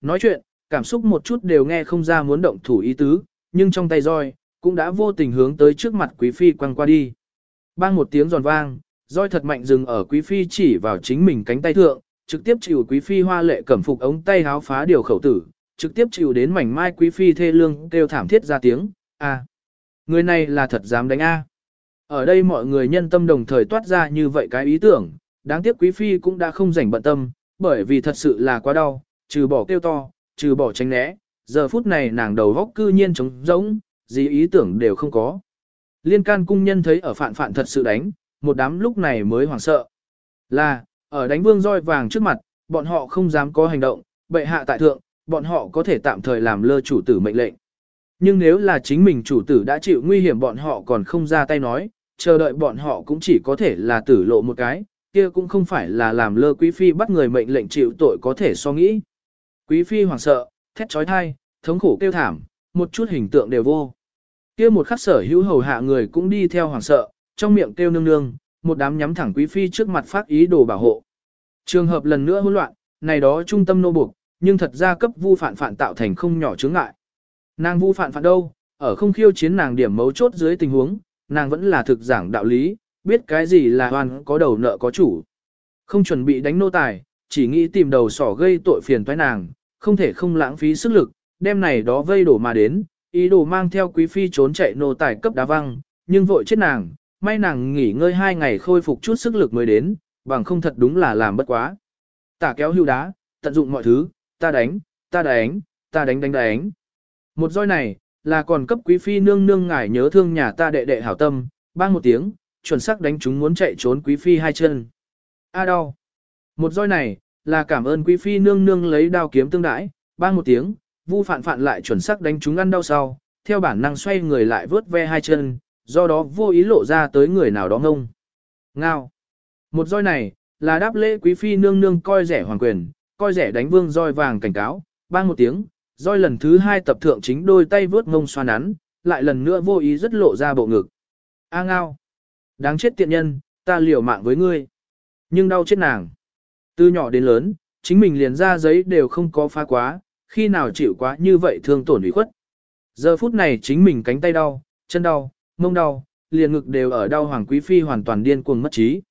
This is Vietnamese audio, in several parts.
nói chuyện, cảm xúc một chút đều nghe không ra muốn động thủ ý tứ, nhưng trong tay roi, cũng đã vô tình hướng tới trước mặt quý phi quăng qua đi. Bang một tiếng giòn vang, roi thật mạnh dừng ở quý phi chỉ vào chính mình cánh tay thượng, trực tiếp chịu quý phi hoa lệ cẩm phục ống tay háo phá điều khẩu tử, trực tiếp chịu đến mảnh mai quý phi thê lương kêu thảm thiết ra tiếng, a người này là thật dám đánh a Ở đây mọi người nhân tâm đồng thời toát ra như vậy cái ý tưởng, đáng tiếc quý phi cũng đã không rảnh bận tâm, bởi vì thật sự là quá đau, trừ bỏ kêu to, trừ bỏ tránh né, giờ phút này nàng đầu góc cư nhiên trống rỗng, gì ý tưởng đều không có. Liên can cung nhân thấy ở phạn phạn thật sự đánh, một đám lúc này mới hoảng sợ. Là, ở đánh vương roi vàng trước mặt, bọn họ không dám có hành động, bệ hạ tại thượng, bọn họ có thể tạm thời làm lơ chủ tử mệnh lệnh. Nhưng nếu là chính mình chủ tử đã chịu nguy hiểm bọn họ còn không ra tay nói, chờ đợi bọn họ cũng chỉ có thể là tử lộ một cái, kia cũng không phải là làm lơ quý phi bắt người mệnh lệnh chịu tội có thể so nghĩ. Quý phi hoảng sợ, thét trói thai, thống khổ kêu thảm, một chút hình tượng đều vô. Kia một khắc sở hữu hầu hạ người cũng đi theo hoảng sợ, trong miệng kêu nương nương, một đám nhắm thẳng quý phi trước mặt phát ý đồ bảo hộ. Trường hợp lần nữa hỗn loạn, này đó trung tâm nô buộc, nhưng thật ra cấp vu phản phản tạo thành không nhỏ chướng ngại. Nàng vu phản phản đâu, ở không khiêu chiến nàng điểm mấu chốt dưới tình huống, nàng vẫn là thực giảng đạo lý, biết cái gì là hoàn có đầu nợ có chủ. Không chuẩn bị đánh nô tài, chỉ nghĩ tìm đầu sỏ gây tội phiền toái nàng, không thể không lãng phí sức lực, đem này đó vây đổ mà đến, ý đồ mang theo quý phi trốn chạy nô tài cấp đá văng, nhưng vội chết nàng, may nàng nghỉ ngơi hai ngày khôi phục chút sức lực mới đến, bằng không thật đúng là làm bất quá. Tả kéo hưu đá, tận dụng mọi thứ, ta đánh, ta đánh, ta đánh đánh đánh. Một roi này, là còn cấp quý phi nương nương ngài nhớ thương nhà ta đệ đệ hảo tâm, bang một tiếng, chuẩn xác đánh chúng muốn chạy trốn quý phi hai chân. A đau. Một roi này, là cảm ơn quý phi nương nương lấy đao kiếm tương đãi, bang một tiếng, vu phạn phạn lại chuẩn xác đánh chúng ăn đau sau, theo bản năng xoay người lại vớt ve hai chân, do đó vô ý lộ ra tới người nào đó ngông. Ngao. Một roi này, là đáp lễ quý phi nương nương coi rẻ hoàng quyền, coi rẻ đánh vương roi vàng cảnh cáo, bang một tiếng, roi lần thứ hai tập thượng chính đôi tay vớt ngông xoa nắn, lại lần nữa vô ý rất lộ ra bộ ngực. A ngao. Đáng chết tiện nhân, ta liều mạng với ngươi. Nhưng đau chết nàng. Từ nhỏ đến lớn, chính mình liền ra giấy đều không có phá quá, khi nào chịu quá như vậy thương tổn ủy khuất. Giờ phút này chính mình cánh tay đau, chân đau, mông đau, liền ngực đều ở đau hoàng quý phi hoàn toàn điên cuồng mất trí.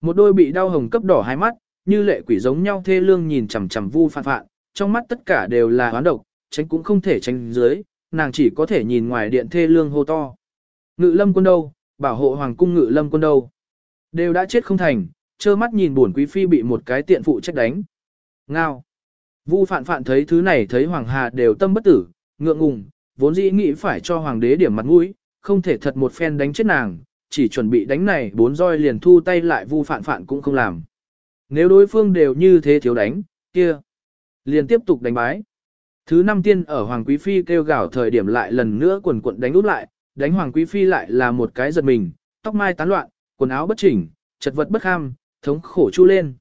Một đôi bị đau hồng cấp đỏ hai mắt, như lệ quỷ giống nhau thê lương nhìn chằm chằm vu phạn phạn, trong mắt tất cả đều là hoán độc, tránh cũng không thể tránh dưới, nàng chỉ có thể nhìn ngoài điện thê lương hô to. Ngự lâm quân đâu, bảo hộ hoàng cung ngự lâm quân đâu. Đều đã chết không thành, trơ mắt nhìn buồn quý phi bị một cái tiện phụ trách đánh. Ngao. Vu phạn phạn thấy thứ này thấy hoàng hà đều tâm bất tử, ngượng ngùng, vốn dĩ nghĩ phải cho hoàng đế điểm mặt mũi, không thể thật một phen đánh chết nàng, chỉ chuẩn bị đánh này bốn roi liền thu tay lại vu phạn phạn cũng không làm. Nếu đối phương đều như thế thiếu đánh, kia, liền tiếp tục đánh bái. Thứ năm tiên ở Hoàng Quý Phi kêu gào thời điểm lại lần nữa quần quận đánh út lại, đánh Hoàng Quý Phi lại là một cái giật mình, tóc mai tán loạn, quần áo bất chỉnh, chật vật bất kham, thống khổ chu lên.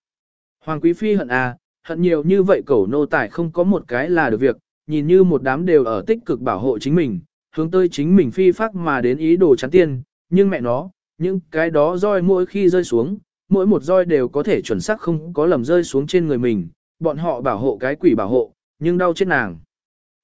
Hoàng Quý Phi hận à, hận nhiều như vậy cẩu nô tài không có một cái là được việc, nhìn như một đám đều ở tích cực bảo hộ chính mình, hướng tới chính mình phi phác mà đến ý đồ chắn tiên, nhưng mẹ nó, những cái đó roi mỗi khi rơi xuống, mỗi một roi đều có thể chuẩn xác không có lầm rơi xuống trên người mình, bọn họ bảo hộ cái quỷ bảo hộ, nhưng đau chết nàng.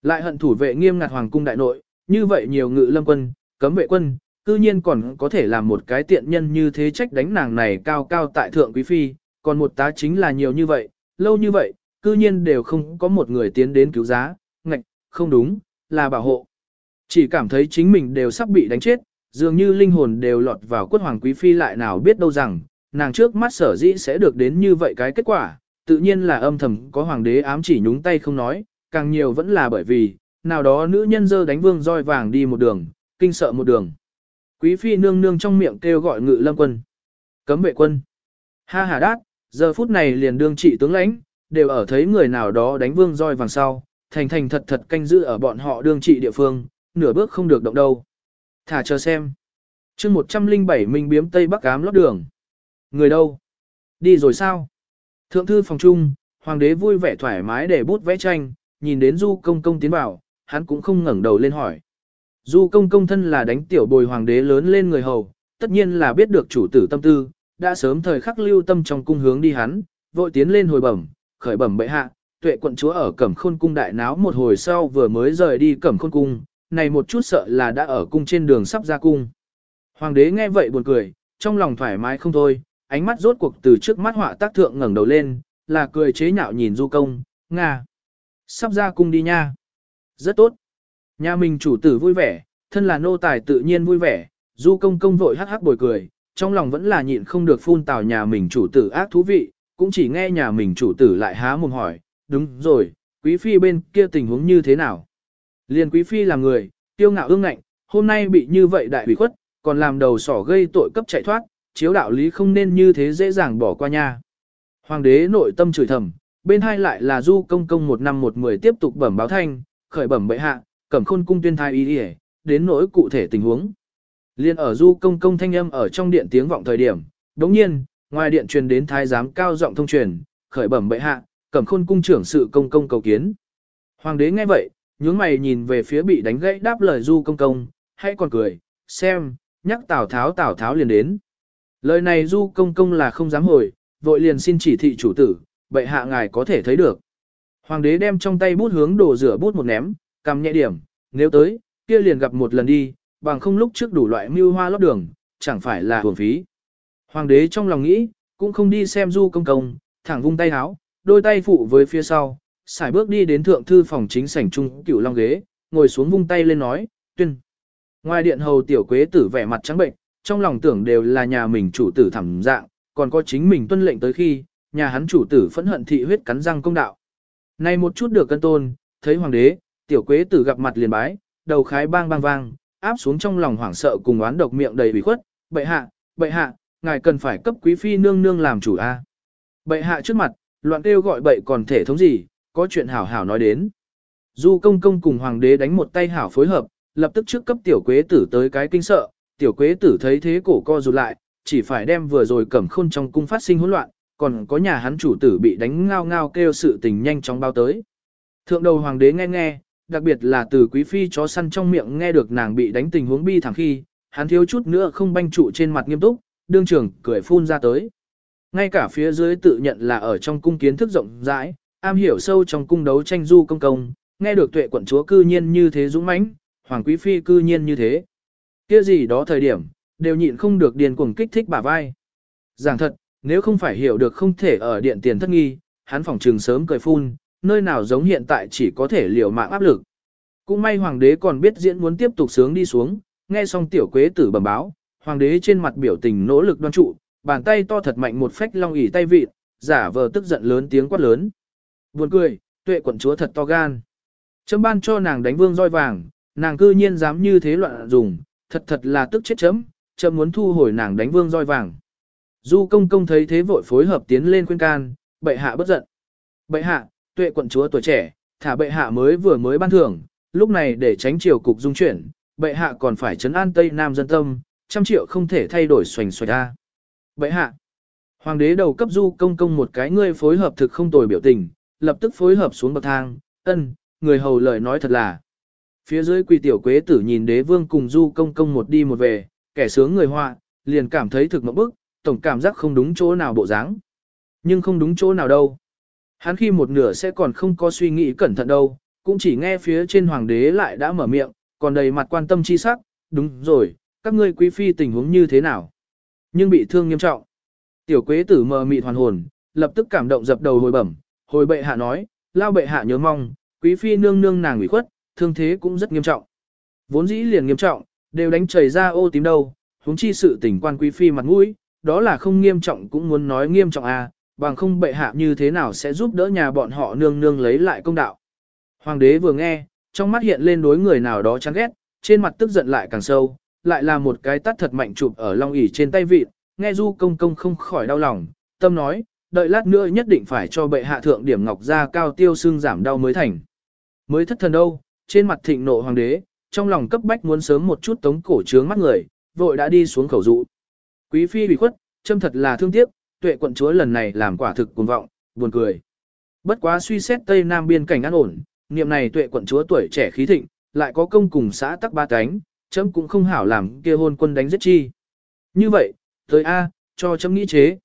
Lại hận thủ vệ nghiêm ngặt hoàng cung đại nội, như vậy nhiều ngự lâm quân, cấm vệ quân, cư nhiên còn có thể làm một cái tiện nhân như thế trách đánh nàng này cao cao tại thượng quý phi, còn một tá chính là nhiều như vậy, lâu như vậy, cư nhiên đều không có một người tiến đến cứu giá, ngạch, không đúng, là bảo hộ. Chỉ cảm thấy chính mình đều sắp bị đánh chết, dường như linh hồn đều lọt vào quất hoàng quý phi lại nào biết đâu rằng, nàng trước mắt sở dĩ sẽ được đến như vậy cái kết quả, tự nhiên là âm thầm có hoàng đế ám chỉ nhúng tay không nói, càng nhiều vẫn là bởi vì, nào đó nữ nhân dơ đánh vương roi vàng đi một đường, kinh sợ một đường. Quý phi nương nương trong miệng kêu gọi ngự lâm quân. Cấm vệ quân. Ha hà đát, giờ phút này liền đương trị tướng lãnh, đều ở thấy người nào đó đánh vương roi vàng sau, thành thành thật thật canh giữ ở bọn họ đương trị địa phương, nửa bước không được động đâu. Thả chờ xem. chương 107 Minh biếm Tây Bắc ám lót đường. Người đâu? Đi rồi sao? Thượng thư phòng trung, hoàng đế vui vẻ thoải mái để bút vẽ tranh, nhìn đến du công công tiến vào, hắn cũng không ngẩng đầu lên hỏi. Du công công thân là đánh tiểu bồi hoàng đế lớn lên người hầu, tất nhiên là biết được chủ tử tâm tư, đã sớm thời khắc lưu tâm trong cung hướng đi hắn, vội tiến lên hồi bẩm, khởi bẩm bệ hạ, tuệ quận chúa ở cẩm khôn cung đại náo một hồi sau vừa mới rời đi cẩm khôn cung, này một chút sợ là đã ở cung trên đường sắp ra cung. Hoàng đế nghe vậy buồn cười, trong lòng thoải mái không thôi, ánh mắt rốt cuộc từ trước mắt họa tác thượng ngẩng đầu lên, là cười chế nhạo nhìn du công, Nga. Sắp ra cung đi nha. Rất tốt. Nhà mình chủ tử vui vẻ, thân là nô tài tự nhiên vui vẻ, du công công vội hắc hắc bồi cười, trong lòng vẫn là nhịn không được phun tào nhà mình chủ tử ác thú vị, cũng chỉ nghe nhà mình chủ tử lại há mồm hỏi, đúng rồi, quý phi bên kia tình huống như thế nào? Liên quý phi là người, tiêu ngạo ương ngạnh, hôm nay bị như vậy đại bị khuất, còn làm đầu sỏ gây tội cấp chạy thoát, chiếu đạo lý không nên như thế dễ dàng bỏ qua nha. Hoàng đế nội tâm chửi thầm, bên hai lại là du công công một năm một mười tiếp tục bẩm báo thanh, khởi bẩm bệ hạ, cẩm khôn cung tuyên thai y đi đến nỗi cụ thể tình huống. Liên ở du công công thanh âm ở trong điện tiếng vọng thời điểm, đồng nhiên, ngoài điện truyền đến thái giám cao giọng thông truyền, khởi bẩm bệ hạ, cẩm khôn cung trưởng sự công công cầu kiến. Hoàng đế nghe vậy, nhướng mày nhìn về phía bị đánh gãy đáp lời du công công, hay còn cười, xem, nhắc Tào Tháo Tào Tháo liền đến. Lời này du công công là không dám hồi, vội liền xin chỉ thị chủ tử, bệ hạ ngài có thể thấy được. Hoàng đế đem trong tay bút hướng đổ rửa bút một ném, cầm nhẹ điểm, nếu tới, kia liền gặp một lần đi, bằng không lúc trước đủ loại mưu hoa lót đường, chẳng phải là hưởng phí. Hoàng đế trong lòng nghĩ, cũng không đi xem du công công, thẳng vung tay háo, đôi tay phụ với phía sau, xài bước đi đến thượng thư phòng chính sảnh trung cửu long ghế, ngồi xuống vung tay lên nói, tuyên. Ngoài điện hầu tiểu quế tử vẻ mặt trắng bệnh, trong lòng tưởng đều là nhà mình chủ tử thẳng dạng, còn có chính mình tuân lệnh tới khi, nhà hắn chủ tử phẫn hận thị huyết cắn răng công đạo. Này một chút được cân tôn, thấy hoàng đế, tiểu quế tử gặp mặt liền bái, đầu khái bang bang vang, áp xuống trong lòng hoảng sợ cùng oán độc miệng đầy bị khuất, bệ hạ, bệ hạ, ngài cần phải cấp quý phi nương nương làm chủ a. Bệ hạ trước mặt, loạn kêu gọi bậy còn thể thống gì, có chuyện hảo hảo nói đến. Du công công cùng hoàng đế đánh một tay hảo phối hợp, lập tức trước cấp tiểu quế tử tới cái kinh sợ, tiểu quế tử thấy thế cổ co rụt lại, chỉ phải đem vừa rồi cẩm khôn trong cung phát sinh hỗn loạn, còn có nhà hắn chủ tử bị đánh ngao ngao kêu sự tình nhanh chóng bao tới. Thượng đầu hoàng đế nghe nghe, đặc biệt là từ quý phi chó săn trong miệng nghe được nàng bị đánh tình huống bi thảm khi, hắn thiếu chút nữa không banh trụ trên mặt nghiêm túc, đương trưởng cười phun ra tới. Ngay cả phía dưới tự nhận là ở trong cung kiến thức rộng rãi, am hiểu sâu trong cung đấu tranh du công công, nghe được tuệ quận chúa cư nhiên như thế dũng mãnh, hoàng quý phi cư nhiên như thế. Kia gì đó thời điểm, đều nhịn không được điền cuồng kích thích bả vai. Giảng thật, nếu không phải hiểu được không thể ở điện tiền thất nghi, hắn phòng trường sớm cười phun, nơi nào giống hiện tại chỉ có thể liều mạng áp lực. Cũng may hoàng đế còn biết diễn muốn tiếp tục sướng đi xuống, nghe xong tiểu quế tử bẩm báo, hoàng đế trên mặt biểu tình nỗ lực đoan trụ, bàn tay to thật mạnh một phách long ỉ tay vịt, giả vờ tức giận lớn tiếng quát lớn. Buồn cười, tuệ quận chúa thật to gan. Chấm ban cho nàng đánh vương roi vàng, nàng cư nhiên dám như thế loạn dùng, thật thật là tức chết chấm, chấm muốn thu hồi nàng đánh vương roi vàng. Du công công thấy thế vội phối hợp tiến lên khuyên can, bệ hạ bất giận. Bệ hạ, tuệ quận chúa tuổi trẻ, thả bệ hạ mới vừa mới ban thưởng, lúc này để tránh triều cục dung chuyển, bệ hạ còn phải chấn an Tây Nam dân tâm, trăm triệu không thể thay đổi xoành xoạch ra. Bệ hạ, hoàng đế đầu cấp du công công một cái ngươi phối hợp thực không tồi biểu tình, lập tức phối hợp xuống bậc thang, ân, người hầu lời nói thật là. Phía dưới quỳ tiểu quế tử nhìn đế vương cùng du công công một đi một về, kẻ sướng người họa, liền cảm thấy thực mộng bức, tổng cảm giác không đúng chỗ nào bộ dáng. Nhưng không đúng chỗ nào đâu. Hắn khi một nửa sẽ còn không có suy nghĩ cẩn thận đâu, cũng chỉ nghe phía trên hoàng đế lại đã mở miệng, còn đầy mặt quan tâm chi sắc, đúng rồi, các ngươi quý phi tình huống như thế nào. Nhưng bị thương nghiêm trọng. Tiểu quế tử mờ mịt hoàn hồn, lập tức cảm động dập đầu hồi bẩm, hồi bệ hạ nói, lao bệ hạ nhớ mong, quý phi nương nương nàng ủy khuất, thương thế cũng rất nghiêm trọng. Vốn dĩ liền nghiêm trọng, đều đánh chảy ra ô tím đâu, huống chi sự tình quan quý phi mặt mũi, đó là không nghiêm trọng cũng muốn nói nghiêm trọng à, bằng không bệ hạ như thế nào sẽ giúp đỡ nhà bọn họ nương nương lấy lại công đạo. Hoàng đế vừa nghe, trong mắt hiện lên đối người nào đó chán ghét, trên mặt tức giận lại càng sâu, lại là một cái tắt thật mạnh chụp ở long ỉ trên tay vịt, nghe du công công không khỏi đau lòng, tâm nói, đợi lát nữa nhất định phải cho bệ hạ thượng điểm ngọc ra cao tiêu xương giảm đau mới thành. Mới thất thần đâu, trên mặt thịnh nộ hoàng đế, trong lòng cấp bách muốn sớm một chút tống cổ trướng mắt người, vội đã đi xuống khẩu dụ. Quý phi bị khuất, châm thật là thương tiếc, tuệ quận chúa lần này làm quả thực cuồng vọng, buồn cười. Bất quá suy xét Tây Nam biên cảnh an ổn, niệm này tuệ quận chúa tuổi trẻ khí thịnh, lại có công cùng xã tắc ba cánh, chấm cũng không hảo làm kia hôn quân đánh giết chi. Như vậy, tới A, cho chấm nghĩ chế.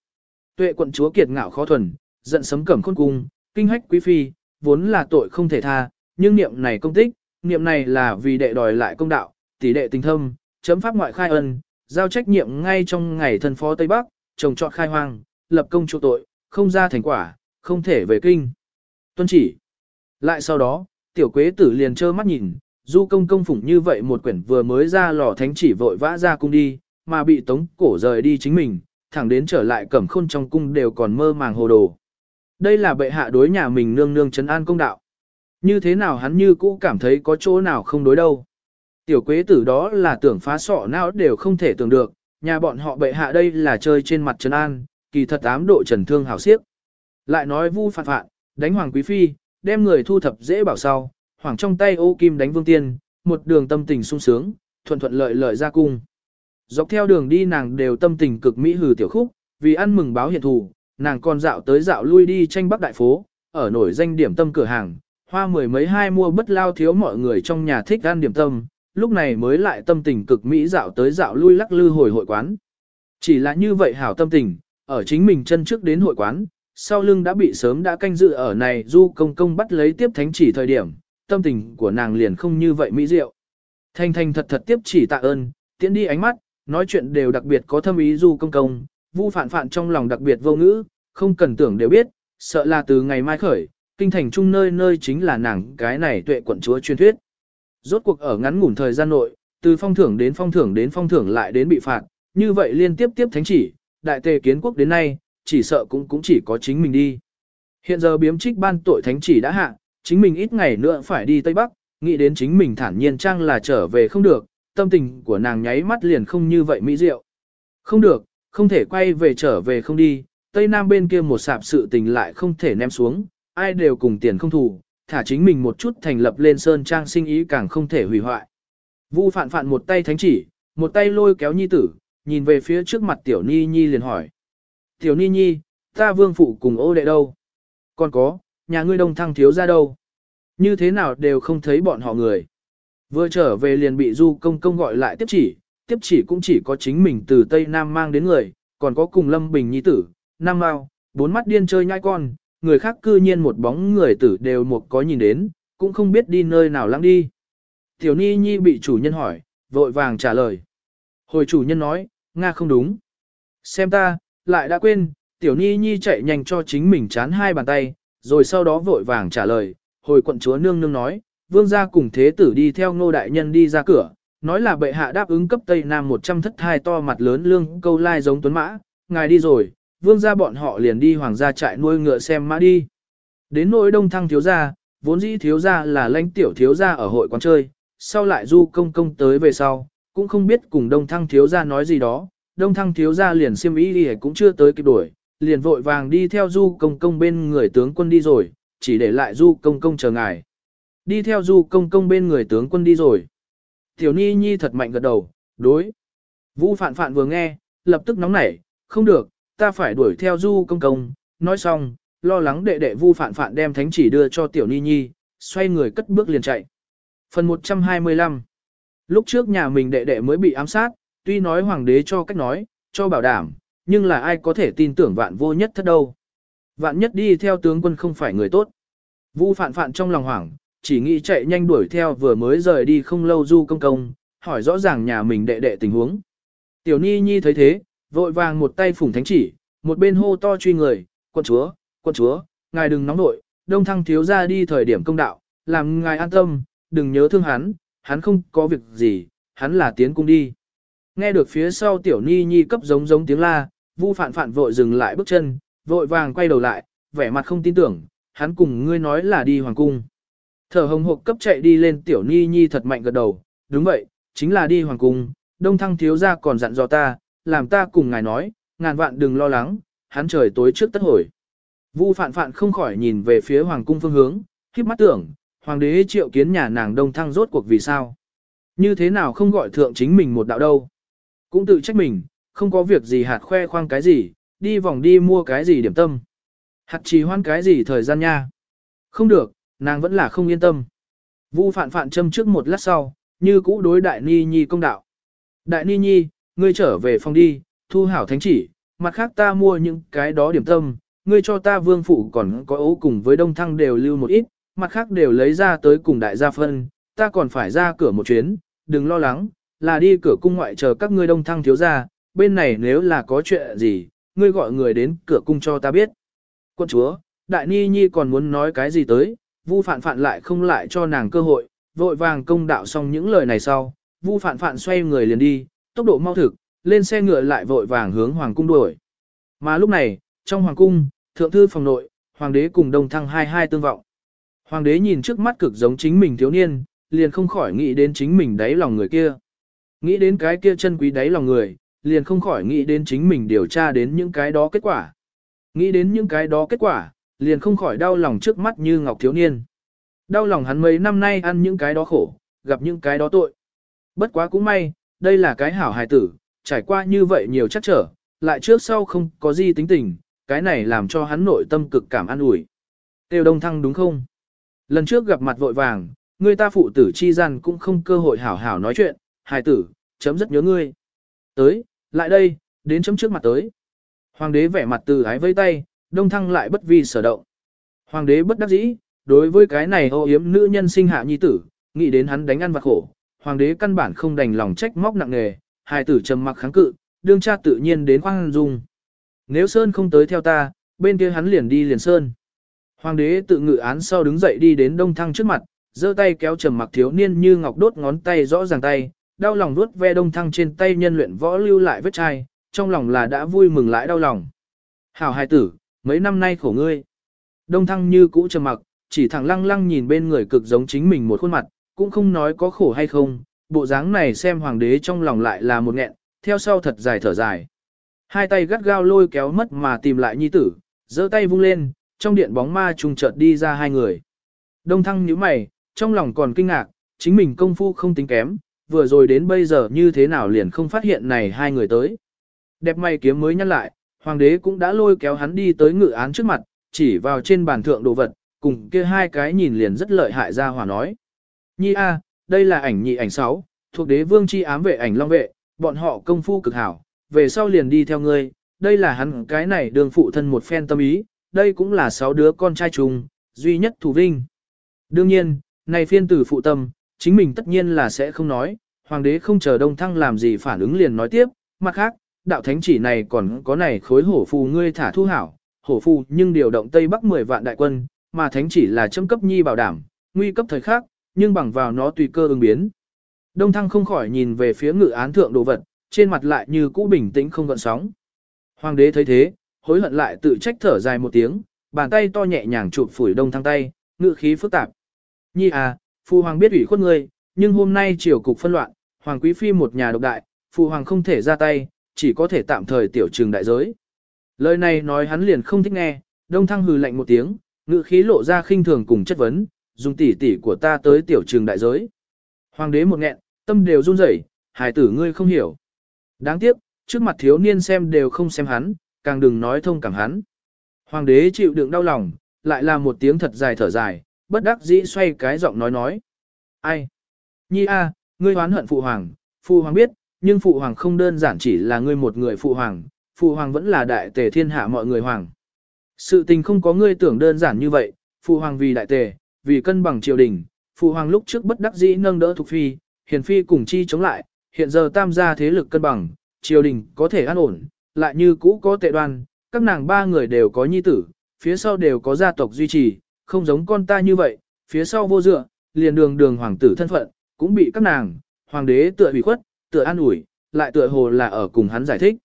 Tuệ quận chúa kiệt ngạo khó thuần, giận sấm cẩm khôn cung, kinh hách quý phi, vốn là tội không thể tha, nhưng niệm này công tích, niệm này là vì đệ đòi lại công đạo, tỷ đệ tình thâm, chấm pháp ngoại khai ân, giao trách nhiệm ngay trong ngày thân phó Tây Bắc, trồng trọt khai hoang, lập công chu tội, không ra thành quả, không thể về kinh. Tuân chỉ. Lại sau đó, tiểu quế tử liền trơ mắt nhìn, du công công phủng như vậy một quyển vừa mới ra lò thánh chỉ vội vã ra cung đi, mà bị tống cổ rời đi chính mình, thẳng đến trở lại cẩm khôn trong cung đều còn mơ màng hồ đồ. Đây là bệ hạ đối nhà mình nương nương trấn an công đạo. Như thế nào hắn như cũ cảm thấy có chỗ nào không đối đâu. Tiểu quế tử đó là tưởng phá sọ não đều không thể tưởng được, nhà bọn họ bệ hạ đây là chơi trên mặt trần an, kỳ thật ám độ trần thương hảo siếc. Lại nói vu phạt phạt, đánh hoàng quý phi, đem người thu thập dễ bảo sau, hoàng trong tay ô kim đánh vương tiên, một đường tâm tình sung sướng, thuận thuận lợi lợi ra cung. Dọc theo đường đi nàng đều tâm tình cực mỹ hừ tiểu khúc, vì ăn mừng báo hiện thù, nàng còn dạo tới dạo lui đi tranh bắc đại phố, ở nổi danh điểm tâm cửa hàng, hoa mười mấy hai mua bất lao thiếu mọi người trong nhà thích ăn điểm tâm, lúc này mới lại tâm tình cực mỹ dạo tới dạo lui lắc lư hồi hội quán. Chỉ là như vậy hảo tâm tình, ở chính mình chân trước đến hội quán, sau lưng đã bị sớm đã canh dự ở này du công công bắt lấy tiếp thánh chỉ thời điểm, tâm tình của nàng liền không như vậy mỹ diệu. Thanh thanh thật thật tiếp chỉ tạ ơn, tiễn đi ánh mắt, nói chuyện đều đặc biệt có thâm ý du công công, vu phản phản trong lòng đặc biệt vô ngữ, không cần tưởng đều biết, sợ là từ ngày mai khởi, kinh thành chung nơi nơi chính là nàng cái này tuệ quận chúa truyền thuyết. Rốt cuộc ở ngắn ngủn thời gian nội, từ phong thưởng đến phong thưởng đến phong thưởng lại đến bị phạt, như vậy liên tiếp tiếp thánh chỉ, đại tề kiến quốc đến nay, chỉ sợ cũng cũng chỉ có chính mình đi. Hiện giờ biếm trích ban tội thánh chỉ đã hạ, chính mình ít ngày nữa phải đi Tây Bắc, nghĩ đến chính mình thản nhiên trang là trở về không được, tâm tình của nàng nháy mắt liền không như vậy mỹ diệu. Không được, không thể quay về trở về không đi, Tây Nam bên kia một sạp sự tình lại không thể ném xuống, ai đều cùng tiền không thù, thả chính mình một chút thành lập lên sơn trang sinh ý càng không thể hủy hoại. Vu phạn phạn một tay thánh chỉ, một tay lôi kéo nhi tử, nhìn về phía trước mặt tiểu ni nhi liền hỏi. Tiểu ni nhi, ta vương phụ cùng ô đệ đâu? Còn có, nhà ngươi đông thăng thiếu ra đâu? Như thế nào đều không thấy bọn họ người. Vừa trở về liền bị du công công gọi lại tiếp chỉ, tiếp chỉ cũng chỉ có chính mình từ Tây Nam mang đến người, còn có cùng Lâm Bình Nhi tử, Nam Mao, bốn mắt điên chơi nhai con, người khác cư nhiên một bóng người tử đều một có nhìn đến, cũng không biết đi nơi nào lăng đi. Tiểu Ni Nhi bị chủ nhân hỏi, vội vàng trả lời. Hồi chủ nhân nói, Nga không đúng. Xem ta, lại đã quên, Tiểu Ni Nhi chạy nhanh cho chính mình chán hai bàn tay, rồi sau đó vội vàng trả lời. Hồi quận chúa nương nương nói, vương gia cùng thế tử đi theo ngô đại nhân đi ra cửa, nói là bệ hạ đáp ứng cấp Tây Nam 100 thất thai to mặt lớn lương câu lai giống tuấn mã, ngài đi rồi, vương gia bọn họ liền đi hoàng gia trại nuôi ngựa xem mã đi. Đến nỗi đông thăng thiếu gia, vốn dĩ thiếu gia là lãnh tiểu thiếu gia ở hội quán chơi, sau lại du công công tới về sau, cũng không biết cùng đông thăng thiếu gia nói gì đó, đông thăng thiếu gia liền xiêm ý đi cũng chưa tới kịp đuổi, liền vội vàng đi theo du công công bên người tướng quân đi rồi, chỉ để lại du công công chờ ngài. Đi theo du công công bên người tướng quân đi rồi. Tiểu Ni Nhi thật mạnh gật đầu, đối. Vũ Phạn Phạn vừa nghe, lập tức nóng nảy, không được, ta phải đuổi theo du công công, nói xong, lo lắng đệ đệ Vu Phản Phản đem thánh chỉ đưa cho Tiểu Ni Nhi, xoay người cất bước liền chạy. Phần 125 Lúc trước nhà mình đệ đệ mới bị ám sát, tuy nói hoàng đế cho cách nói, cho bảo đảm, nhưng là ai có thể tin tưởng vạn vô nhất thất đâu. Vạn nhất đi theo tướng quân không phải người tốt. Vu Phản Phản trong lòng hoảng, chỉ nghĩ chạy nhanh đuổi theo vừa mới rời đi không lâu du công công, hỏi rõ ràng nhà mình đệ đệ tình huống. Tiểu Ni Nhi thấy thế, vội vàng một tay phủng thánh chỉ, một bên hô to truy người, quân chúa, quân chúa, ngài đừng nóng nội, đông thăng thiếu ra đi thời điểm công đạo, làm ngài an tâm, đừng nhớ thương hắn, hắn không có việc gì, hắn là tiến cung đi. Nghe được phía sau tiểu ni nhi cấp giống giống tiếng la, vu phản phản vội dừng lại bước chân, vội vàng quay đầu lại, vẻ mặt không tin tưởng, hắn cùng ngươi nói là đi hoàng cung. Thở hồng hộc cấp chạy đi lên tiểu ni nhi thật mạnh gật đầu, đúng vậy, chính là đi hoàng cung, đông thăng thiếu ra còn dặn dò ta, làm ta cùng ngài nói, ngàn vạn đừng lo lắng, hắn trời tối trước tất hồi. Vu phạn phạn không khỏi nhìn về phía hoàng cung phương hướng, khiếp mắt tưởng, hoàng đế triệu kiến nhà nàng đông thăng rốt cuộc vì sao. Như thế nào không gọi thượng chính mình một đạo đâu. Cũng tự trách mình, không có việc gì hạt khoe khoang cái gì, đi vòng đi mua cái gì điểm tâm. Hạt trì hoan cái gì thời gian nha. Không được, nàng vẫn là không yên tâm. Vu phạn phạn châm trước một lát sau, như cũ đối đại ni nhi công đạo. Đại ni nhi, ngươi trở về phòng đi, thu hảo thánh chỉ, mặt khác ta mua những cái đó điểm tâm, ngươi cho ta vương phụ còn có ấu cùng với đông thăng đều lưu một ít, mặt khác đều lấy ra tới cùng đại gia phân, ta còn phải ra cửa một chuyến, đừng lo lắng, là đi cửa cung ngoại chờ các ngươi đông thăng thiếu gia, bên này nếu là có chuyện gì, ngươi gọi người đến cửa cung cho ta biết. Quân chúa, đại ni nhi còn muốn nói cái gì tới, vu phạn phạn lại không lại cho nàng cơ hội, vội vàng công đạo xong những lời này sau, vu phạn phạn xoay người liền đi, tốc độ mau thực, lên xe ngựa lại vội vàng hướng hoàng cung đuổi. Mà lúc này, trong hoàng cung, thượng thư phòng nội, hoàng đế cùng đông thăng hai hai tương vọng. Hoàng đế nhìn trước mắt cực giống chính mình thiếu niên, liền không khỏi nghĩ đến chính mình đáy lòng người kia. Nghĩ đến cái kia chân quý đáy lòng người, liền không khỏi nghĩ đến chính mình điều tra đến những cái đó kết quả. Nghĩ đến những cái đó kết quả, liền không khỏi đau lòng trước mắt như ngọc thiếu niên. Đau lòng hắn mấy năm nay ăn những cái đó khổ, gặp những cái đó tội. Bất quá cũng may, đây là cái hảo hài tử, trải qua như vậy nhiều chắc trở, lại trước sau không có gì tính tình, cái này làm cho hắn nội tâm cực cảm an ủi. Tiêu đông thăng đúng không? Lần trước gặp mặt vội vàng, người ta phụ tử chi gian cũng không cơ hội hảo hảo nói chuyện, hài tử, chấm rất nhớ ngươi. Tới, lại đây, đến chấm trước mặt tới. Hoàng đế vẻ mặt từ ái vây tay, đông thăng lại bất vi sở động. Hoàng đế bất đắc dĩ, đối với cái này ô yếm nữ nhân sinh hạ nhi tử, nghĩ đến hắn đánh ăn vặt khổ, hoàng đế căn bản không đành lòng trách móc nặng nề, hài tử trầm mặc kháng cự, đương cha tự nhiên đến khoan dung. Nếu Sơn không tới theo ta, bên kia hắn liền đi liền Sơn. Hoàng đế tự ngự án sau đứng dậy đi đến đông thăng trước mặt, giơ tay kéo trầm mặc thiếu niên như ngọc đốt ngón tay rõ ràng tay, đau lòng nuốt ve đông thăng trên tay nhân luyện võ lưu lại vết chai, trong lòng là đã vui mừng lại đau lòng. Hảo hài tử, mấy năm nay khổ ngươi. Đông thăng như cũ trầm mặc, chỉ thẳng lăng lăng nhìn bên người cực giống chính mình một khuôn mặt, cũng không nói có khổ hay không, bộ dáng này xem hoàng đế trong lòng lại là một nghẹn, theo sau thật dài thở dài. Hai tay gắt gao lôi kéo mất mà tìm lại nhi tử, giơ tay vung lên, trong điện bóng ma trùng chợt đi ra hai người. Đông thăng nhíu mày, trong lòng còn kinh ngạc, chính mình công phu không tính kém, vừa rồi đến bây giờ như thế nào liền không phát hiện này hai người tới. Đẹp mày kiếm mới nhăn lại, hoàng đế cũng đã lôi kéo hắn đi tới ngự án trước mặt, chỉ vào trên bàn thượng đồ vật, cùng kia hai cái nhìn liền rất lợi hại ra hòa nói. Nhi a, đây là ảnh nhị ảnh sáu, thuộc đế vương chi ám vệ ảnh long vệ, bọn họ công phu cực hảo, về sau liền đi theo ngươi, đây là hắn cái này đường phụ thân một phen tâm ý, đây cũng là sáu đứa con trai chung, duy nhất thủ vinh. Đương nhiên, này phiên tử phụ tâm, chính mình tất nhiên là sẽ không nói, hoàng đế không chờ đông thăng làm gì phản ứng liền nói tiếp, mặt khác, đạo thánh chỉ này còn có này khối hổ phù ngươi thả thu hảo, hổ phù nhưng điều động Tây Bắc 10 vạn đại quân, mà thánh chỉ là châm cấp nhi bảo đảm, nguy cấp thời khác, nhưng bằng vào nó tùy cơ ứng biến. Đông thăng không khỏi nhìn về phía ngự án thượng đồ vật, trên mặt lại như cũ bình tĩnh không gợn sóng. Hoàng đế thấy thế, hối hận lại tự trách thở dài một tiếng, bàn tay to nhẹ nhàng chụp phủi đông thăng tay, ngự khí phức tạp. Nhi à, phu hoàng biết ủy khuất ngươi, nhưng hôm nay triều cục phân loạn, hoàng quý phi một nhà độc đại, phu hoàng không thể ra tay, chỉ có thể tạm thời tiểu trường đại giới. Lời này nói hắn liền không thích nghe, đông thăng hừ lạnh một tiếng, ngự khí lộ ra khinh thường cùng chất vấn, dùng tỉ tỉ của ta tới tiểu trường đại giới. Hoàng đế một nghẹn, tâm đều run rẩy, hài tử ngươi không hiểu. Đáng tiếc, trước mặt thiếu niên xem đều không xem hắn, càng đừng nói thông cảm hắn. Hoàng đế chịu đựng đau lòng, lại là một tiếng thật dài thở dài, bất đắc dĩ xoay cái giọng nói nói. Ai? Nhi a, ngươi oán hận phụ hoàng, phụ hoàng biết, nhưng phụ hoàng không đơn giản chỉ là ngươi một người phụ hoàng, phụ hoàng vẫn là đại tề thiên hạ mọi người hoàng. Sự tình không có ngươi tưởng đơn giản như vậy, phụ hoàng vì đại tề, vì cân bằng triều đình, phụ hoàng lúc trước bất đắc dĩ nâng đỡ thuộc phi, hiền phi cùng chi chống lại, hiện giờ tam gia thế lực cân bằng, triều đình có thể an ổn, lại như cũ có tệ đoan, các nàng ba người đều có nhi tử, phía sau đều có gia tộc duy trì, không giống con ta như vậy, phía sau vô dựa, liền đường đường hoàng tử thân phận, cũng bị các nàng, hoàng đế tựa bị khuất, tựa an ủi, lại tựa hồ là ở cùng hắn giải thích.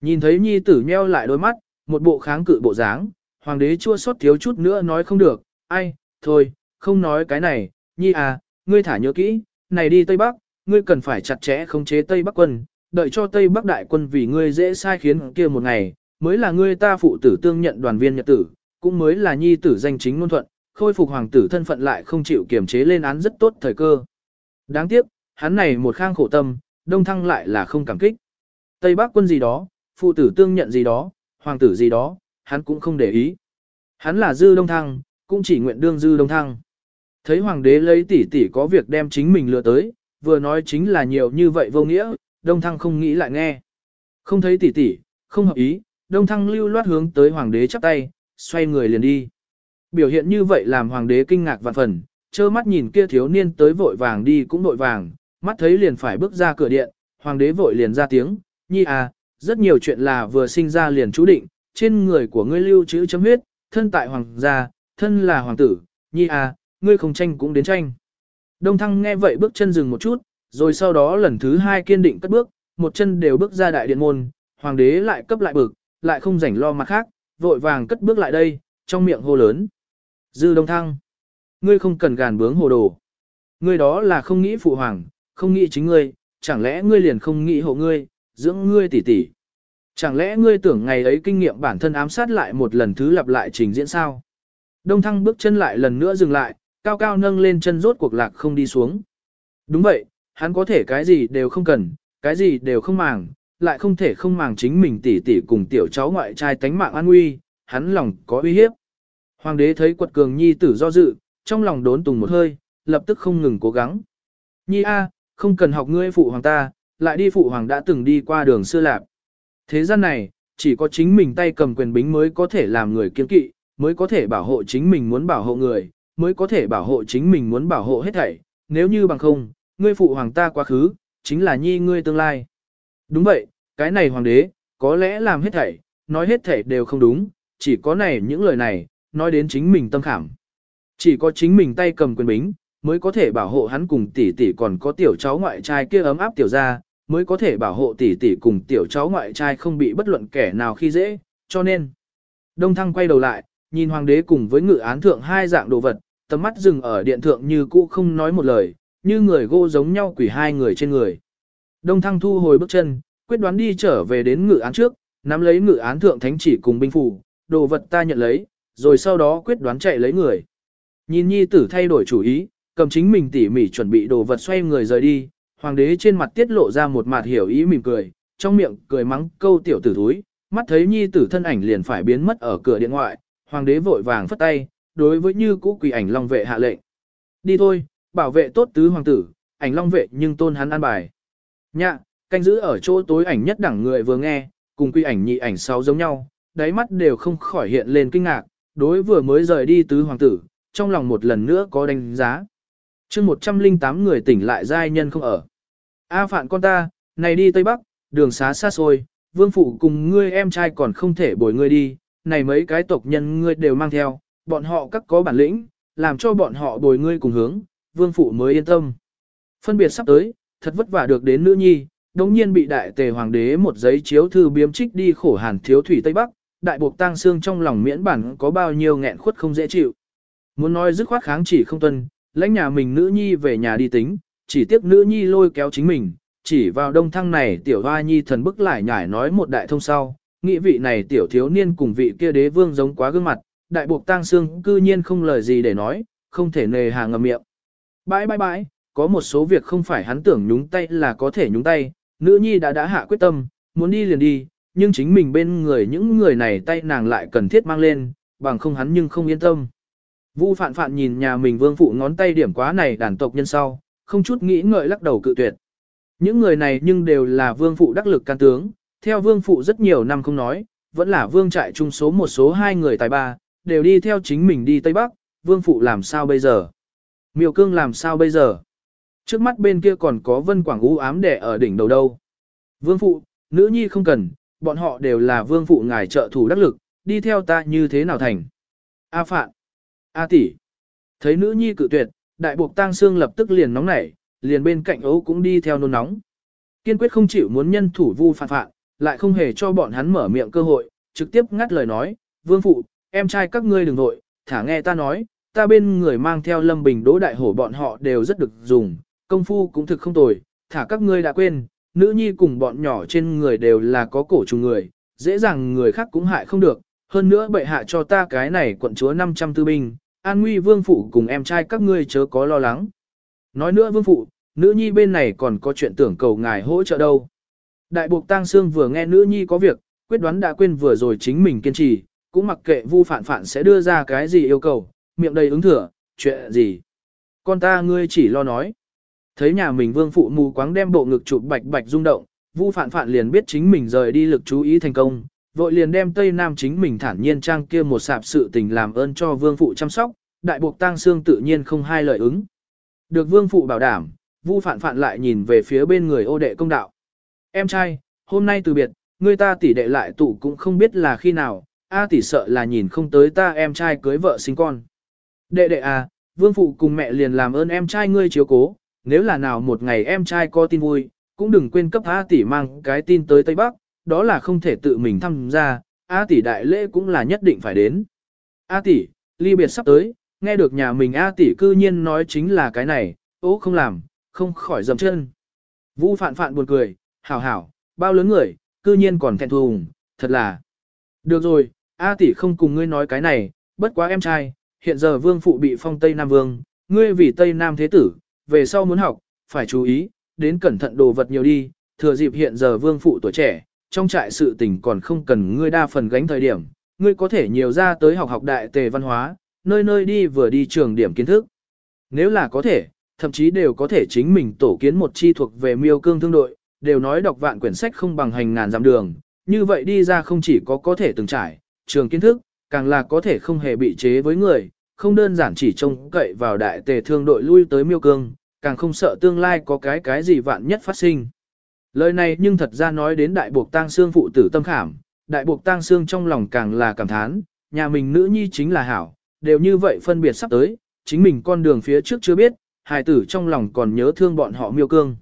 Nhìn thấy nhi tử nheo lại đôi mắt, một bộ kháng cự bộ dáng, hoàng đế chua xót thiếu chút nữa nói không được, ai, thôi, không nói cái này, nhi à, ngươi thả nhớ kỹ, này đi Tây Bắc, ngươi cần phải chặt chẽ khống chế Tây Bắc quân, đợi cho Tây Bắc đại quân vì ngươi dễ sai khiến kia một ngày, mới là ngươi ta phụ tử tương nhận đoàn viên nhật tử, cũng mới là nhi tử danh chính ngôn thuận, khôi phục hoàng tử thân phận lại không chịu kiềm chế lên án rất tốt thời cơ. Đáng tiếc, hắn này một khang khổ tâm, đông thăng lại là không cảm kích. Tây Bắc quân gì đó, phụ tử tương nhận gì đó, hoàng tử gì đó, hắn cũng không để ý. Hắn là dư đông thăng, cũng chỉ nguyện đương dư đông thăng. Thấy hoàng đế lấy tỷ tỷ có việc đem chính mình lừa tới, vừa nói chính là nhiều như vậy vô nghĩa, đông thăng không nghĩ lại nghe. Không thấy tỷ tỷ, không hợp ý, đông thăng lưu loát hướng tới hoàng đế chắp tay, xoay người liền đi. Biểu hiện như vậy làm hoàng đế kinh ngạc vạn phần, trơ mắt nhìn kia thiếu niên tới vội vàng đi cũng vội vàng, mắt thấy liền phải bước ra cửa điện, hoàng đế vội liền ra tiếng, nhi à, rất nhiều chuyện là vừa sinh ra liền chú định, trên người của ngươi lưu chữ chấm huyết, thân tại hoàng gia, thân là hoàng tử, nhi à, ngươi không tranh cũng đến tranh. Đông thăng nghe vậy bước chân dừng một chút, rồi sau đó lần thứ hai kiên định cất bước, một chân đều bước ra đại điện môn, hoàng đế lại cấp lại bực, lại không rảnh lo mặt khác, vội vàng cất bước lại đây, trong miệng hô lớn. Dư đông thăng, ngươi không cần gàn bướng hồ đồ. Ngươi đó là không nghĩ phụ hoàng, không nghĩ chính ngươi, chẳng lẽ ngươi liền không nghĩ hộ ngươi, dưỡng ngươi tỉ tỉ. Chẳng lẽ ngươi tưởng ngày ấy kinh nghiệm bản thân ám sát lại một lần thứ lặp lại trình diễn sao? Đông thăng bước chân lại lần nữa dừng lại, cao cao nâng lên chân rốt cuộc lạc không đi xuống. Đúng vậy, hắn có thể cái gì đều không cần, cái gì đều không màng, lại không thể không màng chính mình tỉ tỉ cùng tiểu cháu ngoại trai tánh mạng an nguy, hắn lòng có uy hiếp. Hoàng đế thấy quật cường nhi tử do dự, trong lòng đốn tùng một hơi, lập tức không ngừng cố gắng. Nhi A, không cần học ngươi phụ hoàng ta, lại đi phụ hoàng đã từng đi qua đường xưa lạp. Thế gian này, chỉ có chính mình tay cầm quyền bính mới có thể làm người kiên kỵ, mới có thể bảo hộ chính mình muốn bảo hộ người, mới có thể bảo hộ chính mình muốn bảo hộ hết thảy. Nếu như bằng không, ngươi phụ hoàng ta quá khứ, chính là nhi ngươi tương lai. Đúng vậy, cái này hoàng đế, có lẽ làm hết thảy, nói hết thảy đều không đúng, chỉ có này những lời này, nói đến chính mình tâm khảm. Chỉ có chính mình tay cầm quyền bính, mới có thể bảo hộ hắn cùng tỷ tỷ còn có tiểu cháu ngoại trai kia ấm áp tiểu ra, mới có thể bảo hộ tỷ tỷ cùng tiểu cháu ngoại trai không bị bất luận kẻ nào khi dễ, cho nên. Đông Thăng quay đầu lại, nhìn hoàng đế cùng với ngự án thượng hai dạng đồ vật, tầm mắt dừng ở điện thượng như cũ không nói một lời, như người gô giống nhau quỷ hai người trên người. Đông Thăng thu hồi bước chân, quyết đoán đi trở về đến ngự án trước, nắm lấy ngự án thượng thánh chỉ cùng binh phủ, đồ vật ta nhận lấy, rồi sau đó quyết đoán chạy lấy người. Nhìn nhi tử thay đổi chủ ý, cầm chính mình tỉ mỉ chuẩn bị đồ vật xoay người rời đi, hoàng đế trên mặt tiết lộ ra một mặt hiểu ý mỉm cười, trong miệng cười mắng câu tiểu tử thúi, mắt thấy nhi tử thân ảnh liền phải biến mất ở cửa điện ngoại, hoàng đế vội vàng phất tay, đối với như cũ quỷ ảnh long vệ hạ lệnh. Đi thôi, bảo vệ tốt tứ hoàng tử, ảnh long vệ nhưng tôn hắn an bài. Nhạ, canh giữ ở chỗ tối ảnh nhất đẳng người vừa nghe, cùng quy ảnh nhị ảnh sáu giống nhau, đáy mắt đều không khỏi hiện lên kinh ngạc, đối vừa mới rời đi tứ hoàng tử, trong lòng một lần nữa có đánh giá. chương 108 người tỉnh lại giai nhân không ở. A phạn con ta, này đi Tây Bắc, đường xá xa xôi, vương phụ cùng ngươi em trai còn không thể bồi ngươi đi, này mấy cái tộc nhân ngươi đều mang theo, bọn họ các có bản lĩnh, làm cho bọn họ bồi ngươi cùng hướng, vương phụ mới yên tâm. Phân biệt sắp tới, thật vất vả được đến nữ nhi, đồng nhiên bị đại tề hoàng đế một giấy chiếu thư biếm trích đi khổ hàn thiếu thủy Tây Bắc, đại buộc tang xương trong lòng miễn bản có bao nhiêu nghẹn khuất không dễ chịu. Muốn nói dứt khoát kháng chỉ không tuân, lãnh nhà mình nữ nhi về nhà đi tính, chỉ tiếc nữ nhi lôi kéo chính mình, chỉ vào đông thăng này tiểu hoa nhi thần bức lại nhải nói một đại thông sau, nghĩ vị này tiểu thiếu niên cùng vị kia đế vương giống quá gương mặt, đại buộc tang xương cư nhiên không lời gì để nói, không thể nề hà ngầm miệng. Bãi bãi bãi, có một số việc không phải hắn tưởng nhúng tay là có thể nhúng tay, nữ nhi đã đã hạ quyết tâm, muốn đi liền đi, nhưng chính mình bên người những người này tay nàng lại cần thiết mang lên, bằng không hắn nhưng không yên tâm. Vu phạn phạn nhìn nhà mình vương phụ ngón tay điểm quá này đàn tộc nhân sau, không chút nghĩ ngợi lắc đầu cự tuyệt. Những người này nhưng đều là vương phụ đắc lực can tướng, theo vương phụ rất nhiều năm không nói, vẫn là vương trại chung số một số hai người tài ba, đều đi theo chính mình đi Tây Bắc, vương phụ làm sao bây giờ? Miêu cương làm sao bây giờ? Trước mắt bên kia còn có vân quảng u ám đẻ ở đỉnh đầu đâu. Vương phụ, nữ nhi không cần, bọn họ đều là vương phụ ngài trợ thủ đắc lực, đi theo ta như thế nào thành. A phạn, A tỷ, thấy nữ nhi cự tuyệt, đại buộc tang xương lập tức liền nóng nảy, liền bên cạnh ấu cũng đi theo nôn nóng. Kiên quyết không chịu muốn nhân thủ vu phạn phạn, lại không hề cho bọn hắn mở miệng cơ hội, trực tiếp ngắt lời nói, vương phụ, em trai các ngươi đừng vội, thả nghe ta nói, ta bên người mang theo lâm bình đỗ đại hổ bọn họ đều rất được dùng, công phu cũng thực không tồi, thả các ngươi đã quên, nữ nhi cùng bọn nhỏ trên người đều là có cổ trùng người, dễ dàng người khác cũng hại không được, hơn nữa bệ hạ cho ta cái này quận chúa 500 tư binh, an nguy vương phụ cùng em trai các ngươi chớ có lo lắng. Nói nữa vương phụ, nữ nhi bên này còn có chuyện tưởng cầu ngài hỗ trợ đâu. Đại buộc tang xương vừa nghe nữ nhi có việc, quyết đoán đã quên vừa rồi chính mình kiên trì, cũng mặc kệ vu phản phản sẽ đưa ra cái gì yêu cầu, miệng đầy ứng thừa, chuyện gì. Con ta ngươi chỉ lo nói. Thấy nhà mình vương phụ mù quáng đem bộ ngực chụp bạch bạch rung động, Vu phản phản liền biết chính mình rời đi lực chú ý thành công, vội liền đem Tây Nam chính mình thản nhiên trang kia một sạp sự tình làm ơn cho vương phụ chăm sóc, đại buộc tang xương tự nhiên không hai lời ứng. Được vương phụ bảo đảm, Vu phản phản lại nhìn về phía bên người ô đệ công đạo. Em trai, hôm nay từ biệt, người ta tỷ đệ lại tụ cũng không biết là khi nào, A tỷ sợ là nhìn không tới ta em trai cưới vợ sinh con. Đệ đệ à, vương phụ cùng mẹ liền làm ơn em trai ngươi chiếu cố, nếu là nào một ngày em trai có tin vui, cũng đừng quên cấp A tỷ mang cái tin tới Tây Bắc, đó là không thể tự mình tham gia, A tỷ đại lễ cũng là nhất định phải đến. A tỷ, ly biệt sắp tới, nghe được nhà mình A tỷ cư nhiên nói chính là cái này, ố không làm, không khỏi dầm chân. Vũ phạn phạn buồn cười, hảo hảo, bao lớn người, cư nhiên còn thẹn thùng, thật là. Được rồi, A tỷ không cùng ngươi nói cái này, bất quá em trai, hiện giờ vương phụ bị phong Tây Nam Vương, ngươi vì Tây Nam Thế Tử, về sau muốn học, phải chú ý, đến cẩn thận đồ vật nhiều đi, thừa dịp hiện giờ vương phụ tuổi trẻ, trong trại sự tình còn không cần ngươi đa phần gánh thời điểm, ngươi có thể nhiều ra tới học học đại tề văn hóa, nơi nơi đi vừa đi trường điểm kiến thức. Nếu là có thể, thậm chí đều có thể chính mình tổ kiến một chi thuộc về miêu cương thương đội, đều nói đọc vạn quyển sách không bằng hành ngàn dặm đường, như vậy đi ra không chỉ có có thể từng trải, trường kiến thức, càng là có thể không hề bị chế với người, không đơn giản chỉ trông cậy vào đại tề thương đội lui tới miêu cương, càng không sợ tương lai có cái cái gì vạn nhất phát sinh. Lời này nhưng thật ra nói đến đại buộc tang xương phụ tử tâm khảm, đại buộc tang xương trong lòng càng là cảm thán, nhà mình nữ nhi chính là hảo, đều như vậy phân biệt sắp tới, chính mình con đường phía trước chưa biết, hài tử trong lòng còn nhớ thương bọn họ miêu cương.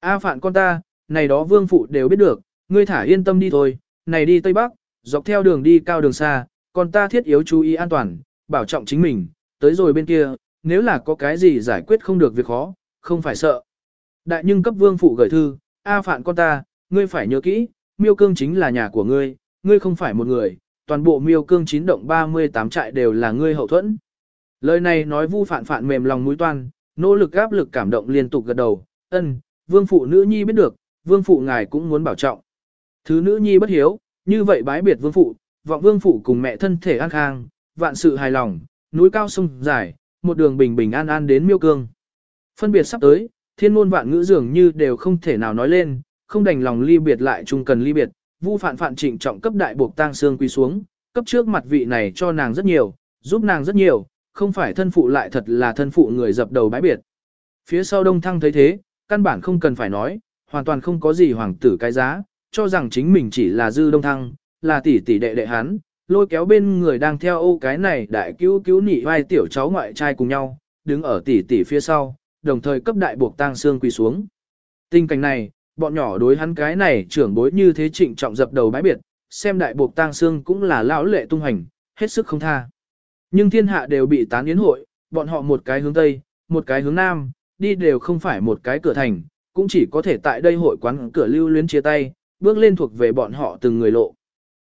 A phạn con ta, này đó vương phụ đều biết được, ngươi thả yên tâm đi thôi, này đi Tây Bắc, dọc theo đường đi cao đường xa, còn ta thiết yếu chú ý an toàn, bảo trọng chính mình, tới rồi bên kia, nếu là có cái gì giải quyết không được việc khó, không phải sợ. Đại nhưng cấp vương phụ gửi thư, A phạn con ta, ngươi phải nhớ kỹ, miêu cương chính là nhà của ngươi, ngươi không phải một người, toàn bộ miêu cương chín động 38 trại đều là ngươi hậu thuẫn. Lời này nói vu phạn phạn mềm lòng mũi toan, nỗ lực áp lực cảm động liên tục gật đầu, ân, vương phụ nữ nhi biết được, vương phụ ngài cũng muốn bảo trọng. Thứ nữ nhi bất hiếu, như vậy bái biệt vương phụ, vọng vương phụ cùng mẹ thân thể an khang, vạn sự hài lòng, núi cao sông dài, một đường bình bình an an đến miêu cương. Phân biệt sắp tới, thiên môn vạn ngữ dường như đều không thể nào nói lên, không đành lòng ly biệt lại chung cần ly biệt, vu phạn phạn trịnh trọng cấp đại buộc tang xương quy xuống, cấp trước mặt vị này cho nàng rất nhiều, giúp nàng rất nhiều, không phải thân phụ lại thật là thân phụ người dập đầu bái biệt. Phía sau đông thăng thấy thế, căn bản không cần phải nói, hoàn toàn không có gì hoàng tử cái giá, cho rằng chính mình chỉ là dư đông thăng, là tỷ tỷ đệ đệ hắn, lôi kéo bên người đang theo ô cái này đại cứu cứu nị vai tiểu cháu ngoại trai cùng nhau, đứng ở tỷ tỷ phía sau, đồng thời cấp đại buộc tang xương quỳ xuống. Tình cảnh này, bọn nhỏ đối hắn cái này trưởng bối như thế trịnh trọng dập đầu bái biệt, xem đại buộc tang xương cũng là lão lệ tung hành, hết sức không tha. Nhưng thiên hạ đều bị tán yến hội, bọn họ một cái hướng tây, một cái hướng nam, đi đều không phải một cái cửa thành, cũng chỉ có thể tại đây hội quán cửa lưu luyến chia tay, bước lên thuộc về bọn họ từng người lộ.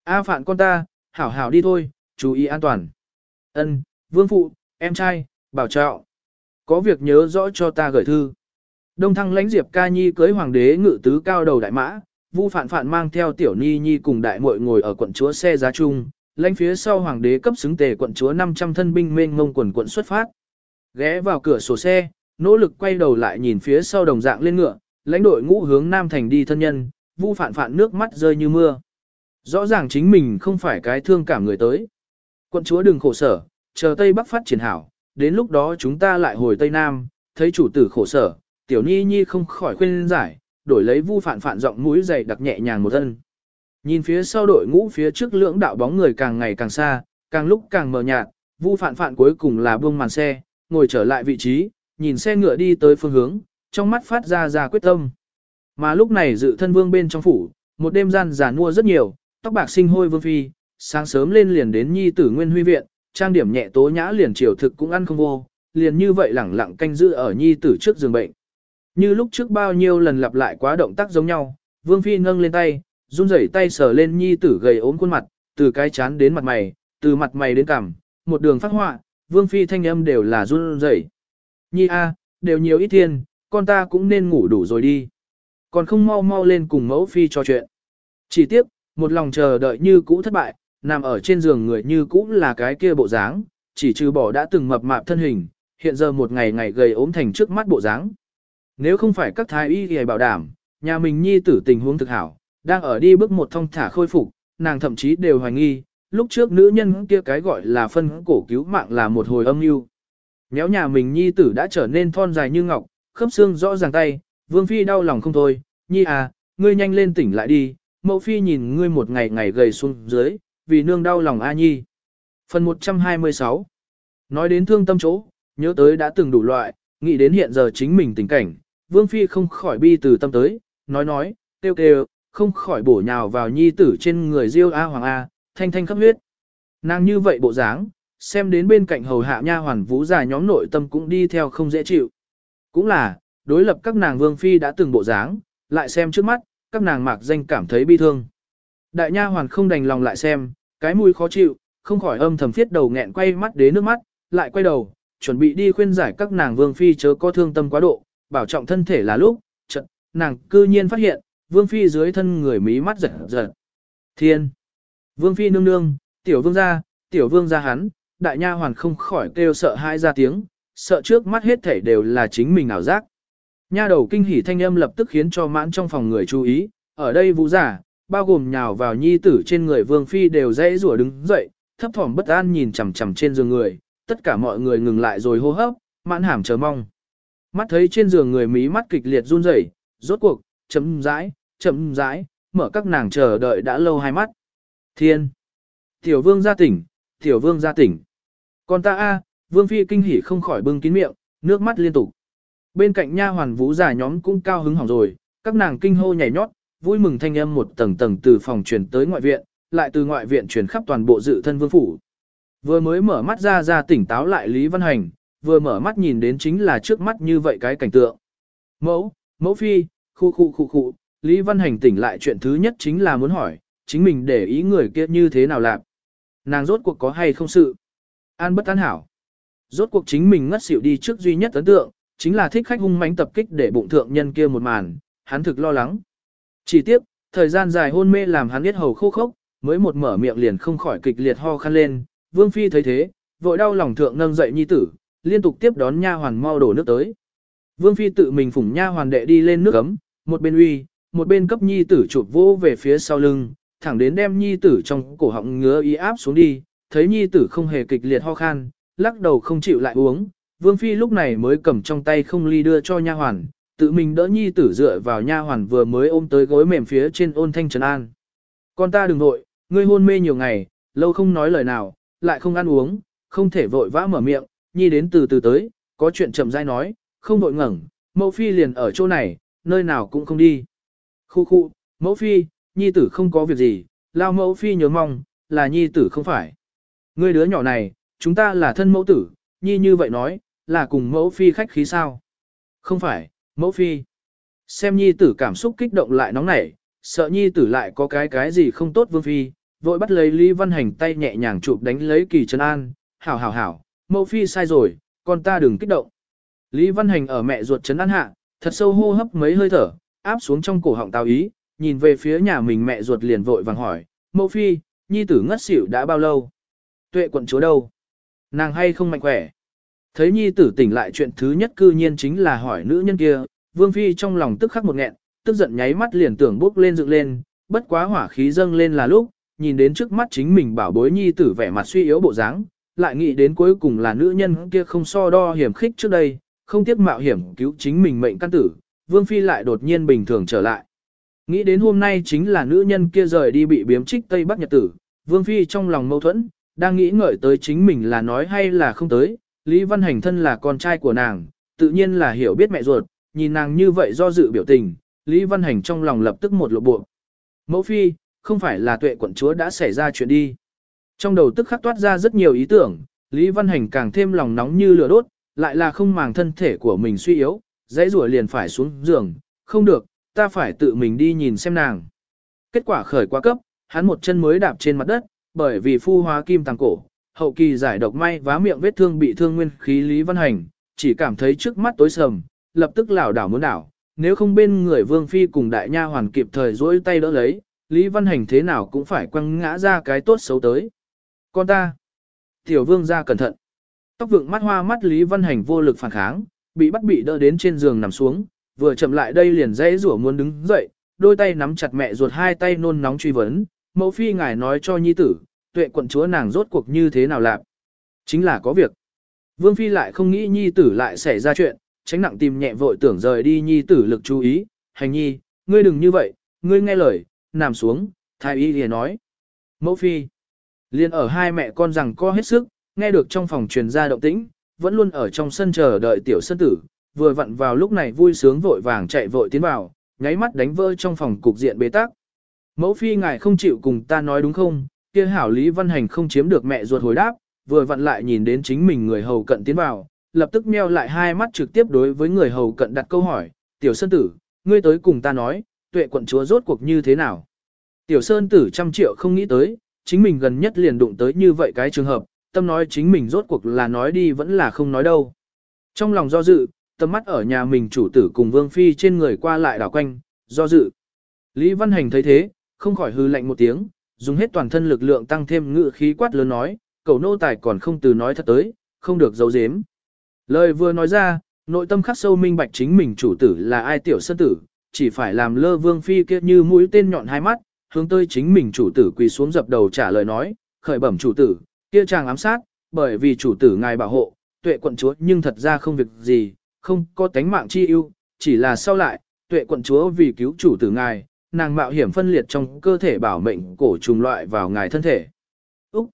A phạn con ta, hảo hảo đi thôi, chú ý an toàn. Ân, vương phụ, em trai, bảo trọng. Có việc nhớ rõ cho ta gửi thư. Đông thăng lãnh diệp ca nhi cưới hoàng đế ngự tứ cao đầu đại mã, vu phạn phạn mang theo tiểu ni nhi cùng đại muội ngồi ở quận chúa xe giá chung, lãnh phía sau hoàng đế cấp xứng tề quận chúa 500 thân binh mênh ngông quần quận xuất phát. Ghé vào cửa sổ xe, nỗ lực quay đầu lại nhìn phía sau đồng dạng lên ngựa, lãnh đội ngũ hướng Nam Thành đi thân nhân, vu phản phản nước mắt rơi như mưa. Rõ ràng chính mình không phải cái thương cảm người tới. Quận chúa đừng khổ sở, chờ Tây Bắc phát triển hảo, đến lúc đó chúng ta lại hồi Tây Nam, thấy chủ tử khổ sở, tiểu nhi nhi không khỏi khuyên giải, đổi lấy vu phản phản giọng mũi dày đặc nhẹ nhàng một thân. Nhìn phía sau đội ngũ phía trước lưỡng đạo bóng người càng ngày càng xa, càng lúc càng mờ nhạt, vu phản phản cuối cùng là buông màn xe, ngồi trở lại vị trí, nhìn xe ngựa đi tới phương hướng, trong mắt phát ra ra quyết tâm. Mà lúc này dự thân vương bên trong phủ, một đêm gian giả mua rất nhiều, tóc bạc sinh hôi vương phi, sáng sớm lên liền đến nhi tử nguyên huy viện, trang điểm nhẹ tố nhã liền chiều thực cũng ăn không vô, liền như vậy lẳng lặng canh giữ ở nhi tử trước giường bệnh. Như lúc trước bao nhiêu lần lặp lại quá động tác giống nhau, vương phi nâng lên tay, run rẩy tay sờ lên nhi tử gầy ốm khuôn mặt, từ cái chán đến mặt mày, từ mặt mày đến cằm, một đường phát họa, vương phi thanh âm đều là run rẩy. Nhi a, đều nhiều ít thiên, con ta cũng nên ngủ đủ rồi đi. Còn không mau mau lên cùng mẫu phi trò chuyện. Chỉ tiếc, một lòng chờ đợi như cũ thất bại, nằm ở trên giường người như cũ là cái kia bộ dáng, chỉ trừ bỏ đã từng mập mạp thân hình, hiện giờ một ngày ngày gầy ốm thành trước mắt bộ dáng. Nếu không phải các thái y y bảo đảm, nhà mình nhi tử tình huống thực hảo, đang ở đi bước một thông thả khôi phục, nàng thậm chí đều hoài nghi, lúc trước nữ nhân kia cái gọi là phân cổ cứu mạng là một hồi âm mưu. Nhéo nhà mình nhi tử đã trở nên thon dài như ngọc, khớp xương rõ ràng tay, vương phi đau lòng không thôi, nhi à, ngươi nhanh lên tỉnh lại đi, mẫu phi nhìn ngươi một ngày ngày gầy xuống dưới, vì nương đau lòng A nhi. Phần 126 Nói đến thương tâm chỗ, nhớ tới đã từng đủ loại, nghĩ đến hiện giờ chính mình tình cảnh, vương phi không khỏi bi từ tâm tới, nói nói, kêu kêu, không khỏi bổ nhào vào nhi tử trên người diêu A hoàng A, thanh thanh khắp huyết. Nàng như vậy bộ dáng, xem đến bên cạnh hầu hạ nha hoàn vũ già nhóm nội tâm cũng đi theo không dễ chịu. Cũng là, đối lập các nàng vương phi đã từng bộ dáng, lại xem trước mắt, các nàng mạc danh cảm thấy bi thương. Đại nha hoàn không đành lòng lại xem, cái mũi khó chịu, không khỏi âm thầm phiết đầu nghẹn quay mắt đến nước mắt, lại quay đầu, chuẩn bị đi khuyên giải các nàng vương phi chớ có thương tâm quá độ, bảo trọng thân thể là lúc, chợt, nàng cư nhiên phát hiện, vương phi dưới thân người mí mắt giật giật. Thiên! Vương phi nương nương, tiểu vương gia, tiểu vương gia hắn, đại nha hoàn không khỏi kêu sợ hãi ra tiếng, sợ trước mắt hết thảy đều là chính mình ảo giác. Nha đầu kinh hỉ thanh âm lập tức khiến cho mãn trong phòng người chú ý, ở đây vũ giả, bao gồm nhào vào nhi tử trên người vương phi đều dãy rủa đứng dậy, thấp thỏm bất an nhìn chằm chằm trên giường người, tất cả mọi người ngừng lại rồi hô hấp, mãn hàm chờ mong. Mắt thấy trên giường người mí mắt kịch liệt run rẩy, rốt cuộc, chấm rãi, chấm rãi, mở các nàng chờ đợi đã lâu hai mắt. Thiên! Tiểu vương gia tỉnh, tiểu vương gia tỉnh. Còn ta a, vương phi kinh hỉ không khỏi bưng kín miệng, nước mắt liên tục. Bên cạnh nha hoàn vũ giả nhóm cũng cao hứng hỏng rồi, các nàng kinh hô nhảy nhót, vui mừng thanh âm một tầng tầng từ phòng truyền tới ngoại viện, lại từ ngoại viện truyền khắp toàn bộ dự thân vương phủ. Vừa mới mở mắt ra ra tỉnh táo lại Lý Văn Hành, vừa mở mắt nhìn đến chính là trước mắt như vậy cái cảnh tượng. Mẫu, mẫu phi, khu khu khu khu, Lý Văn Hành tỉnh lại chuyện thứ nhất chính là muốn hỏi, chính mình để ý người kia như thế nào làm. Nàng rốt cuộc có hay không sự. An bất an hảo. Rốt cuộc chính mình ngất xỉu đi trước duy nhất ấn tượng, chính là thích khách hung mãnh tập kích để bụng thượng nhân kia một màn, hắn thực lo lắng. Chỉ tiếp, thời gian dài hôn mê làm hắn biết hầu khô khốc, mới một mở miệng liền không khỏi kịch liệt ho khăn lên, Vương Phi thấy thế, vội đau lòng thượng nâng dậy nhi tử, liên tục tiếp đón nha hoàn mau đổ nước tới. Vương Phi tự mình phủng nha hoàn đệ đi lên nước ấm, một bên uy, một bên cấp nhi tử chụp vô về phía sau lưng, thẳng đến đem nhi tử trong cổ họng ngứa y áp xuống đi, thấy nhi tử không hề kịch liệt ho khan, lắc đầu không chịu lại uống, Vương Phi lúc này mới cầm trong tay không ly đưa cho nha hoàn, tự mình đỡ nhi tử dựa vào nha hoàn vừa mới ôm tới gối mềm phía trên ôn thanh trấn an. Con ta đừng nội, ngươi hôn mê nhiều ngày, lâu không nói lời nào, lại không ăn uống, không thể vội vã mở miệng, nhi đến từ từ tới, có chuyện chậm rãi nói, không vội ngẩng, mẫu phi liền ở chỗ này, nơi nào cũng không đi. Khu khu, mẫu phi, nhi tử không có việc gì, lao mẫu phi nhớ mong, là nhi tử không phải. Ngươi đứa nhỏ này, chúng ta là thân mẫu tử, nhi như vậy nói, là cùng mẫu phi khách khí sao? Không phải, mẫu phi. Xem nhi tử cảm xúc kích động lại nóng nảy, sợ nhi tử lại có cái cái gì không tốt vương phi, vội bắt lấy Lý Văn Hành tay nhẹ nhàng chụp đánh lấy kỳ trấn an, hảo hảo hảo, mẫu phi sai rồi, con ta đừng kích động. Lý Văn Hành ở mẹ ruột trấn an hạ, thật sâu hô hấp mấy hơi thở, áp xuống trong cổ họng tào ý, nhìn về phía nhà mình mẹ ruột liền vội vàng hỏi, mẫu phi, nhi tử ngất xỉu đã bao lâu? Tuệ quận chúa đâu? Nàng hay không mạnh khỏe? Thấy nhi tử tỉnh lại chuyện thứ nhất cư nhiên chính là hỏi nữ nhân kia, vương phi trong lòng tức khắc một nghẹn, tức giận nháy mắt liền tưởng bốc lên dựng lên, bất quá hỏa khí dâng lên là lúc, nhìn đến trước mắt chính mình bảo bối nhi tử vẻ mặt suy yếu bộ dáng, lại nghĩ đến cuối cùng là nữ nhân kia không so đo hiểm khích trước đây, không tiếc mạo hiểm cứu chính mình mệnh căn tử, vương phi lại đột nhiên bình thường trở lại. Nghĩ đến hôm nay chính là nữ nhân kia rời đi bị biếm trích Tây Bắc Nhật tử, vương phi trong lòng mâu thuẫn, đang nghĩ ngợi tới chính mình là nói hay là không tới, Lý Văn Hành thân là con trai của nàng, tự nhiên là hiểu biết mẹ ruột, nhìn nàng như vậy do dự biểu tình, Lý Văn Hành trong lòng lập tức một lộ bộ. Mẫu phi, không phải là tuệ quận chúa đã xảy ra chuyện đi. Trong đầu tức khắc toát ra rất nhiều ý tưởng, Lý Văn Hành càng thêm lòng nóng như lửa đốt, lại là không màng thân thể của mình suy yếu, dãy rủa liền phải xuống giường, không được, ta phải tự mình đi nhìn xem nàng. Kết quả khởi quá cấp, hắn một chân mới đạp trên mặt đất, bởi vì phu hóa kim tàng cổ, hậu kỳ giải độc may vá miệng vết thương bị thương nguyên khí Lý Văn Hành, chỉ cảm thấy trước mắt tối sầm, lập tức lảo đảo muốn đảo, nếu không bên người Vương Phi cùng đại nha hoàn kịp thời duỗi tay đỡ lấy, Lý Văn Hành thế nào cũng phải quăng ngã ra cái tốt xấu tới. Con ta! Tiểu Vương ra cẩn thận! Tóc vượng mắt hoa mắt Lý Văn Hành vô lực phản kháng, bị bắt bị đỡ đến trên giường nằm xuống, vừa chậm lại đây liền dãy rủa muốn đứng dậy, đôi tay nắm chặt mẹ ruột hai tay nôn nóng truy vấn, mẫu phi ngài nói cho nhi tử, tuệ quận chúa nàng rốt cuộc như thế nào làm. Chính là có việc. Vương phi lại không nghĩ nhi tử lại xảy ra chuyện, tránh nặng tìm nhẹ vội tưởng rời đi nhi tử lực chú ý, hành nhi, ngươi đừng như vậy, ngươi nghe lời, nằm xuống, thái y liền nói. Mẫu phi, liền ở hai mẹ con rằng co hết sức, nghe được trong phòng truyền ra động tĩnh, vẫn luôn ở trong sân chờ đợi tiểu sân tử, vừa vặn vào lúc này vui sướng vội vàng chạy vội tiến vào, nháy mắt đánh vỡ trong phòng cục diện bế tắc. Mẫu phi ngài không chịu cùng ta nói đúng không, kia hảo Lý Văn Hành không chiếm được mẹ ruột hồi đáp, vừa vặn lại nhìn đến chính mình người hầu cận tiến vào, lập tức meo lại hai mắt trực tiếp đối với người hầu cận đặt câu hỏi, tiểu sơn tử, ngươi tới cùng ta nói, tuệ quận chúa rốt cuộc như thế nào. Tiểu sơn tử trăm triệu không nghĩ tới, chính mình gần nhất liền đụng tới như vậy cái trường hợp, tâm nói chính mình rốt cuộc là nói đi vẫn là không nói đâu. Trong lòng do dự, tầm mắt ở nhà mình chủ tử cùng vương phi trên người qua lại đảo quanh, do dự. Lý Văn Hành thấy thế, không khỏi hư lạnh một tiếng, dùng hết toàn thân lực lượng tăng thêm ngự khí quát lớn nói, cầu nô tài còn không từ nói thật tới, không được giấu giếm. Lời vừa nói ra, nội tâm khắc sâu minh bạch chính mình chủ tử là ai tiểu sân tử, chỉ phải làm lơ vương phi kia như mũi tên nhọn hai mắt, hướng tới chính mình chủ tử quỳ xuống dập đầu trả lời nói, khởi bẩm chủ tử, kia chàng ám sát, bởi vì chủ tử ngài bảo hộ, tuệ quận chúa nhưng thật ra không việc gì, không có tánh mạng chi ưu, chỉ là sau lại, tuệ quận chúa vì cứu chủ tử ngài, nàng mạo hiểm phân liệt trong cơ thể bảo mệnh cổ trùng loại vào ngài thân thể. Úc!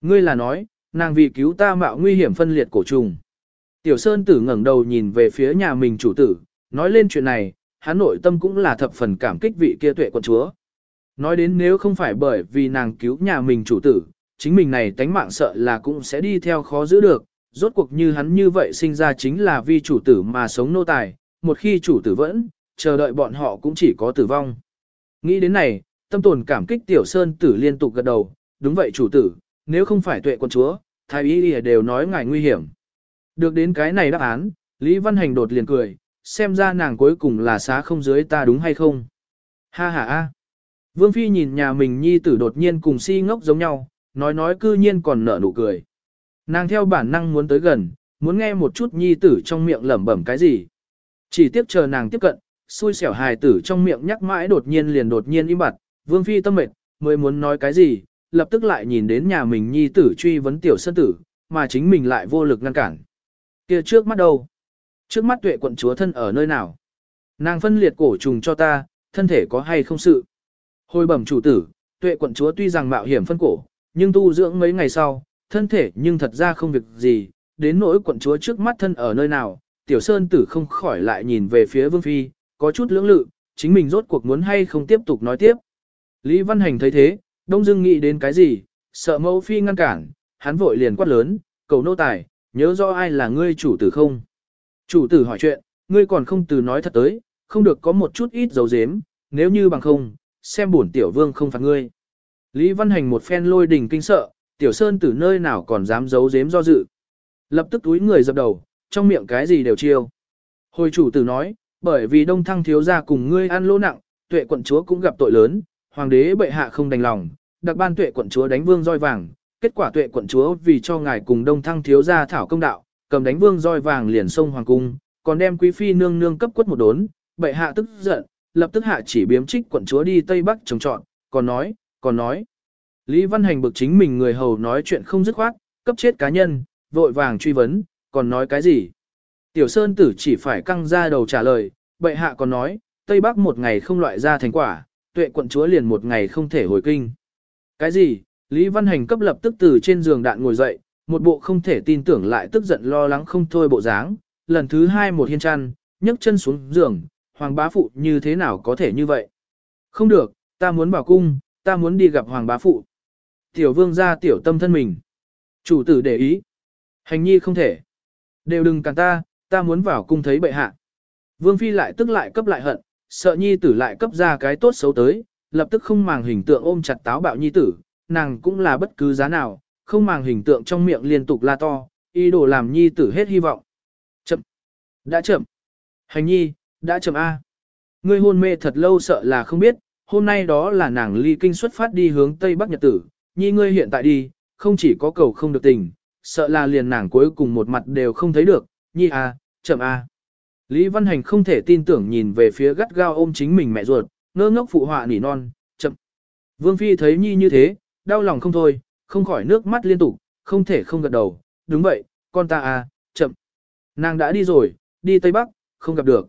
Ngươi là nói, nàng vì cứu ta mạo nguy hiểm phân liệt cổ trùng. Tiểu Sơn tử ngẩng đầu nhìn về phía nhà mình chủ tử, nói lên chuyện này, hắn nội tâm cũng là thập phần cảm kích vị kia tuệ quận chúa. Nói đến nếu không phải bởi vì nàng cứu nhà mình chủ tử, chính mình này tánh mạng sợ là cũng sẽ đi theo khó giữ được, rốt cuộc như hắn như vậy sinh ra chính là vì chủ tử mà sống nô tài, một khi chủ tử vẫn, chờ đợi bọn họ cũng chỉ có tử vong. Nghĩ đến này, tâm tồn cảm kích tiểu sơn tử liên tục gật đầu, đúng vậy chủ tử, nếu không phải tuệ quân chúa, thái y đều nói ngài nguy hiểm. Được đến cái này đáp án, Lý Văn Hành đột liền cười, xem ra nàng cuối cùng là xá không dưới ta đúng hay không. Ha ha ha. Vương Phi nhìn nhà mình nhi tử đột nhiên cùng si ngốc giống nhau, nói nói cư nhiên còn nở nụ cười. Nàng theo bản năng muốn tới gần, muốn nghe một chút nhi tử trong miệng lẩm bẩm cái gì. Chỉ tiếp chờ nàng tiếp cận, xui xẻo hài tử trong miệng nhắc mãi đột nhiên liền đột nhiên im bặt, vương phi tâm mệt, mới muốn nói cái gì, lập tức lại nhìn đến nhà mình nhi tử truy vấn tiểu sơn tử, mà chính mình lại vô lực ngăn cản. kia trước mắt đâu? Trước mắt tuệ quận chúa thân ở nơi nào? Nàng phân liệt cổ trùng cho ta, thân thể có hay không sự? Hồi bẩm chủ tử, tuệ quận chúa tuy rằng mạo hiểm phân cổ, nhưng tu dưỡng mấy ngày sau, thân thể nhưng thật ra không việc gì, đến nỗi quận chúa trước mắt thân ở nơi nào, tiểu sơn tử không khỏi lại nhìn về phía vương phi, có chút lưỡng lự, chính mình rốt cuộc muốn hay không tiếp tục nói tiếp. Lý Văn Hành thấy thế, đông dưng nghĩ đến cái gì, sợ mẫu phi ngăn cản, hắn vội liền quát lớn, cầu nô tài, nhớ rõ ai là ngươi chủ tử không. Chủ tử hỏi chuyện, ngươi còn không từ nói thật tới, không được có một chút ít dấu dếm, nếu như bằng không, xem bổn tiểu vương không phạt ngươi. Lý Văn Hành một phen lôi đình kinh sợ, tiểu sơn từ nơi nào còn dám giấu giếm do dự. Lập tức túi người dập đầu, trong miệng cái gì đều chiêu. Hồi chủ tử nói, bởi vì đông thăng thiếu gia cùng ngươi ăn lỗ nặng, tuệ quận chúa cũng gặp tội lớn, hoàng đế bệ hạ không đành lòng, đặc ban tuệ quận chúa đánh vương roi vàng, kết quả tuệ quận chúa vì cho ngài cùng đông thăng thiếu gia thảo công đạo, cầm đánh vương roi vàng liền sông hoàng cung, còn đem quý phi nương nương cấp quất một đốn, bệ hạ tức giận, lập tức hạ chỉ biếm trích quận chúa đi tây bắc trồng trọn, còn nói, còn nói. Lý Văn Hành bực chính mình người hầu nói chuyện không dứt khoát, cấp chết cá nhân, vội vàng truy vấn, còn nói cái gì? Tiểu Sơn Tử chỉ phải căng ra đầu trả lời, bệ hạ còn nói, Tây Bắc một ngày không loại ra thành quả, tuệ quận chúa liền một ngày không thể hồi kinh. Cái gì? Lý Văn Hành cấp lập tức từ trên giường đạn ngồi dậy, một bộ không thể tin tưởng lại tức giận lo lắng không thôi bộ dáng, lần thứ hai một hiên chăn, nhấc chân xuống giường, hoàng bá phụ như thế nào có thể như vậy? Không được, ta muốn bảo cung, ta muốn đi gặp hoàng bá phụ. Tiểu vương ra tiểu tâm thân mình. Chủ tử để ý. Hành nhi không thể. Đều đừng càng ta, ta muốn vào cung thấy bệ hạ. Vương phi lại tức lại cấp lại hận, sợ nhi tử lại cấp ra cái tốt xấu tới, lập tức không màng hình tượng ôm chặt táo bạo nhi tử, nàng cũng là bất cứ giá nào, không màng hình tượng trong miệng liên tục la to, ý đồ làm nhi tử hết hy vọng. Chậm. Đã chậm. Hành nhi, đã chậm A. Ngươi hôn mê thật lâu sợ là không biết, hôm nay đó là nàng ly kinh xuất phát đi hướng Tây Bắc Nhật Tử, nhi ngươi hiện tại đi, không chỉ có cầu không được tình, sợ là liền nàng cuối cùng một mặt đều không thấy được, nhi A, chậm A. Lý Văn Hành không thể tin tưởng nhìn về phía gắt gao ôm chính mình mẹ ruột, ngơ ngốc phụ họa nỉ non, chậm. Vương Phi thấy nhi như thế, đau lòng không thôi, không khỏi nước mắt liên tục, không thể không gật đầu, đúng vậy, con ta à, chậm. Nàng đã đi rồi, đi Tây Bắc, không gặp được.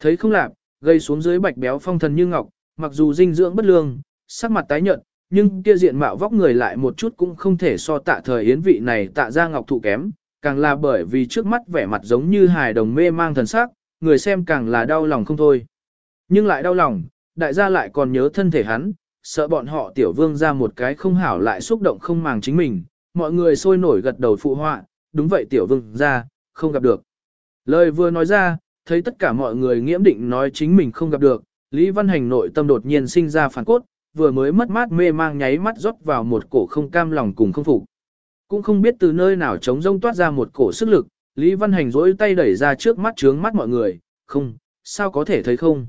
Thấy không lạp, gây xuống dưới bạch béo phong thần như ngọc, mặc dù dinh dưỡng bất lương, sắc mặt tái nhợt, nhưng kia diện mạo vóc người lại một chút cũng không thể so tạ thời yến vị này tạ ra ngọc thụ kém, càng là bởi vì trước mắt vẻ mặt giống như hài đồng mê mang thần sắc, người xem càng là đau lòng không thôi. Nhưng lại đau lòng, đại gia lại còn nhớ thân thể hắn, sợ bọn họ tiểu vương ra một cái không hảo lại xúc động không màng chính mình, mọi người sôi nổi gật đầu phụ họa, đúng vậy tiểu vương ra, không gặp được. Lời vừa nói ra, thấy tất cả mọi người nghiễm định nói chính mình không gặp được, Lý Văn Hành nội tâm đột nhiên sinh ra phản cốt, vừa mới mất mát mê mang nháy mắt rót vào một cổ không cam lòng cùng không phục. Cũng không biết từ nơi nào trống rông toát ra một cổ sức lực, Lý Văn Hành rỗi tay đẩy ra trước mắt trướng mắt mọi người, không, sao có thể thấy không?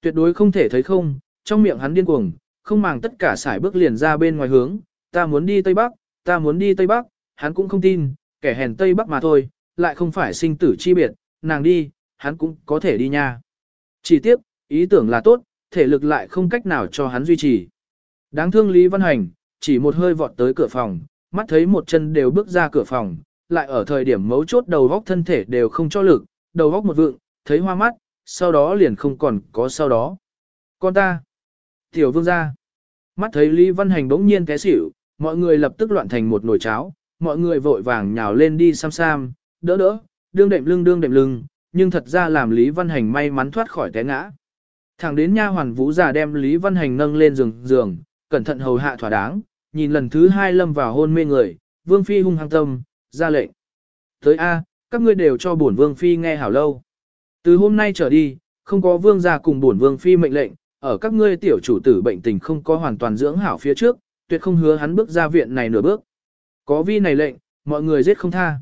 Tuyệt đối không thể thấy không, trong miệng hắn điên cuồng, không màng tất cả xải bước liền ra bên ngoài hướng, ta muốn đi Tây Bắc, ta muốn đi Tây Bắc, hắn cũng không tin, kẻ hèn Tây Bắc mà thôi, lại không phải sinh tử chi biệt, nàng đi, hắn cũng có thể đi nha. Chỉ tiếp, ý tưởng là tốt, thể lực lại không cách nào cho hắn duy trì. Đáng thương Lý Văn Hành, chỉ một hơi vọt tới cửa phòng, mắt thấy một chân đều bước ra cửa phòng, lại ở thời điểm mấu chốt đầu góc thân thể đều không cho lực, đầu góc một vượng, thấy hoa mắt, sau đó liền không còn có sau đó. Con ta, tiểu vương gia, mắt thấy Lý Văn Hành bỗng nhiên té xỉu, mọi người lập tức loạn thành một nồi cháo, mọi người vội vàng nhào lên đi sam sam, đỡ đỡ, đương đệm lưng đương đệm lưng, nhưng thật ra làm Lý Văn Hành may mắn thoát khỏi té ngã. Thẳng đến nha hoàn vũ già đem Lý Văn Hành nâng lên giường giường, cẩn thận hầu hạ thỏa đáng, nhìn lần thứ hai lâm vào hôn mê người, Vương Phi hung hăng tâm, ra lệnh. Tới A, các ngươi đều cho bổn Vương Phi nghe hảo lâu. Từ hôm nay trở đi, không có Vương gia cùng bổn Vương Phi mệnh lệnh, ở các ngươi tiểu chủ tử bệnh tình không có hoàn toàn dưỡng hảo phía trước, tuyệt không hứa hắn bước ra viện này nửa bước. Có vi này lệnh, mọi người giết không tha.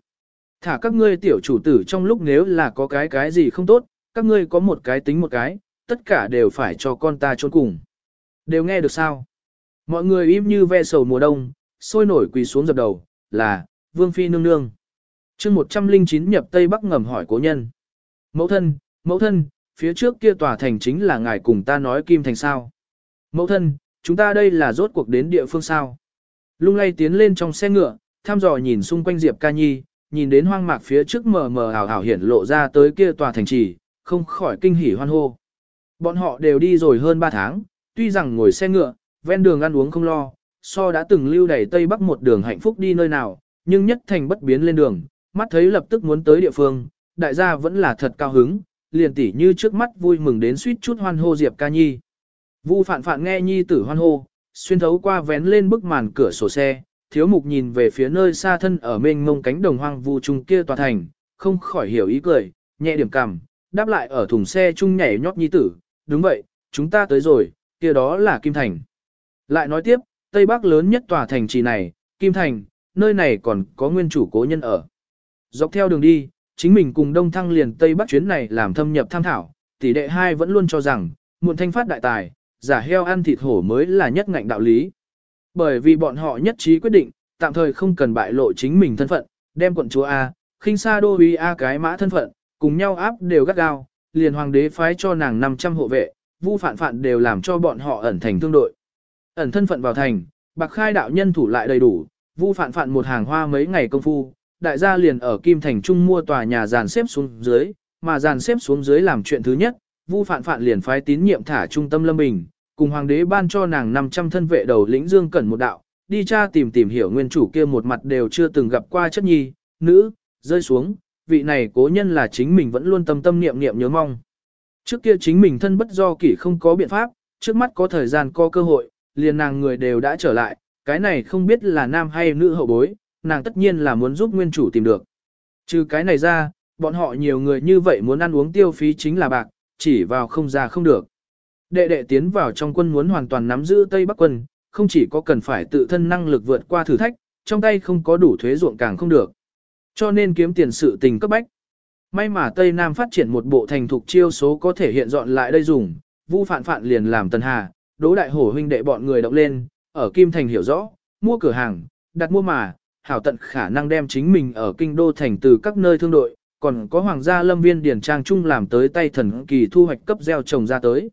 Thả các ngươi tiểu chủ tử trong lúc nếu là có cái cái gì không tốt, các ngươi có một cái tính một cái, tất cả đều phải cho con ta trốn cùng. Đều nghe được sao? Mọi người im như ve sầu mùa đông, sôi nổi quỳ xuống dập đầu, là, Vương Phi nương nương. chương 109 nhập Tây Bắc ngầm hỏi cố nhân. Mẫu thân, mẫu thân, phía trước kia tòa thành chính là ngài cùng ta nói kim thành sao. Mẫu thân, chúng ta đây là rốt cuộc đến địa phương sao. Lung lay tiến lên trong xe ngựa, thăm dò nhìn xung quanh Diệp Ca Nhi, nhìn đến hoang mạc phía trước mờ mờ ảo ảo hiển lộ ra tới kia tòa thành trì, không khỏi kinh hỉ hoan hô. Bọn họ đều đi rồi hơn 3 tháng, tuy rằng ngồi xe ngựa, ven đường ăn uống không lo, so đã từng lưu đẩy Tây Bắc một đường hạnh phúc đi nơi nào, nhưng nhất thành bất biến lên đường, mắt thấy lập tức muốn tới địa phương, đại gia vẫn là thật cao hứng, liền tỉ như trước mắt vui mừng đến suýt chút hoan hô Diệp Ca Nhi. Vu phạn phạn nghe Nhi tử hoan hô, xuyên thấu qua vén lên bức màn cửa sổ xe, thiếu mục nhìn về phía nơi xa thân ở mênh mông cánh đồng hoang vu trung kia tòa thành, không khỏi hiểu ý cười, nhẹ điểm cằm, đáp lại ở thùng xe chung nhảy nhót Nhi tử, đúng vậy, chúng ta tới rồi, kia đó là Kim Thành. Lại nói tiếp, Tây Bắc lớn nhất tòa thành trì này, Kim Thành, nơi này còn có nguyên chủ cố nhân ở. Dọc theo đường đi, chính mình cùng Đông Thăng liền Tây Bắc chuyến này làm thâm nhập tham thảo, tỷ đệ hai vẫn luôn cho rằng, muộn thanh phát đại tài, giả heo ăn thịt hổ mới là nhất ngạnh đạo lý. Bởi vì bọn họ nhất trí quyết định, tạm thời không cần bại lộ chính mình thân phận, đem quận chúa A, khinh sa đô uy A cái mã thân phận, cùng nhau áp đều gắt gao, liền hoàng đế phái cho nàng 500 hộ vệ, vu phản phản đều làm cho bọn họ ẩn thành thương đội. Ẩn thân phận vào thành, bạc khai đạo nhân thủ lại đầy đủ, vu phản phản một hàng hoa mấy ngày công phu, đại gia liền ở Kim Thành Trung mua tòa nhà dàn xếp xuống dưới, mà dàn xếp xuống dưới làm chuyện thứ nhất, vu phản phản liền phái tín nhiệm thả trung tâm lâm bình, cùng hoàng đế ban cho nàng 500 thân vệ đầu lĩnh dương cẩn một đạo, đi tra tìm tìm hiểu nguyên chủ kia một mặt đều chưa từng gặp qua chất nhi, nữ, rơi xuống, vị này cố nhân là chính mình vẫn luôn tâm tâm niệm niệm nhớ mong. Trước kia chính mình thân bất do kỷ không có biện pháp, trước mắt có thời gian có cơ hội, liền nàng người đều đã trở lại, cái này không biết là nam hay nữ hậu bối, nàng tất nhiên là muốn giúp nguyên chủ tìm được. Trừ cái này ra, bọn họ nhiều người như vậy muốn ăn uống tiêu phí chính là bạc, chỉ vào không ra không được. Đệ đệ tiến vào trong quân muốn hoàn toàn nắm giữ Tây Bắc quân, không chỉ có cần phải tự thân năng lực vượt qua thử thách, trong tay không có đủ thuế ruộng càng không được. Cho nên kiếm tiền sự tình cấp bách. May mà Tây Nam phát triển một bộ thành thục chiêu số có thể hiện dọn lại đây dùng, Vu Phạn Phạn liền làm Tần Hà, Đỗ Đại Hổ huynh đệ bọn người động lên, ở Kim Thành hiểu rõ, mua cửa hàng, đặt mua mà, hảo tận khả năng đem chính mình ở kinh đô thành từ các nơi thương đội, còn có hoàng gia lâm viên điển trang trung làm tới tay thần kỳ thu hoạch cấp gieo trồng ra tới.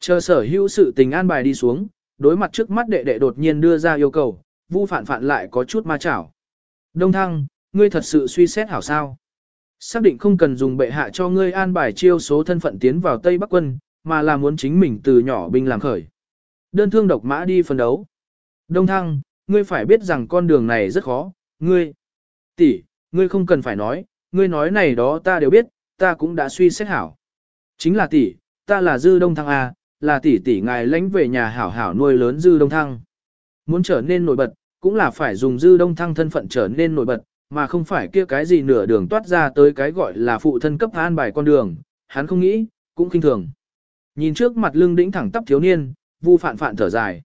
Chờ sở hữu sự tình an bài đi xuống, đối mặt trước mắt đệ đệ đột nhiên đưa ra yêu cầu, Vu phản phản lại có chút ma chảo. Đông Thăng, ngươi thật sự suy xét hảo sao? Xác định không cần dùng bệ hạ cho ngươi an bài chiêu số thân phận tiến vào Tây Bắc quân, mà là muốn chính mình từ nhỏ binh làm khởi. Đơn thương độc mã đi phân đấu. Đông Thăng, ngươi phải biết rằng con đường này rất khó, ngươi. tỷ, ngươi không cần phải nói, ngươi nói này đó ta đều biết, ta cũng đã suy xét hảo. Chính là tỷ, ta là Dư Đông Thăng A, là tỷ tỷ ngài lãnh về nhà hảo hảo nuôi lớn Dư Đông Thăng. Muốn trở nên nổi bật, cũng là phải dùng Dư Đông Thăng thân phận trở nên nổi bật, mà không phải kia cái gì nửa đường toát ra tới cái gọi là phụ thân cấp an bài con đường, hắn không nghĩ, cũng kinh thường. Nhìn trước mặt lưng đĩnh thẳng tắp thiếu niên, Vu Phạn Phạn thở dài.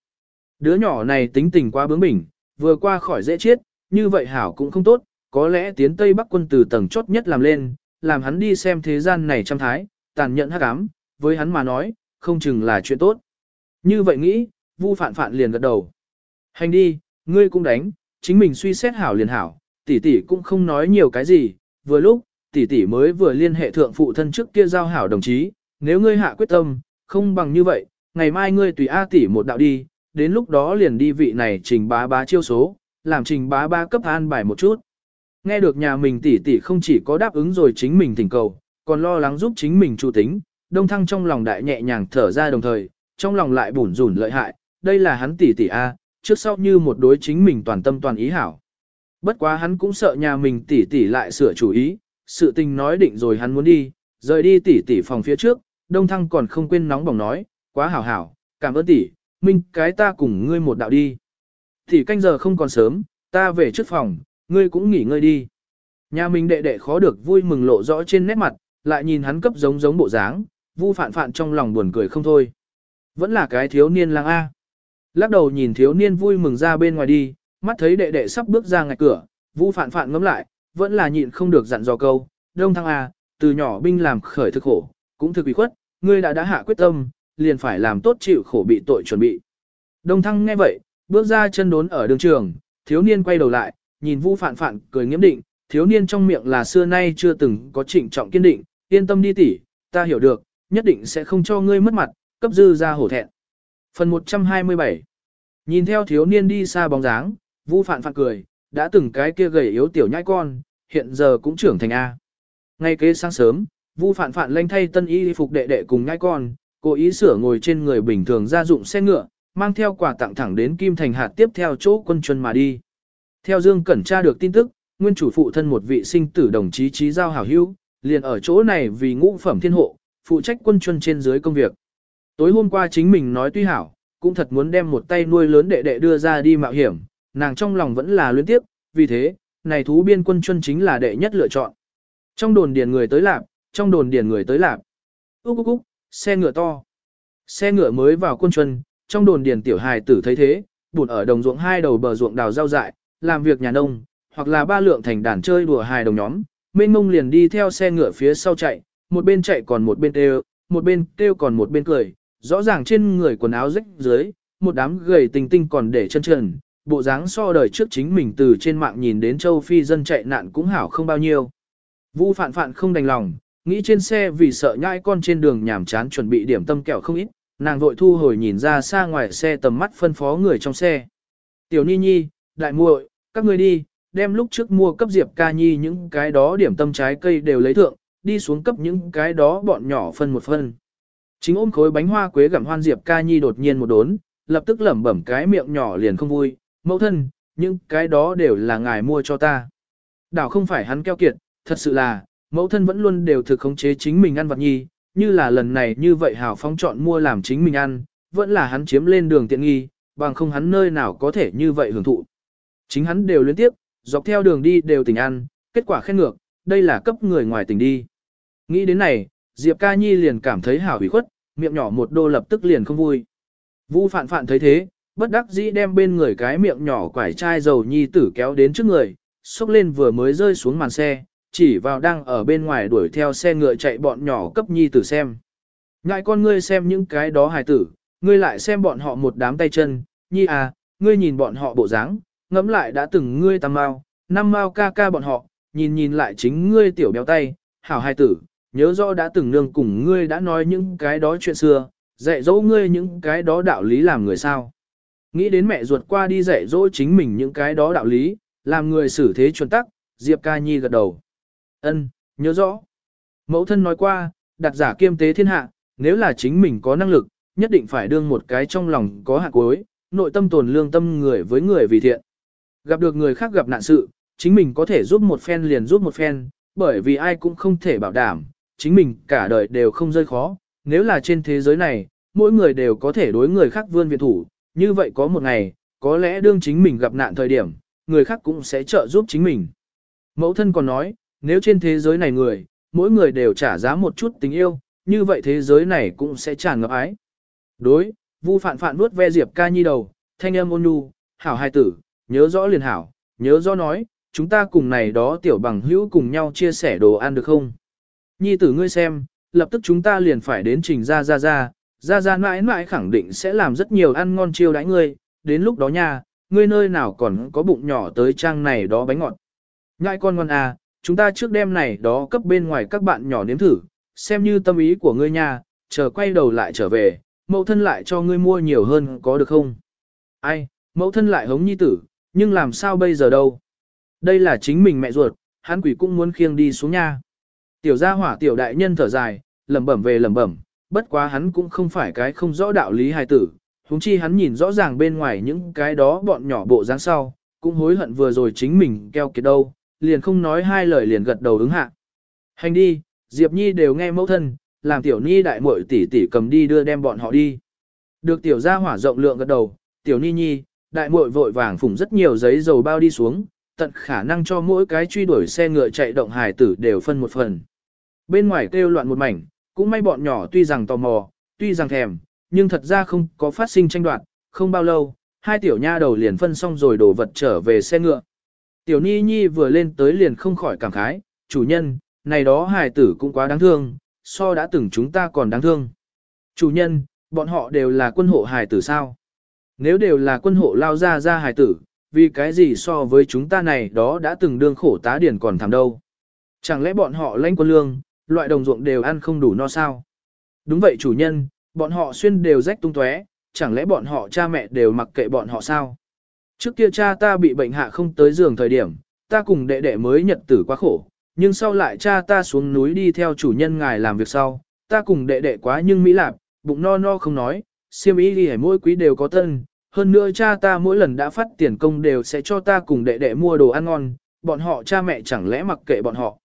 Đứa nhỏ này tính tình quá bướng bỉnh, vừa qua khỏi dễ chết, như vậy hảo cũng không tốt, có lẽ tiến Tây Bắc quân từ tầng chốt nhất làm lên, làm hắn đi xem thế gian này trăm thái, tàn nhẫn hắc ám, với hắn mà nói, không chừng là chuyện tốt. Như vậy nghĩ, Vu Phạn Phạn liền gật đầu. Hành đi, ngươi cũng đánh, chính mình suy xét hảo liền hảo, tỷ tỷ cũng không nói nhiều cái gì, vừa lúc, tỷ tỷ mới vừa liên hệ thượng phụ thân trước kia giao hảo đồng chí, nếu ngươi hạ quyết tâm, không bằng như vậy, ngày mai ngươi tùy A tỷ một đạo đi, đến lúc đó liền đi vị này trình bá bá chiêu số, làm trình bá bá cấp an bài một chút. Nghe được nhà mình tỷ tỷ không chỉ có đáp ứng rồi chính mình thỉnh cầu, còn lo lắng giúp chính mình chủ tính, đông thăng trong lòng đại nhẹ nhàng thở ra đồng thời, trong lòng lại bủn rủn lợi hại, đây là hắn tỷ tỷ A, trước sau như một đối chính mình toàn tâm toàn ý hảo. Bất quá hắn cũng sợ nhà mình tỷ tỷ lại sửa chủ ý, sự tình nói định rồi hắn muốn đi, rời đi tỷ tỷ phòng phía trước, đông thăng còn không quên nóng bỏng nói, quá hảo hảo, cảm ơn tỷ, minh cái ta cùng ngươi một đạo đi. Tỷ canh giờ không còn sớm, ta về trước phòng, ngươi cũng nghỉ ngơi đi. Nhà mình đệ đệ khó được vui mừng lộ rõ trên nét mặt, lại nhìn hắn cấp giống giống bộ dáng, vu phạn phạn trong lòng buồn cười không thôi. Vẫn là cái thiếu niên lang A. Lắc đầu nhìn thiếu niên vui mừng ra bên ngoài đi, mắt thấy đệ đệ sắp bước ra ngạch cửa, vu phạn phạn ngắm lại, vẫn là nhịn không được dặn dò câu, đông thăng A, từ nhỏ binh làm khởi thực khổ, cũng thực bị khuất, ngươi đã đã hạ quyết tâm, liền phải làm tốt chịu khổ bị tội chuẩn bị. Đông thăng nghe vậy, bước ra chân đốn ở đường trường, thiếu niên quay đầu lại, nhìn vu phạn phạn cười nghiêm định, thiếu niên trong miệng là xưa nay chưa từng có trịnh trọng kiên định, yên tâm đi tỉ, ta hiểu được, nhất định sẽ không cho ngươi mất mặt, cấp dư ra hổ thẹn. Phần 127 Nhìn theo thiếu niên đi xa bóng dáng, vu phạn phạn cười, đã từng cái kia gầy yếu tiểu nhãi con, hiện giờ cũng trưởng thành A. Ngay kế sáng sớm, vu phạn phạn lênh thay tân y phục đệ đệ cùng nhãi con, cố ý sửa ngồi trên người bình thường gia dụng xe ngựa, mang theo quà tặng thẳng đến Kim Thành hạt tiếp theo chỗ quân chuân mà đi. Theo Dương Cẩn tra được tin tức, nguyên chủ phụ thân một vị sinh tử đồng chí trí giao hảo hữu, liền ở chỗ này vì ngũ phẩm thiên hộ, phụ trách quân chuân trên dưới công việc. Tối hôm qua chính mình nói tuy hảo, cũng thật muốn đem một tay nuôi lớn đệ đệ đưa ra đi mạo hiểm, nàng trong lòng vẫn là luyến tiếp, vì thế, này thú biên quân chuân chính là đệ nhất lựa chọn. Trong đồn điền người tới lạp, trong đồn điền người tới lạp. Úc úc úc, xe ngựa to. Xe ngựa mới vào quân chuân, trong đồn điền tiểu hài tử thấy thế, buồn ở đồng ruộng hai đầu bờ ruộng đào rau dại, làm việc nhà nông, hoặc là ba lượng thành đàn chơi đùa hài đồng nhóm, mênh mông liền đi theo xe ngựa phía sau chạy, một bên chạy còn một bên kêu, một bên kêu còn một bên cười, rõ ràng trên người quần áo rách dưới, một đám gầy tinh tinh còn để chân trần, bộ dáng so đời trước chính mình từ trên mạng nhìn đến châu Phi dân chạy nạn cũng hảo không bao nhiêu. Vu phạn phạn không đành lòng, nghĩ trên xe vì sợ nhãi con trên đường nhảm chán chuẩn bị điểm tâm kẹo không ít, nàng vội thu hồi nhìn ra xa ngoài xe tầm mắt phân phó người trong xe. Tiểu Ni Nhi, đại muội, các ngươi đi, đem lúc trước mua cấp Diệp Ca Nhi những cái đó điểm tâm trái cây đều lấy thượng, đi xuống cấp những cái đó bọn nhỏ phân một phân. Chính ôm khối bánh hoa quế gặm hoan Diệp Ca Nhi đột nhiên một đốn, lập tức lẩm bẩm cái miệng nhỏ liền không vui, mẫu thân, những cái đó đều là ngài mua cho ta. Đảo không phải hắn keo kiệt, thật sự là, mẫu thân vẫn luôn đều thực khống chế chính mình ăn vật nhi, như là lần này như vậy hào phóng chọn mua làm chính mình ăn, vẫn là hắn chiếm lên đường tiện nghi, bằng không hắn nơi nào có thể như vậy hưởng thụ. Chính hắn đều liên tiếp, dọc theo đường đi đều tình ăn, kết quả khen ngược, đây là cấp người ngoài tình đi. Nghĩ đến này, Diệp Ca Nhi liền cảm thấy hảo hủy khuất, miệng nhỏ một đô lập tức liền không vui. Vu phạn phạn thấy thế, bất đắc dĩ đem bên người cái miệng nhỏ quải chai dầu nhi tử kéo đến trước người, xúc lên vừa mới rơi xuống màn xe, chỉ vào đang ở bên ngoài đuổi theo xe ngựa chạy bọn nhỏ cấp nhi tử xem. Ngại con ngươi xem những cái đó hài tử, ngươi lại xem bọn họ một đám tay chân, nhi à, ngươi nhìn bọn họ bộ dáng, ngẫm lại đã từng ngươi tam mao, năm mao ca ca bọn họ, nhìn nhìn lại chính ngươi tiểu béo tay, hảo hài tử, nhớ rõ đã từng nương cùng ngươi đã nói những cái đó chuyện xưa, dạy dỗ ngươi những cái đó đạo lý làm người sao. Nghĩ đến mẹ ruột qua đi dạy dỗ chính mình những cái đó đạo lý, làm người xử thế chuẩn tắc, Diệp Ca Nhi gật đầu. Ân, nhớ rõ. Mẫu thân nói qua, đặt giả kiêm tế thiên hạ, nếu là chính mình có năng lực, nhất định phải đương một cái trong lòng có hạ cuối, nội tâm tồn lương tâm người với người vì thiện. Gặp được người khác gặp nạn sự, chính mình có thể giúp một phen liền giúp một phen, bởi vì ai cũng không thể bảo đảm, chính mình cả đời đều không rơi khó. Nếu là trên thế giới này, mỗi người đều có thể đối người khác vươn viện thủ, như vậy có một ngày, có lẽ đương chính mình gặp nạn thời điểm, người khác cũng sẽ trợ giúp chính mình. Mẫu thân còn nói, nếu trên thế giới này người, mỗi người đều trả giá một chút tình yêu, như vậy thế giới này cũng sẽ tràn ngập ái. Đối, Vu Phạn Phạn vuốt ve Diệp Ca Nhi đầu, thanh âm ôn nhu, "Hảo hai tử, nhớ rõ liền hảo, nhớ rõ nói, chúng ta cùng này đó tiểu bằng hữu cùng nhau chia sẻ đồ ăn được không?" Nhi tử ngươi xem, lập tức chúng ta liền phải đến trình ra ra ra, ra ra mãi mãi khẳng định sẽ làm rất nhiều ăn ngon chiêu đãi ngươi, đến lúc đó nha, ngươi nơi nào còn có bụng nhỏ tới trang này đó bánh ngọt. Ngại con ngoan à, chúng ta trước đêm này đó cấp bên ngoài các bạn nhỏ nếm thử, xem như tâm ý của ngươi nha, chờ quay đầu lại trở về, mẫu thân lại cho ngươi mua nhiều hơn có được không? Ai, mẫu thân lại hống nhi tử, nhưng làm sao bây giờ đâu? Đây là chính mình mẹ ruột, hắn quỷ cũng muốn khiêng đi xuống nha. Tiểu gia hỏa tiểu đại nhân thở dài, lẩm bẩm về lẩm bẩm, bất quá hắn cũng không phải cái không rõ đạo lý hài tử, huống chi hắn nhìn rõ ràng bên ngoài những cái đó bọn nhỏ bộ dáng sau, cũng hối hận vừa rồi chính mình keo kiệt đâu, liền không nói hai lời liền gật đầu ứng hạ. Hành đi, Diệp Nhi đều nghe mẫu thân, làm tiểu Nhi đại muội tỷ tỷ cầm đi đưa đem bọn họ đi. Được tiểu gia hỏa rộng lượng gật đầu, tiểu Nhi Nhi, đại muội vội vàng phủng rất nhiều giấy dầu bao đi xuống, tận khả năng cho mỗi cái truy đuổi xe ngựa chạy động hài tử đều phân một phần. Bên ngoài kêu loạn một mảnh, cũng may bọn nhỏ tuy rằng tò mò, tuy rằng thèm, nhưng thật ra không có phát sinh tranh đoạt, không bao lâu, hai tiểu nha đầu liền phân xong rồi đổ vật trở về xe ngựa. Tiểu Ni Nhi vừa lên tới liền không khỏi cảm khái, chủ nhân, này đó hài tử cũng quá đáng thương, so đã từng chúng ta còn đáng thương. Chủ nhân, bọn họ đều là quân hộ hài tử sao? Nếu đều là quân hộ lao ra ra hài tử, vì cái gì so với chúng ta này đó đã từng đương khổ tá điển còn thảm đâu? Chẳng lẽ bọn họ lãnh quân lương, loại đồng ruộng đều ăn không đủ no sao? Đúng vậy chủ nhân, bọn họ xuyên đều rách tung tóe, chẳng lẽ bọn họ cha mẹ đều mặc kệ bọn họ sao? Trước kia cha ta bị bệnh hạ không tới giường thời điểm, ta cùng đệ đệ mới nhật tử quá khổ, nhưng sau lại cha ta xuống núi đi theo chủ nhân ngài làm việc sau, ta cùng đệ đệ quá nhưng mỹ lạp, bụng no no không nói, siêm ý đi mỗi quý đều có tân, hơn nữa cha ta mỗi lần đã phát tiền công đều sẽ cho ta cùng đệ đệ mua đồ ăn ngon, bọn họ cha mẹ chẳng lẽ mặc kệ bọn họ.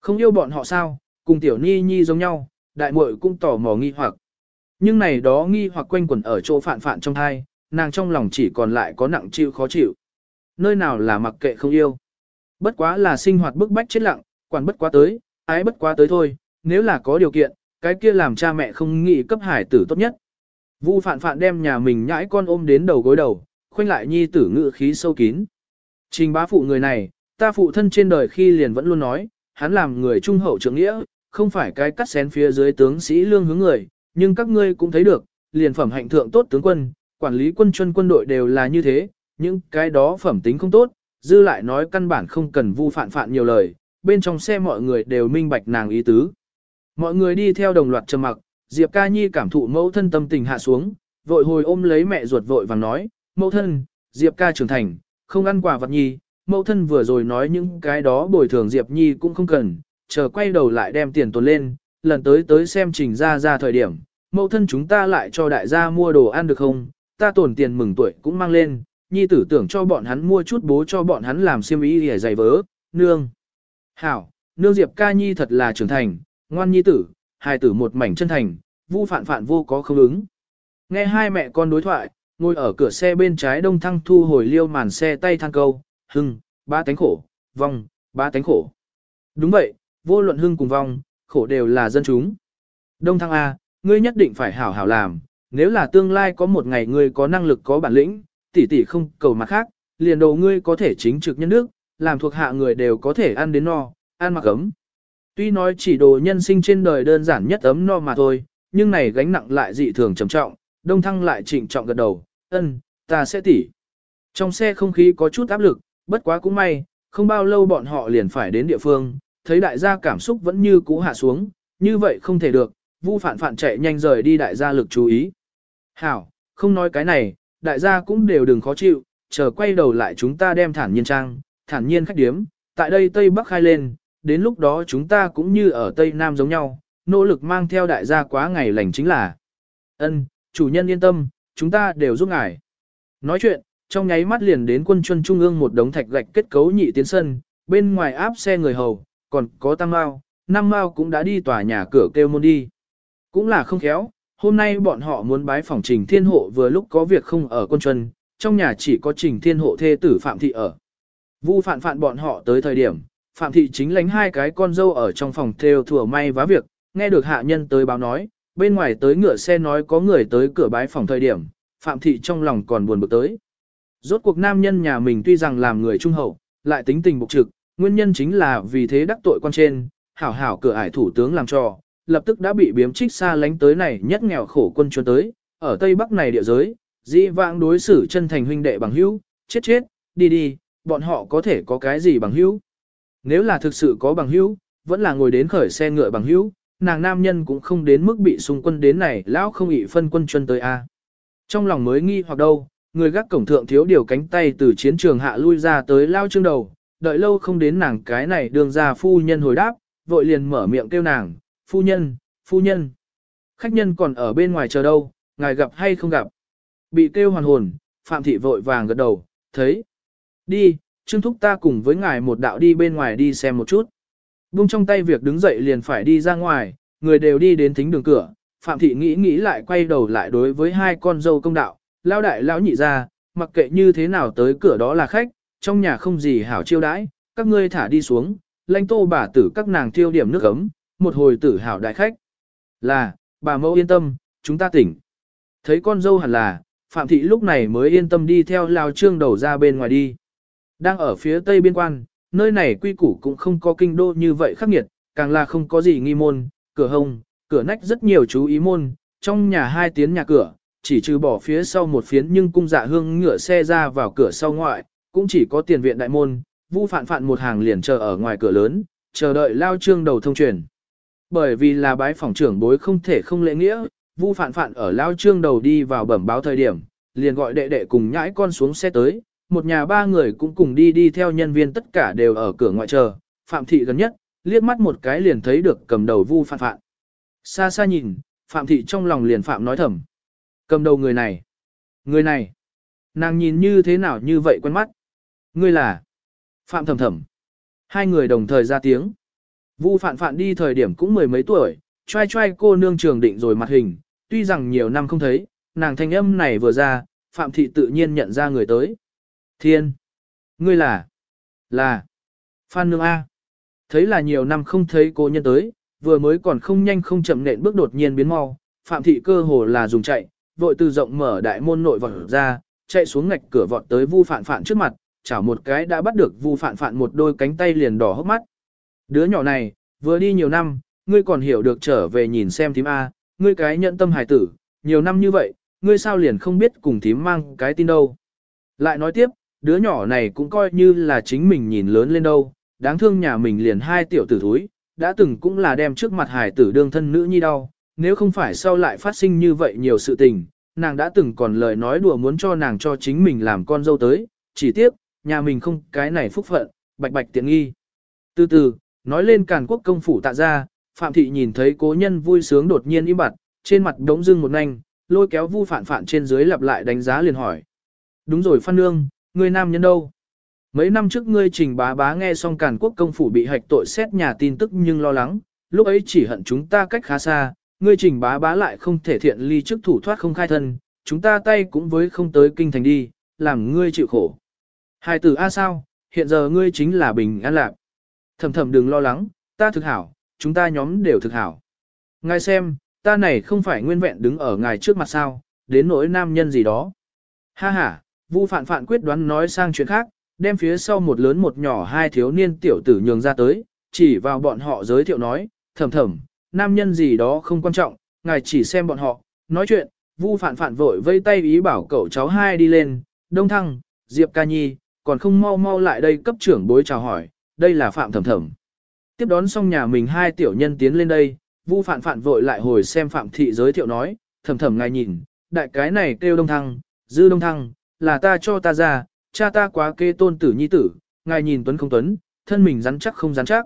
Không yêu bọn họ sao, cùng tiểu ni nhi giống nhau, đại muội cũng tò mò nghi hoặc. Nhưng này đó nghi hoặc quanh quẩn ở chỗ phản phản trong thai, nàng trong lòng chỉ còn lại có nặng chịu khó chịu. Nơi nào là mặc kệ không yêu. Bất quá là sinh hoạt bức bách chết lặng, quản bất quá tới, ái bất quá tới thôi, nếu là có điều kiện, cái kia làm cha mẹ không nghĩ cấp hải tử tốt nhất. Vu phạn phạn đem nhà mình nhãi con ôm đến đầu gối đầu, khoanh lại nhi tử ngự khí sâu kín. Trình bá phụ người này, ta phụ thân trên đời khi liền vẫn luôn nói, hắn làm người trung hậu trưởng nghĩa, không phải cái cắt xén phía dưới tướng sĩ lương hướng người, nhưng các ngươi cũng thấy được, liền phẩm hạnh thượng tốt tướng quân, quản lý quân chuân quân đội đều là như thế, những cái đó phẩm tính không tốt, dư lại nói căn bản không cần vu phạn phạn nhiều lời, bên trong xe mọi người đều minh bạch nàng ý tứ. Mọi người đi theo đồng loạt trầm mặc, Diệp Ca Nhi cảm thụ mẫu thân tâm tình hạ xuống, vội hồi ôm lấy mẹ ruột vội vàng nói, mẫu thân, Diệp Ca trưởng thành, không ăn quả vật nhi, mẫu thân vừa rồi nói những cái đó bồi thường Diệp Nhi cũng không cần, chờ quay đầu lại đem tiền tồn lên, lần tới tới xem trình ra ra thời điểm, mẫu thân chúng ta lại cho đại gia mua đồ ăn được không, ta tổn tiền mừng tuổi cũng mang lên, nhi tử tưởng cho bọn hắn mua chút bố cho bọn hắn làm xiêm y để giày vớ, nương. Hảo, nương Diệp ca nhi thật là trưởng thành, ngoan nhi tử, hài tử một mảnh chân thành, vu phản phản vô có không ứng. Nghe hai mẹ con đối thoại, ngồi ở cửa xe bên trái đông thăng thu hồi liêu màn xe tay thang câu, hưng, ba tánh khổ, vong, ba tánh khổ. Đúng vậy, vô luận hưng cùng vong, khổ đều là dân chúng. Đông thăng A, ngươi nhất định phải hảo hảo làm, nếu là tương lai có một ngày ngươi có năng lực có bản lĩnh, tỷ tỷ không cầu mặt khác, liền đầu ngươi có thể chính trực nhân nước, làm thuộc hạ người đều có thể ăn đến no, ăn mặc ấm. Tuy nói chỉ đồ nhân sinh trên đời đơn giản nhất ấm no mà thôi, nhưng này gánh nặng lại dị thường trầm trọng, đông thăng lại trịnh trọng gật đầu, ân, ta sẽ tỉ. Trong xe không khí có chút áp lực, bất quá cũng may, không bao lâu bọn họ liền phải đến địa phương, thấy đại gia cảm xúc vẫn như cũ hạ xuống, như vậy không thể được, vu phản phản chạy nhanh rời đi đại gia lực chú ý. Hảo, không nói cái này, đại gia cũng đều đừng khó chịu, chờ quay đầu lại chúng ta đem thản nhiên trang, thản nhiên khách điếm, tại đây Tây Bắc khai lên, đến lúc đó chúng ta cũng như ở Tây Nam giống nhau, nỗ lực mang theo đại gia quá ngày lành chính là. Ân, chủ nhân yên tâm, chúng ta đều giúp ngài. Nói chuyện, trong nháy mắt liền đến quân chuân trung ương một đống thạch gạch kết cấu nhị tiến sân, bên ngoài áp xe người hầu, còn có tam mao, năm mao cũng đã đi tòa nhà cửa kêu môn đi. Cũng là không khéo, hôm nay bọn họ muốn bái phòng trình thiên hộ vừa lúc có việc không ở quân chuân, trong nhà chỉ có trình thiên hộ thê tử Phạm Thị ở. Vu phản phản bọn họ tới thời điểm, Phạm Thị chính lánh hai cái con dâu ở trong phòng theo thừa may vá việc, nghe được hạ nhân tới báo nói, bên ngoài tới ngựa xe nói có người tới cửa bái phòng thời điểm, Phạm Thị trong lòng còn buồn bực tới. Rốt cuộc nam nhân nhà mình tuy rằng làm người trung hậu, lại tính tình bục trực, nguyên nhân chính là vì thế đắc tội quan trên, hảo hảo cửa ải thủ tướng làm trò, lập tức đã bị biếm trích xa lánh tới này nhất nghèo khổ quân chuyên tới, ở Tây Bắc này địa giới, dĩ vãng đối xử chân thành huynh đệ bằng hữu, chết chết, đi đi, bọn họ có thể có cái gì bằng hữu. Nếu là thực sự có bằng hữu, vẫn là ngồi đến khởi xe ngựa bằng hữu, nàng nam nhân cũng không đến mức bị xung quân đến này lão không ị phân quân chân tới a. Trong lòng mới nghi hoặc đâu, người gác cổng thượng thiếu điều cánh tay từ chiến trường hạ lui ra tới lao trương đầu, đợi lâu không đến nàng cái này đường ra phu nhân hồi đáp, vội liền mở miệng kêu nàng, phu nhân, phu nhân. Khách nhân còn ở bên ngoài chờ đâu, ngài gặp hay không gặp. Bị kêu hoàn hồn, Phạm Thị vội vàng gật đầu, thấy. Đi, Trương Thúc ta cùng với ngài một đạo đi bên ngoài đi xem một chút. Bung trong tay việc đứng dậy liền phải đi ra ngoài, người đều đi đến thính đường cửa. Phạm Thị nghĩ nghĩ lại quay đầu lại đối với hai con dâu công đạo, lao đại lão nhị ra, mặc kệ như thế nào tới cửa đó là khách, trong nhà không gì hảo chiêu đãi, các ngươi thả đi xuống, lãnh tô bà tử các nàng tiêu điểm nước ấm, một hồi tử hảo đại khách. Là, bà mẫu yên tâm, chúng ta tỉnh. Thấy con dâu hẳn là, Phạm Thị lúc này mới yên tâm đi theo lao trương đầu ra bên ngoài đi. Đang ở phía tây biên quan, nơi này quy củ cũng không có kinh đô như vậy khắc nghiệt, càng là không có gì nghi môn, cửa hông, cửa nách rất nhiều chú ý môn, trong nhà hai tiến nhà cửa, chỉ trừ bỏ phía sau một phiến nhưng cung dạ hương ngựa xe ra vào cửa sau ngoại, cũng chỉ có tiền viện đại môn, vu phạn phạn một hàng liền chờ ở ngoài cửa lớn, chờ đợi lao trương đầu thông truyền. Bởi vì là bái phòng trưởng bối không thể không lễ nghĩa, vu phạn phạn ở lao trương đầu đi vào bẩm báo thời điểm, liền gọi đệ đệ cùng nhãi con xuống xe tới, một nhà ba người cũng cùng đi đi theo nhân viên tất cả đều ở cửa ngoại chờ, phạm thị gần nhất, liếc mắt một cái liền thấy được cầm đầu vu phạn phạn. Xa xa nhìn, phạm thị trong lòng liền phạm nói thầm. Cầm đầu người này, người này, nàng nhìn như thế nào như vậy quen mắt. Ngươi là Phạm thầm thầm. Hai người đồng thời ra tiếng. Vu phạn phạn đi thời điểm cũng mười mấy tuổi, trai trai cô nương trường định rồi mặt hình, tuy rằng nhiều năm không thấy, nàng thanh âm này vừa ra, Phạm thị tự nhiên nhận ra người tới. Thiên! Ngươi là? Là? Phan Nương A. Thấy là nhiều năm không thấy cô nhân tới, vừa mới còn không nhanh không chậm nện bước đột nhiên biến mau, Phạm thị cơ hồ là dùng chạy, vội từ rộng mở đại môn nội vọt ra, chạy xuống ngạch cửa vọt tới Vu Phạn Phạn trước mặt, chảo một cái đã bắt được Vu Phạn Phạn một đôi cánh tay liền đỏ hốc mắt. Đứa nhỏ này, vừa đi nhiều năm, ngươi còn hiểu được trở về nhìn xem thím A, ngươi cái nhận tâm hài tử, nhiều năm như vậy, ngươi sao liền không biết cùng thím mang cái tin đâu. Lại nói tiếp, đứa nhỏ này cũng coi như là chính mình nhìn lớn lên đâu, đáng thương nhà mình liền hai tiểu tử thúi, đã từng cũng là đem trước mặt hài tử đương thân nữ nhi đau, nếu không phải sau lại phát sinh như vậy nhiều sự tình, nàng đã từng còn lời nói đùa muốn cho nàng cho chính mình làm con dâu tới, chỉ tiếc, nhà mình không cái này phúc phận, bạch bạch tiện nghi. Từ từ, nói lên càn quốc công phủ tạ ra, Phạm Thị nhìn thấy cố nhân vui sướng đột nhiên im bặt, trên mặt đống dưng một nanh, lôi kéo vu phản phản trên dưới lặp lại đánh giá liền hỏi. Đúng rồi Phan Nương, người nam nhân đâu? Mấy năm trước ngươi trình bá bá nghe xong càn quốc công phủ bị hạch tội xét nhà tin tức nhưng lo lắng, lúc ấy chỉ hận chúng ta cách khá xa, ngươi trình bá bá lại không thể thiện ly trước thủ thoát không khai thân, chúng ta tay cũng với không tới kinh thành đi, làm ngươi chịu khổ. Hai tử A sao, hiện giờ ngươi chính là bình an lạc. Thầm thầm đừng lo lắng, ta thực hảo, chúng ta nhóm đều thực hảo. Ngài xem, ta này không phải nguyên vẹn đứng ở ngài trước mặt sao, đến nỗi nam nhân gì đó. Ha ha, Vu Phạn Phạn quyết đoán nói sang chuyện khác, đem phía sau một lớn một nhỏ hai thiếu niên tiểu tử nhường ra tới, chỉ vào bọn họ giới thiệu nói, thầm thầm, nam nhân gì đó không quan trọng, ngài chỉ xem bọn họ, nói chuyện, Vu Phạn Phạn vội vây tay ý bảo cậu cháu hai đi lên, Đông Thăng, Diệp Ca Nhi, còn không mau mau lại đây cấp trưởng bối chào hỏi, đây là Phạm Thẩm Thẩm. Tiếp đón xong nhà mình hai tiểu nhân tiến lên đây, Vu Phạn Phạn vội lại hồi xem Phạm Thị giới thiệu nói, Thẩm Thẩm ngài nhìn, đại cái này kêu Đông Thăng, dư đông thăng, là ta cho ta ra, cha ta quá kê tôn tử nhi tử, ngài nhìn tuấn không tuấn, thân mình rắn chắc không rắn chắc.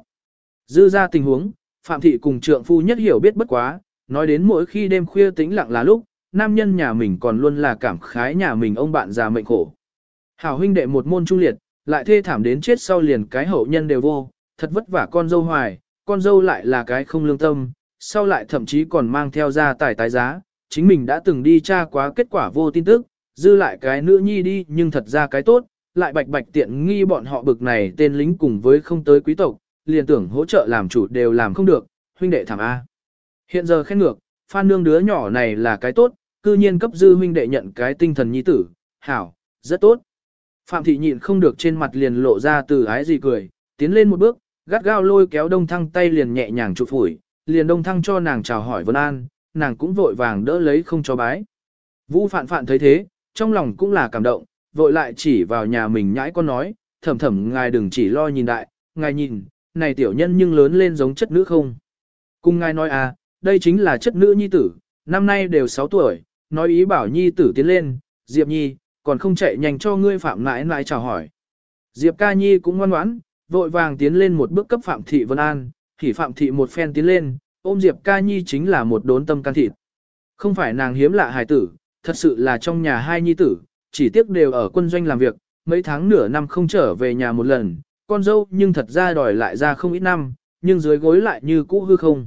Dư ra tình huống, Phạm Thị cùng trượng phu nhất hiểu biết bất quá, nói đến mỗi khi đêm khuya tĩnh lặng là lúc, nam nhân nhà mình còn luôn là cảm khái nhà mình ông bạn già mệnh khổ. Hảo huynh đệ một môn trung liệt, lại thê thảm đến chết sau liền cái hậu nhân đều vô, thật vất vả con dâu hoài, con dâu lại là cái không lương tâm, sau lại thậm chí còn mang theo ra tài tái giá, chính mình đã từng đi tra quá kết quả vô tin tức, dư lại cái nữ nhi đi nhưng thật ra cái tốt, lại bạch bạch tiện nghi bọn họ bực này tên lính cùng với không tới quý tộc, liền tưởng hỗ trợ làm chủ đều làm không được, huynh đệ thảm A. Hiện giờ khen ngược, phan nương đứa nhỏ này là cái tốt, cư nhiên cấp dư huynh đệ nhận cái tinh thần nhi tử, hảo, rất tốt. Phạm thị nhịn không được trên mặt liền lộ ra từ ái gì cười, tiến lên một bước, gắt gao lôi kéo đông thăng tay liền nhẹ nhàng chụp phủi, liền đông thăng cho nàng chào hỏi vân an, nàng cũng vội vàng đỡ lấy không cho bái. Vũ phạn phạn thấy thế, trong lòng cũng là cảm động, vội lại chỉ vào nhà mình nhãi con nói, thầm thầm ngài đừng chỉ lo nhìn đại, ngài nhìn, này tiểu nhân nhưng lớn lên giống chất nữ không. Cùng ngài nói à, đây chính là chất nữ nhi tử, năm nay đều 6 tuổi, nói ý bảo nhi tử tiến lên, Diệp nhi, còn không chạy nhanh cho ngươi phạm mãi mãi chào hỏi. Diệp ca nhi cũng ngoan ngoãn, vội vàng tiến lên một bước cấp phạm thị vân an, thì phạm thị một phen tiến lên, ôm Diệp ca nhi chính là một đốn tâm can thịt. Không phải nàng hiếm lạ hài tử, thật sự là trong nhà hai nhi tử, chỉ tiếc đều ở quân doanh làm việc, mấy tháng nửa năm không trở về nhà một lần, con dâu nhưng thật ra đòi lại ra không ít năm, nhưng dưới gối lại như cũ hư không.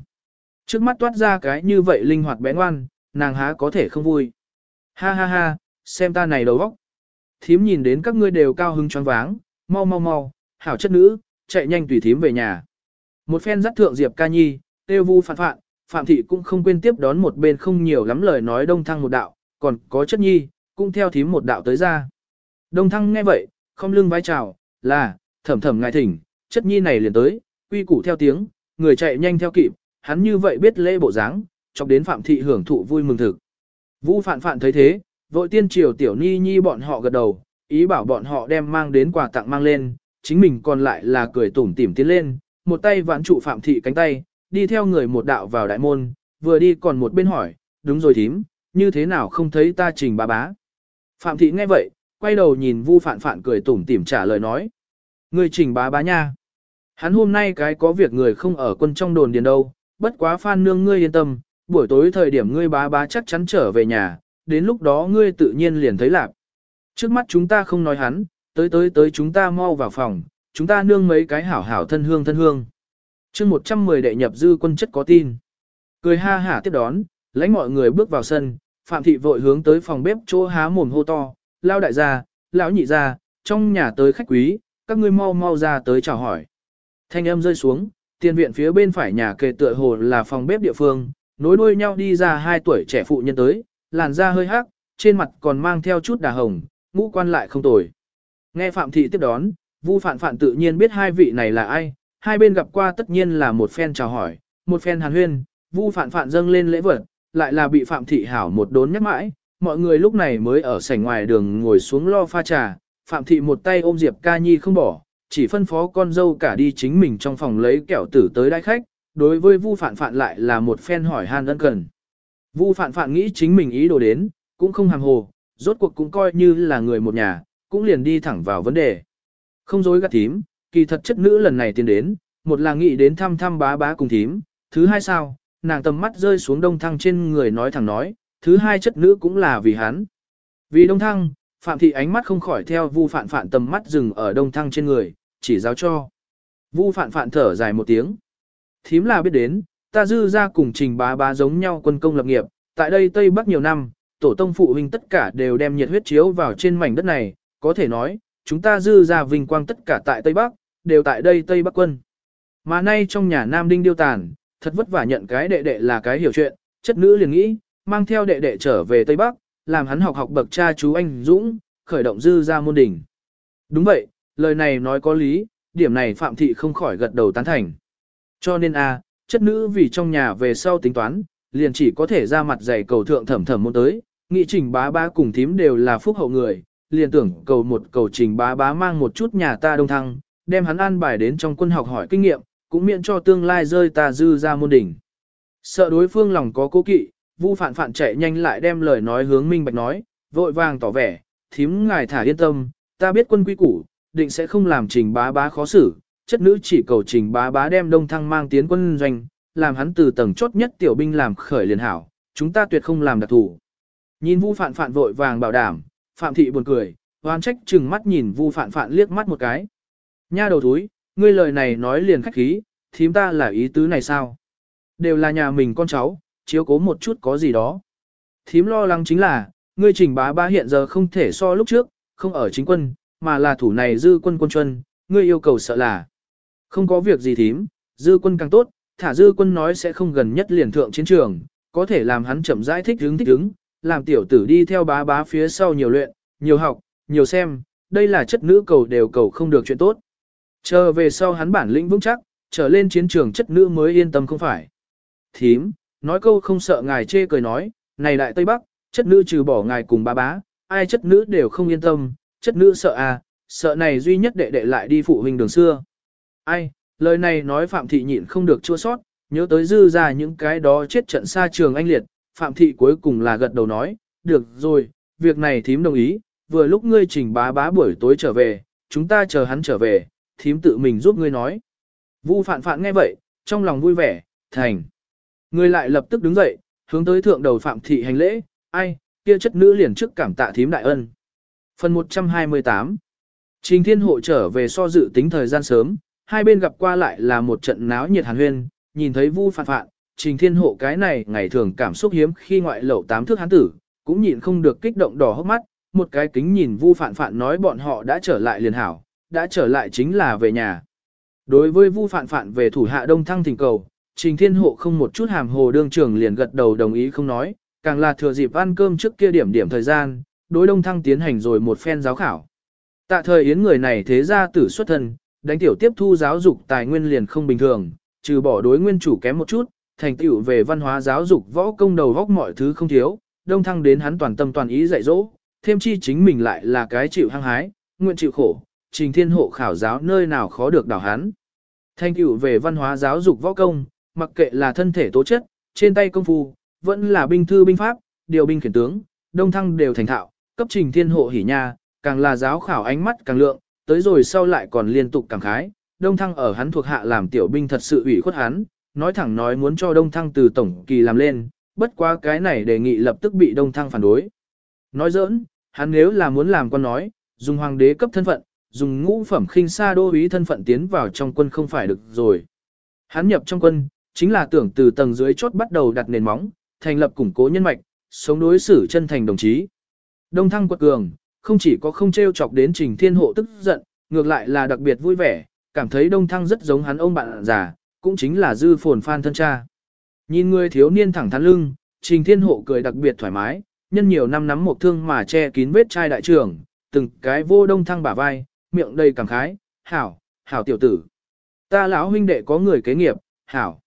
Trước mắt toát ra cái như vậy linh hoạt bé ngoan, nàng há có thể không vui. Ha ha ha, xem ta này đầu óc. Thím nhìn đến các ngươi đều cao hứng choáng váng, mau mau mau, hảo chất nữ, chạy nhanh tùy thím về nhà. Một phen dắt thượng Diệp ca nhi, tiêu vu phản phạn, Phạm Thị cũng không quên tiếp đón một bên không nhiều lắm lời nói đông thăng một đạo, còn có chất nhi, cũng theo thím một đạo tới ra. Đông thăng nghe vậy, không lưng vái chào, là, thẩm thẩm ngài thỉnh, chất nhi này liền tới, quy củ theo tiếng, người chạy nhanh theo kịp, hắn như vậy biết lễ bộ dáng, chọc đến Phạm Thị hưởng thụ vui mừng thực. Vũ phạn phạn thấy thế, vội tiên triều tiểu ni nhi bọn họ gật đầu, ý bảo bọn họ đem mang đến quà tặng mang lên, chính mình còn lại là cười tủm tỉm tiến lên, một tay vãn trụ Phạm Thị cánh tay, đi theo người một đạo vào đại môn, vừa đi còn một bên hỏi, đúng rồi thím, như thế nào không thấy ta trình bá bá. Phạm Thị nghe vậy, quay đầu nhìn Vu Phạn Phạn cười tủm tỉm trả lời nói. Người trình bá bá nha. Hắn hôm nay cái có việc người không ở quân trong đồn điền đâu, bất quá phan nương ngươi yên tâm, buổi tối thời điểm ngươi bá bá chắc chắn trở về nhà, đến lúc đó ngươi tự nhiên liền thấy lạc. Trước mắt chúng ta không nói hắn, tới tới tới chúng ta mau vào phòng, chúng ta nương mấy cái hảo hảo thân hương thân hương. chương 110 đệ nhập dư quân chất có tin. Cười ha hả tiếp đón, lãnh mọi người bước vào sân, Phạm Thị vội hướng tới phòng bếp chỗ há mồm hô to, lao đại gia, lão nhị gia, trong nhà tới khách quý, các ngươi mau mau ra tới chào hỏi. Thanh âm rơi xuống, tiền viện phía bên phải nhà kề tựa hồ là phòng bếp địa phương, nối đuôi nhau đi ra hai tuổi trẻ phụ nhân tới, làn da hơi hắc, trên mặt còn mang theo chút đà hồng, ngũ quan lại không tồi. Nghe Phạm Thị tiếp đón, Vu Phạn Phạn tự nhiên biết hai vị này là ai, hai bên gặp qua tất nhiên là một phen chào hỏi, một phen hàn huyên, Vu Phạn Phạn dâng lên lễ vật, lại là bị Phạm Thị hảo một đốn nhắc mãi, mọi người lúc này mới ở sảnh ngoài đường ngồi xuống lo pha trà, Phạm Thị một tay ôm Diệp Ca Nhi không bỏ, chỉ phân phó con dâu cả đi chính mình trong phòng lấy kẹo tử tới đai khách, đối với Vu Phạn Phạn lại là một phen hỏi han ân cần. Vu Phạn Phạn nghĩ chính mình ý đồ đến, cũng không hàng hồ, rốt cuộc cũng coi như là người một nhà, cũng liền đi thẳng vào vấn đề. Không dối gạt thím, kỳ thật chất nữ lần này tiến đến, một là nghĩ đến thăm thăm bá bá cùng thím, thứ hai sao, nàng tầm mắt rơi xuống đông thăng trên người nói thẳng nói, thứ hai chất nữ cũng là vì hắn. Vì đông thăng, Phạm Thị ánh mắt không khỏi theo Vu Phạn Phạn tầm mắt dừng ở đông thăng trên người, chỉ giáo cho. Vu Phạn Phạn thở dài một tiếng. Thím là biết đến, ta dư ra cùng trình bá bá giống nhau quân công lập nghiệp, tại đây Tây Bắc nhiều năm, tổ tông phụ huynh tất cả đều đem nhiệt huyết chiếu vào trên mảnh đất này, có thể nói, chúng ta dư ra vinh quang tất cả tại Tây Bắc, đều tại đây Tây Bắc quân. Mà nay trong nhà Nam Đinh điêu tàn, thật vất vả nhận cái đệ đệ là cái hiểu chuyện, chất nữ liền nghĩ, mang theo đệ đệ trở về Tây Bắc, làm hắn học học bậc cha chú anh Dũng, khởi động dư ra môn đỉnh. Đúng vậy, lời này nói có lý, điểm này Phạm Thị không khỏi gật đầu tán thành. Cho nên a, chất nữ vì trong nhà về sau tính toán, liền chỉ có thể ra mặt dày cầu thượng thẩm thẩm muốn tới, nghị trình bá bá cùng thím đều là phúc hậu người, liền tưởng cầu một cầu trình bá bá mang một chút nhà ta đông thăng, đem hắn an bài đến trong quân học hỏi kinh nghiệm, cũng miễn cho tương lai rơi ta dư ra môn đỉnh. Sợ đối phương lòng có cố kỵ, Vu Phạn Phạn chạy nhanh lại đem lời nói hướng Minh Bạch nói, vội vàng tỏ vẻ, thím ngài thả yên tâm, ta biết quân quy củ, định sẽ không làm trình bá bá khó xử, chất nữ chỉ cầu trình bá bá đem đông thăng mang tiến quân doanh, làm hắn từ tầng chốt nhất tiểu binh làm khởi liền hảo, chúng ta tuyệt không làm đặc thủ. Nhìn vu phạn phạn vội vàng bảo đảm, phạm thị buồn cười, hoan trách chừng mắt nhìn vu phạn phạn liếc mắt một cái. Nha đầu thúi, ngươi lời này nói liền khách khí, thím ta là ý tứ này sao? Đều là nhà mình con cháu, chiếu cố một chút có gì đó. Thím lo lắng chính là, ngươi trình bá bá hiện giờ không thể so lúc trước, không ở chính quân, mà là thủ này dư quân quân chuân, ngươi yêu cầu sợ là. Không có việc gì thím, dư quân càng tốt, thả dư quân nói sẽ không gần nhất liền thượng chiến trường, có thể làm hắn chậm rãi thích hứng thích hứng, làm tiểu tử đi theo bá bá phía sau nhiều luyện, nhiều học, nhiều xem, đây là chất nữ cầu đều cầu không được chuyện tốt. Chờ về sau hắn bản lĩnh vững chắc, trở lên chiến trường chất nữ mới yên tâm không phải. Thím, nói câu không sợ ngài chê cười nói, này đại Tây Bắc, chất nữ trừ bỏ ngài cùng bá bá, ai chất nữ đều không yên tâm, chất nữ sợ à, sợ này duy nhất đệ đệ lại đi phụ huynh đường xưa. Ai, lời này nói Phạm Thị nhịn không được chua sót, nhớ tới dư ra những cái đó chết trận xa trường anh liệt, Phạm Thị cuối cùng là gật đầu nói, được rồi, việc này thím đồng ý, vừa lúc ngươi trình bá bá buổi tối trở về, chúng ta chờ hắn trở về, thím tự mình giúp ngươi nói. Vu phạn phạn nghe vậy, trong lòng vui vẻ, thành. Ngươi lại lập tức đứng dậy, hướng tới thượng đầu Phạm Thị hành lễ, ai, kia chất nữ liền trước cảm tạ thím đại ân. Phần 128 Trình Thiên Hộ trở về so dự tính thời gian sớm, hai bên gặp qua lại là một trận náo nhiệt hàn huyên, nhìn thấy Vu Phạn Phạn, Trình Thiên Hộ cái này ngày thường cảm xúc hiếm khi ngoại lộ tám thước hán tử, cũng nhịn không được kích động đỏ hốc mắt, một cái kính nhìn Vu Phạn Phạn nói bọn họ đã trở lại liền hảo, đã trở lại chính là về nhà. Đối với Vu Phạn Phạn về thủ hạ Đông Thăng thỉnh cầu, Trình Thiên Hộ không một chút hàm hồ đương trưởng liền gật đầu đồng ý không nói, càng là thừa dịp ăn cơm trước kia điểm điểm thời gian, đối Đông Thăng tiến hành rồi một phen giáo khảo. Tạ thời yến người này thế ra tử xuất thân, đánh tiểu tiếp thu giáo dục tài nguyên liền không bình thường, trừ bỏ đối nguyên chủ kém một chút, thành tựu về văn hóa giáo dục võ công đầu góc mọi thứ không thiếu, đông thăng đến hắn toàn tâm toàn ý dạy dỗ, thêm chi chính mình lại là cái chịu hăng hái, nguyện chịu khổ, trình thiên hộ khảo giáo nơi nào khó được đảo hắn. Thành tựu về văn hóa giáo dục võ công, mặc kệ là thân thể tố chất, trên tay công phu, vẫn là binh thư binh pháp, điều binh khiển tướng, đông thăng đều thành thạo, cấp trình thiên hộ hỉ nha, càng là giáo khảo ánh mắt càng lượng, tới rồi sau lại còn liên tục cảm khái, Đông Thăng ở hắn thuộc hạ làm tiểu binh thật sự ủy khuất hắn, nói thẳng nói muốn cho Đông Thăng từ tổng kỳ làm lên, bất quá cái này đề nghị lập tức bị Đông Thăng phản đối. Nói giỡn, hắn nếu là muốn làm con nói, dùng hoàng đế cấp thân phận, dùng ngũ phẩm khinh sa đô úy thân phận tiến vào trong quân không phải được rồi. Hắn nhập trong quân, chính là tưởng từ tầng dưới chốt bắt đầu đặt nền móng, thành lập củng cố nhân mạch, sống đối xử chân thành đồng chí. Đông Thăng quật cường, không chỉ có không trêu chọc đến Trình Thiên Hộ tức giận, ngược lại là đặc biệt vui vẻ, cảm thấy Đông Thăng rất giống hắn ông bạn già, cũng chính là dư phồn phan thân cha. Nhìn người thiếu niên thẳng thắn lưng, Trình Thiên Hộ cười đặc biệt thoải mái, nhân nhiều năm nắm một thương mà che kín vết chai đại trưởng, từng cái vô Đông Thăng bả vai, miệng đầy cảm khái, hảo, hảo tiểu tử. Ta lão huynh đệ có người kế nghiệp, hảo.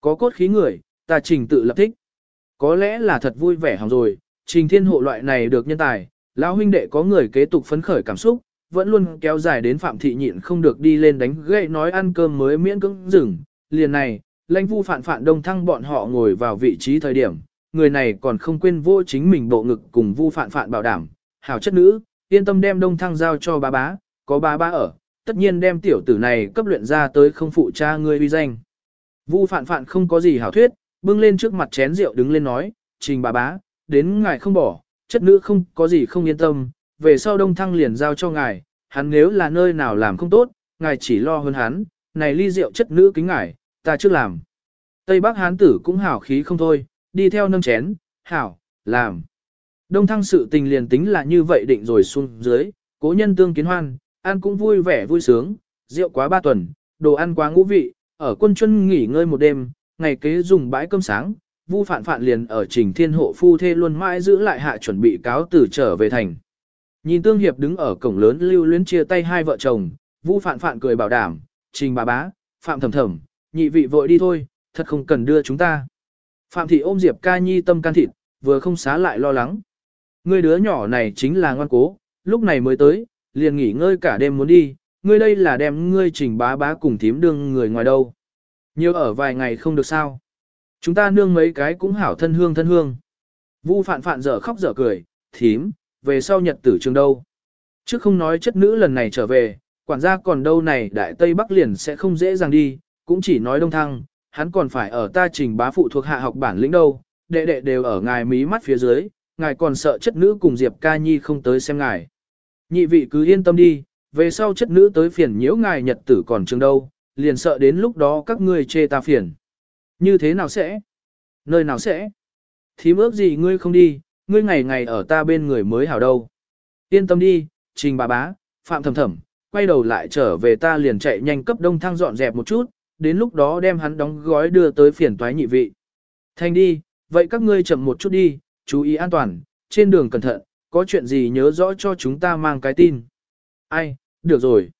Có cốt khí người, ta trình tự lập thích. Có lẽ là thật vui vẻ hỏng rồi, trình thiên hộ loại này được nhân tài, lão huynh đệ có người kế tục phấn khởi cảm xúc, vẫn luôn kéo dài đến Phạm Thị nhịn không được đi lên đánh gậy nói ăn cơm mới miễn cưỡng dừng. Liền này, lãnh vu phản phản đông thăng bọn họ ngồi vào vị trí thời điểm, người này còn không quên vô chính mình bộ ngực cùng vu phản phản bảo đảm. Hảo chất nữ, yên tâm đem đông thăng giao cho bá bá, có bá bá ở, tất nhiên đem tiểu tử này cấp luyện ra tới không phụ cha ngươi uy danh. Vu phản phản không có gì hảo thuyết, bưng lên trước mặt chén rượu đứng lên nói, trình bá bá, đến ngài không bỏ, chất nữ không có gì không yên tâm, về sau đông thăng liền giao cho ngài, hắn nếu là nơi nào làm không tốt, ngài chỉ lo hơn hắn, này ly rượu chất nữ kính ngài, ta chưa làm. Tây Bắc hán tử cũng hảo khí không thôi, đi theo nâng chén, hảo, làm. Đông thăng sự tình liền tính là như vậy định rồi xuống dưới, cố nhân tương kiến hoan, ăn cũng vui vẻ vui sướng, rượu quá ba tuần, đồ ăn quá ngũ vị, ở quân chân nghỉ ngơi một đêm, ngày kế dùng bãi cơm sáng, Vu Phạn Phạn liền ở Trình Thiên Hộ phu thê luôn mãi giữ lại hạ chuẩn bị cáo từ trở về thành. Nhìn Tương Hiệp đứng ở cổng lớn lưu luyến chia tay hai vợ chồng, Vu Phạn Phạn cười bảo đảm, Trình bà bá, Phạm thầm thầm, nhị vị vội đi thôi, thật không cần đưa chúng ta. Phạm thị ôm Diệp ca nhi tâm can thịt, vừa không xá lại lo lắng. Ngươi đứa nhỏ này chính là ngoan cố, lúc này mới tới, liền nghỉ ngơi cả đêm muốn đi, ngươi đây là đem ngươi trình bá bá cùng thím đương người ngoài đâu. Nhiều ở vài ngày không được sao. Chúng ta nương mấy cái cũng hảo thân hương thân hương. Vu phạn phạn dở khóc dở cười, thím, về sau nhật tử trường đâu. Chứ không nói chất nữ lần này trở về, quản gia còn đâu này đại Tây Bắc liền sẽ không dễ dàng đi, cũng chỉ nói đông thăng, hắn còn phải ở ta trình bá phụ thuộc hạ học bản lĩnh đâu, đệ đệ đều ở ngài mí mắt phía dưới, ngài còn sợ chất nữ cùng Diệp ca nhi không tới xem ngài. Nhị vị cứ yên tâm đi, về sau chất nữ tới phiền nhiễu ngài nhật tử còn trường đâu, liền sợ đến lúc đó các ngươi chê ta phiền. Như thế nào sẽ? Nơi nào sẽ? Thím ước gì ngươi không đi, ngươi ngày ngày ở ta bên người mới hảo đâu. Yên tâm đi, trình bà bá, phạm thầm thầm, quay đầu lại trở về ta liền chạy nhanh cấp đông thang dọn dẹp một chút, đến lúc đó đem hắn đóng gói đưa tới phiền toái nhị vị. Thành đi, vậy các ngươi chậm một chút đi, chú ý an toàn, trên đường cẩn thận, có chuyện gì nhớ rõ cho chúng ta mang cái tin. Ai, được rồi.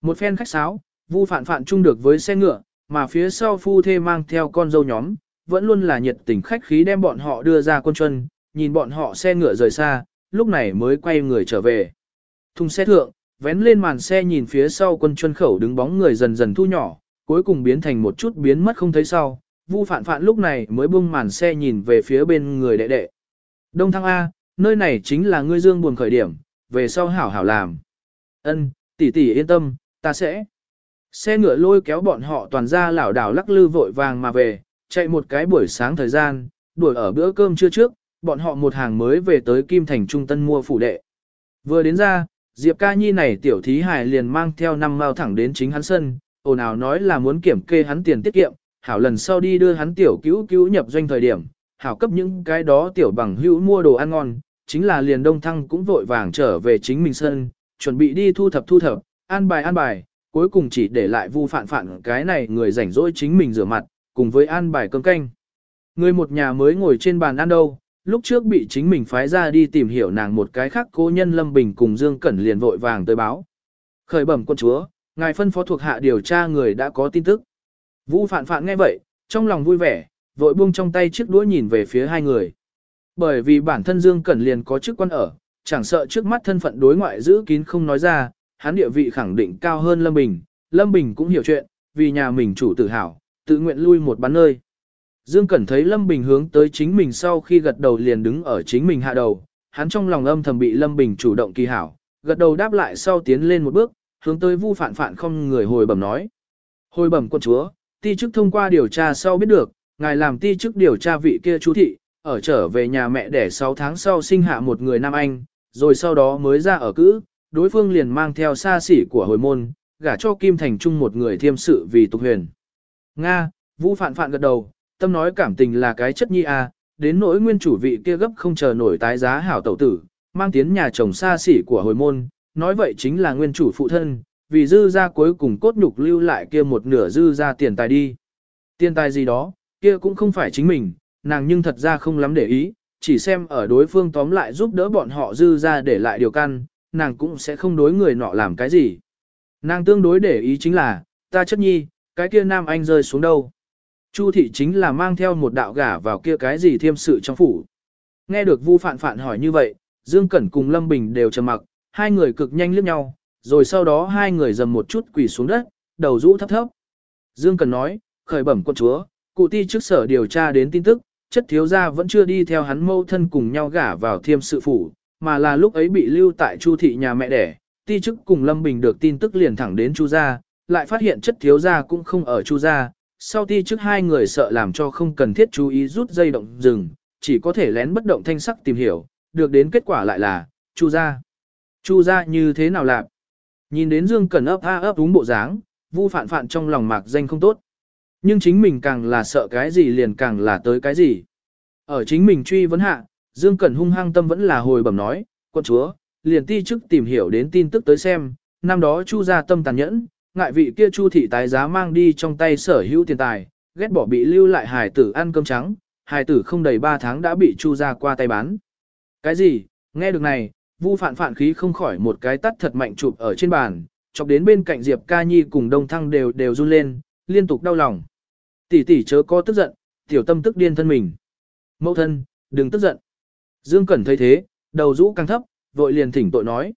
Một phen khách sáo, vu phản phản chung được với xe ngựa, mà phía sau phu thê mang theo con dâu nhóm, vẫn luôn là nhiệt tình khách khí đem bọn họ đưa ra quân chân, nhìn bọn họ xe ngựa rời xa, lúc này mới quay người trở về. Thùng xe thượng, vén lên màn xe nhìn phía sau quân chuân khẩu đứng bóng người dần dần thu nhỏ, cuối cùng biến thành một chút biến mất không thấy sau. Vu phản phản lúc này mới bung màn xe nhìn về phía bên người đệ đệ. Đông thăng A, nơi này chính là ngươi dương buồn khởi điểm, về sau hảo hảo làm. Ân, tỷ tỷ yên tâm, ta sẽ. Xe ngựa lôi kéo bọn họ toàn ra lảo đảo lắc lư vội vàng mà về, chạy một cái buổi sáng thời gian, đuổi ở bữa cơm trưa trước, bọn họ một hàng mới về tới Kim Thành Trung Tân mua phủ đệ. Vừa đến ra, Diệp Ca Nhi này tiểu thí hài liền mang theo năm mao thẳng đến chính hắn sân, ồn ào nói là muốn kiểm kê hắn tiền tiết kiệm, hảo lần sau đi đưa hắn tiểu cứu cứu nhập doanh thời điểm, hảo cấp những cái đó tiểu bằng hữu mua đồ ăn ngon, chính là liền đông thăng cũng vội vàng trở về chính mình sân, chuẩn bị đi thu thập thu thập, an bài an bài, cuối cùng chỉ để lại vu phản phản cái này người rảnh rỗi chính mình rửa mặt, cùng với an bài cơm canh. Người một nhà mới ngồi trên bàn ăn đâu, lúc trước bị chính mình phái ra đi tìm hiểu nàng một cái khác cố nhân Lâm Bình cùng Dương Cẩn liền vội vàng tới báo. Khởi bẩm quân chúa, ngài phân phó thuộc hạ điều tra người đã có tin tức. Vũ phản phản nghe vậy, trong lòng vui vẻ, vội buông trong tay chiếc đũa nhìn về phía hai người. Bởi vì bản thân Dương Cẩn liền có chức quan ở, chẳng sợ trước mắt thân phận đối ngoại giữ kín không nói ra, hắn địa vị khẳng định cao hơn Lâm Bình. Lâm Bình cũng hiểu chuyện, vì nhà mình chủ tự hào, tự nguyện lui một bán nơi. Dương Cẩn thấy Lâm Bình hướng tới chính mình sau khi gật đầu liền đứng ở chính mình hạ đầu, hắn trong lòng âm thầm bị Lâm Bình chủ động kỳ hảo, gật đầu đáp lại sau tiến lên một bước, hướng tới Vu Phạn Phạn không người hồi bẩm nói. Hồi bẩm quân chúa, ti chức thông qua điều tra sau biết được, ngài làm ti chức điều tra vị kia chú thị, ở trở về nhà mẹ để 6 tháng sau sinh hạ một người nam anh, rồi sau đó mới ra ở cữ, đối phương liền mang theo xa xỉ của hồi môn, gả cho Kim Thành Trung một người thiêm sự vì tục huyền. Nga, Vũ Phạn Phạn gật đầu, tâm nói cảm tình là cái chất nhi a, à, đến nỗi nguyên chủ vị kia gấp không chờ nổi tái giá hảo tẩu tử, mang tiến nhà chồng xa xỉ của hồi môn, nói vậy chính là nguyên chủ phụ thân, vì dư ra cuối cùng cốt nhục lưu lại kia một nửa dư ra tiền tài đi. Tiền tài gì đó, kia cũng không phải chính mình, nàng nhưng thật ra không lắm để ý, chỉ xem ở đối phương tóm lại giúp đỡ bọn họ dư ra để lại điều căn, nàng cũng sẽ không đối người nọ làm cái gì. Nàng tương đối để ý chính là, ta chất nhi, cái kia nam anh rơi xuống đâu. Chu thị chính là mang theo một đạo gả vào kia cái gì thiêm sự trong phủ. Nghe được Vu Phạn Phạn hỏi như vậy, Dương Cẩn cùng Lâm Bình đều trầm mặc, hai người cực nhanh liếc nhau, rồi sau đó hai người dầm một chút quỳ xuống đất, đầu rũ thấp thấp. Dương Cẩn nói, khởi bẩm quân chúa, cụ ti trước sở điều tra đến tin tức, chất thiếu gia vẫn chưa đi theo hắn mâu thân cùng nhau gả vào thiêm sự phủ, mà là lúc ấy bị lưu tại Chu thị nhà mẹ đẻ, ti chức cùng Lâm Bình được tin tức liền thẳng đến Chu gia, lại phát hiện chất thiếu gia cũng không ở Chu gia, sau ti chức hai người sợ làm cho không cần thiết chú ý rút dây động rừng, chỉ có thể lén bất động thanh sắc tìm hiểu, được đến kết quả lại là, Chu gia. Chu gia như thế nào làm? Nhìn đến Dương Cẩn ấp a ấp đúng bộ dáng, Vu Phạn Phạn trong lòng mạc danh không tốt. Nhưng chính mình càng là sợ cái gì liền càng là tới cái gì. Ở chính mình truy vấn hạ, Dương Cẩn hung hăng tâm vẫn là hồi bẩm nói, quân chúa, liền ti chức tìm hiểu đến tin tức tới xem, năm đó Chu gia tâm tàn nhẫn, ngại vị kia Chu thị tái giá mang đi trong tay sở hữu tiền tài, ghét bỏ bị lưu lại hài tử ăn cơm trắng, hài tử không đầy 3 tháng đã bị Chu gia qua tay bán. Cái gì? Nghe được này, Vu Phạn Phạn khí không khỏi một cái tắt thật mạnh chụp ở trên bàn, chọc đến bên cạnh Diệp Ca Nhi cùng Đông Thăng đều đều run lên, liên tục đau lòng. Tỷ tỷ chớ có tức giận, tiểu tâm tức điên thân mình. Mẫu thân, đừng tức giận. Dương Cẩn thấy thế, đầu rũ càng thấp, vội liền thỉnh tội nói.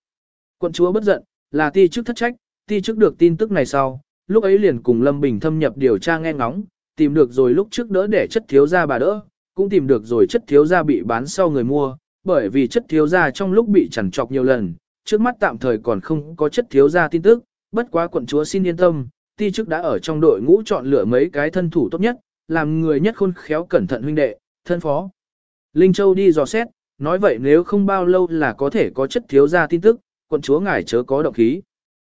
Quận chúa bất giận, là ti chức thất trách, ti chức được tin tức này sau, lúc ấy liền cùng Lâm Bình thâm nhập điều tra nghe ngóng, tìm được rồi lúc trước đỡ để chất thiếu gia bà đỡ, cũng tìm được rồi chất thiếu gia bị bán sau người mua, bởi vì chất thiếu gia trong lúc bị chằn trọc nhiều lần, trước mắt tạm thời còn không có chất thiếu gia tin tức, bất quá quận chúa xin yên tâm, ti chức đã ở trong đội ngũ chọn lựa mấy cái thân thủ tốt nhất, làm người nhất khôn khéo cẩn thận huynh đệ, thân phó. Linh Châu đi dò xét, nói vậy nếu không bao lâu là có thể có chất thiếu gia tin tức, quận chúa ngài chớ có động khí.